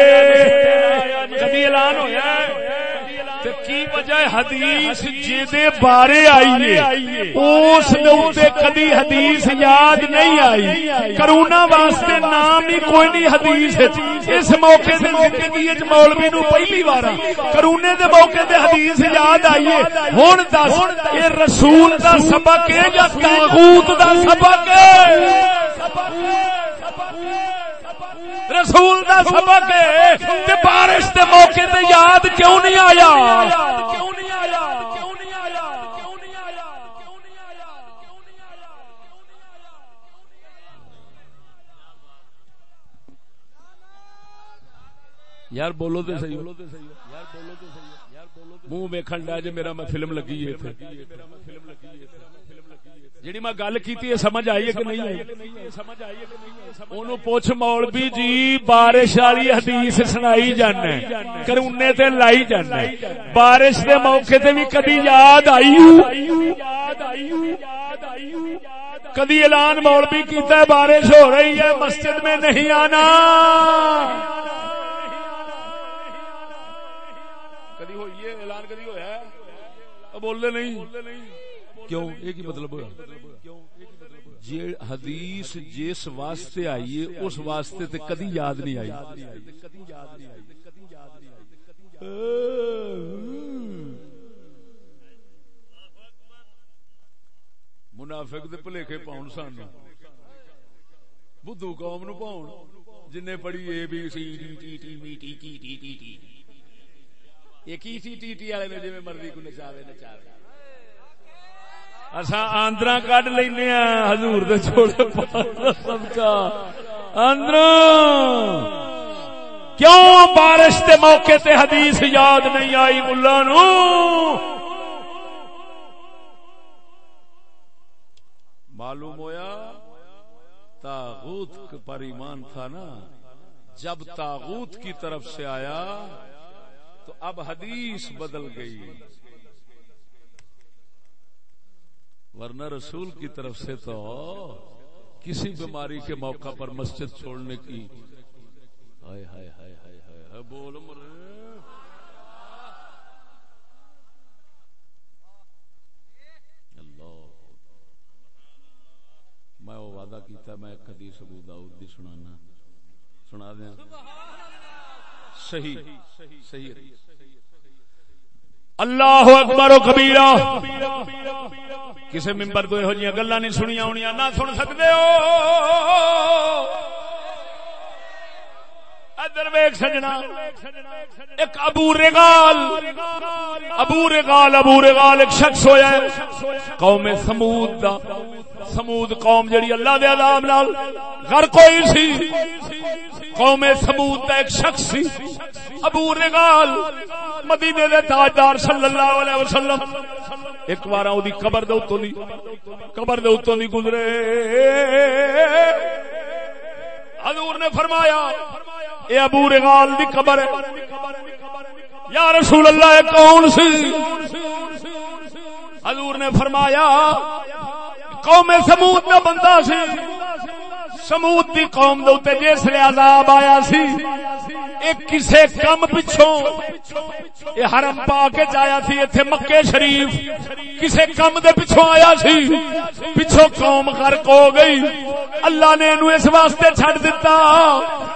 کدی اعلان ہویا ہے کی وجہ حدیث جیدے بارے آئی ہے اس دے کدی حدیث یاد نہیں آئی۔ کرونا واسطے نام ہی کوئی نہیں حدیث اس موقع سے زندگی مولوی نو پہلی بار۔ کرونے دے موقع تے حدیث یاد آئی ہے ہن دس، اے رسول دا سبق ہے یا تاغوت دا سبق ہے؟ رسول دا سبق تے بارش دے موقع تے یاد کیوں نہیں آیا؟ کیوں نہیں آیا یار بولو تے صحیح بولو تے صحیح یار بولو تے صحیح منہ ویکھن دا جے میرا میں فلم لگی ہے فلم جیڑی میں گل کی سمجھ آئی ہے کہ نہیں آئی؟ سمجھ پوچھ، مولوی جی بارش والی حدیث سنائی جانا کرونے تے لائی جانا بارش دے موقع تے بھی کدی یاد آئی کدی اعلان مولوی کیتا ہے، بارش ہو رہی ہے، مسجد میں نہیں آنا۔ کدی ہوئی ہے؟ اعلان کدی ہوا ہے؟ بولنے نہیں۔ کیوں؟ ایک ہی مطلب جی حدیث جس واسطے آئی ہے، اس واسطے تے کدی یاد نہیں آئی۔ منافق دے پلیکھے پاؤن سان بدھو قوم نو پاؤن جن پڑھی A B C D, T T me T کی ٹی ٹی ٹی۔ یہ کی سی ٹی ٹی والے نے جی مرضی کو نچاوے نچاوے۔ اصا آندرا کڈ لینا ہزور ہاں، سب کا آندر کیوں بارش کے موقع تے حدیث یاد نہیں آئی ملا نو؟ معلوم ہویا؟ تاغوت پر ایمان تھا نا۔ جب تاغوت کی طرف سے آیا تو اب حدیث بدل گئی۔ ورنہ رسول کی طرف سے تو کسی بیماری کے موقع پر مسجد چھوڑنے کی۔ ہائے ہائے ہائے ہائے ہائے بول اللہ۔ میں وہ وعدہ کیتا، میں ایک حدیث ابو داؤد دی سنانا۔ سنا دیا صحیح صحیح۔ اللہ اکبر و کبیرہ۔ کسی ممبر تو یہ گلا نہیں سنیا ہونی نہ سن سکتے ہو۔ ادھر ویک سجنا، ایک ابو رگال ابو رگال ابو رگال ایک شخص ہویا ہے، قوم سمود دا۔ سمود قوم جڑی اللہ دے عذاب نال غرق ہوئی سی۔ قوم سمود دا ایک شخص سی۔ ابو رگال مدینے دے تاجدار صلی اللہ علیہ وسلم۔ ایک بار دی قبر دے اتوں دی، قبر دے اتوں دی گزرے۔ حضور نے فرمایا، اے ابو رغال دی قبر ہے۔ یا رسول اللہ کون سی؟ حضور نے فرمایا، قوم سمود میں بندہ سی۔ سمود دی قوم دے جس لے عذاب آیا سی، ایک کسے کم پچھوں اے حرم پا کے جایا سی، ایتھے مکے شریف کسے کم دے پچھوں آیا سی۔ پچھوں قوم غرق ہو گئی۔ اللہ نے انو اس واسطے چھڑ دیتا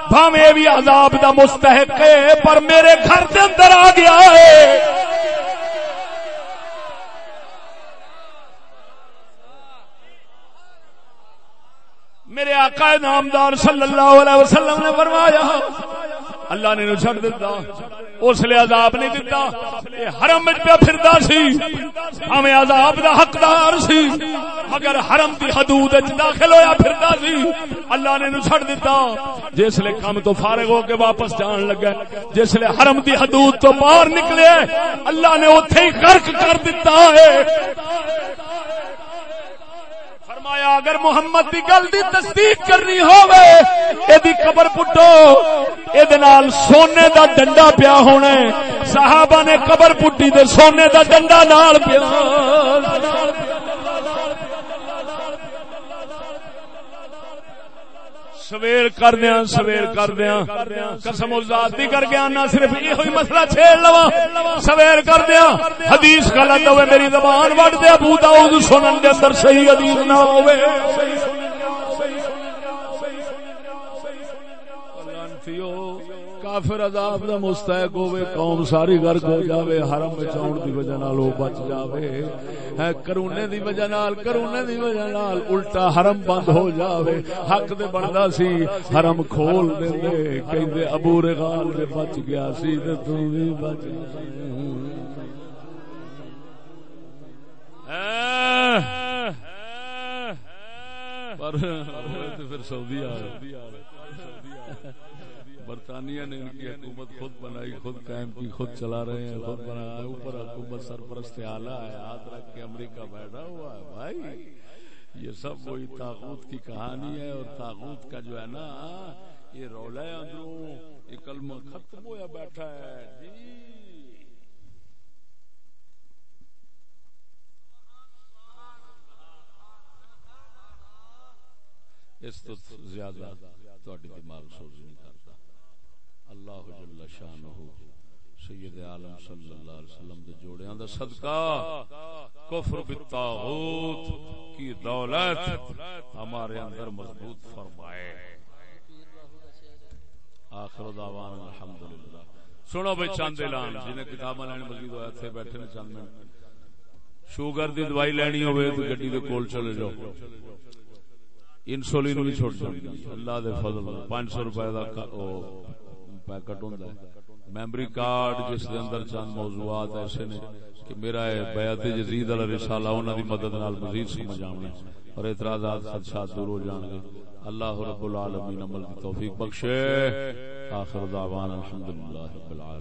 بھاویں بھی عذاب دا مستحق ہے، پر میرے گھر دے اندر آ گیا ہے۔ میرے آقا نامدار صلی اللہ علیہ وسلم نے فرمایا، اللہ نے چھڑ دیتا، اس لیے عذاب نہیں دیتا حرم پہ پھردا سی، ہمیں عذاب دا حقدار سی، مگر حرم دی حدود وچ داخل ہویا پھردا سی، اللہ نے چھڑ دیتا، جس لے کام تو فارغ ہو کے واپس جان لگا جس لے حرم دی حدود تو باہر نکلے، اللہ نے اوتھے ہی غرق کر دیتا ہے۔ فرمایا، اگر محمد دی گل دی تصدیق کرنی ہوے ایدی قبر پٹو اے نال سونے دا ڈنڈا پیا ہونا صحابہ نے قبر پٹی دے سونے دا ڈنڈا نال پیا۔ سویر کر دیا سویر کر دیا قسم ذات دی کر کے آنا صرف یہ ہوئی مسئلہ چھیڑ لوا سویر کر دیا حدیث غلط ہوئے، میری زبان وڑ دیا ابو داؤد سنن دے اندر صحیح حدیث نہ ہوئے۔ کافر عذاب دا مستحق ہوے قوم ساری غرق ہو جاوے حرم وچ اون دی وجہ نال او بچ جاوے۔ ہے کرونے دی وجہ نال کرونے دی وجہ نال الٹا حرم بند ہو جاوے۔ حق دے بندا سی حرم کھول دیندے کہندے ابو رغال دے بچ گیا سی تے تو بھی بچ پر پھر سعودی آ برطانیہ نے ان کی حکومت خود بنائی، خود قائم کی، خود چلا رہے ہیں، خود بنا اوپر حکومت سرپرست آلہ ہے، ہاتھ رکھ کے امریکہ بیٹھا ہوا ہے۔ بھائی، یہ سب وہی تاغوت کی کہانی ہے اور تاغوت کا جو ہے نا، یہ رولا ہے اندروں، یہ کلمہ ختم ہوا بیٹھا ہے۔ جی۔ اس تو زیادہ تھوڑی دماغ سوچ اللہ جل شانہ سید عالم صلی اللہ علیہ وسلم دے جوڑیاں دا صدقہ۔ کفر بالطاغوت کی دولت ہمارے اندر مضبوط فرمائے۔ آخر دعوان الحمدللہ۔ سنو بھائی چاند اعلان۔ جنہیں کتاباں لین مزید ہویا تھے بیٹھے نے چند منٹ۔ شوگر دی دوائی لینی ہوئے تو گڈی دے کول چلے جاؤ۔ انسولین بھی چھوٹ جائے اللہ دے فضل۔ پانچ سو روپے کا پیکٹ ہوں میمری کارڈ جس دے اندر چند موضوعات ایسے نے کہ میرا بیعت جزید علیہ رسالہ، انہاں دی مدد نال مزید سمجھ آونے اور اعتراضات خدشات دور ہو جان گے۔ اللہ رب العالمین عمل کی توفیق بخشے۔ آخر دعوانا الحمدللہ رب العالمین۔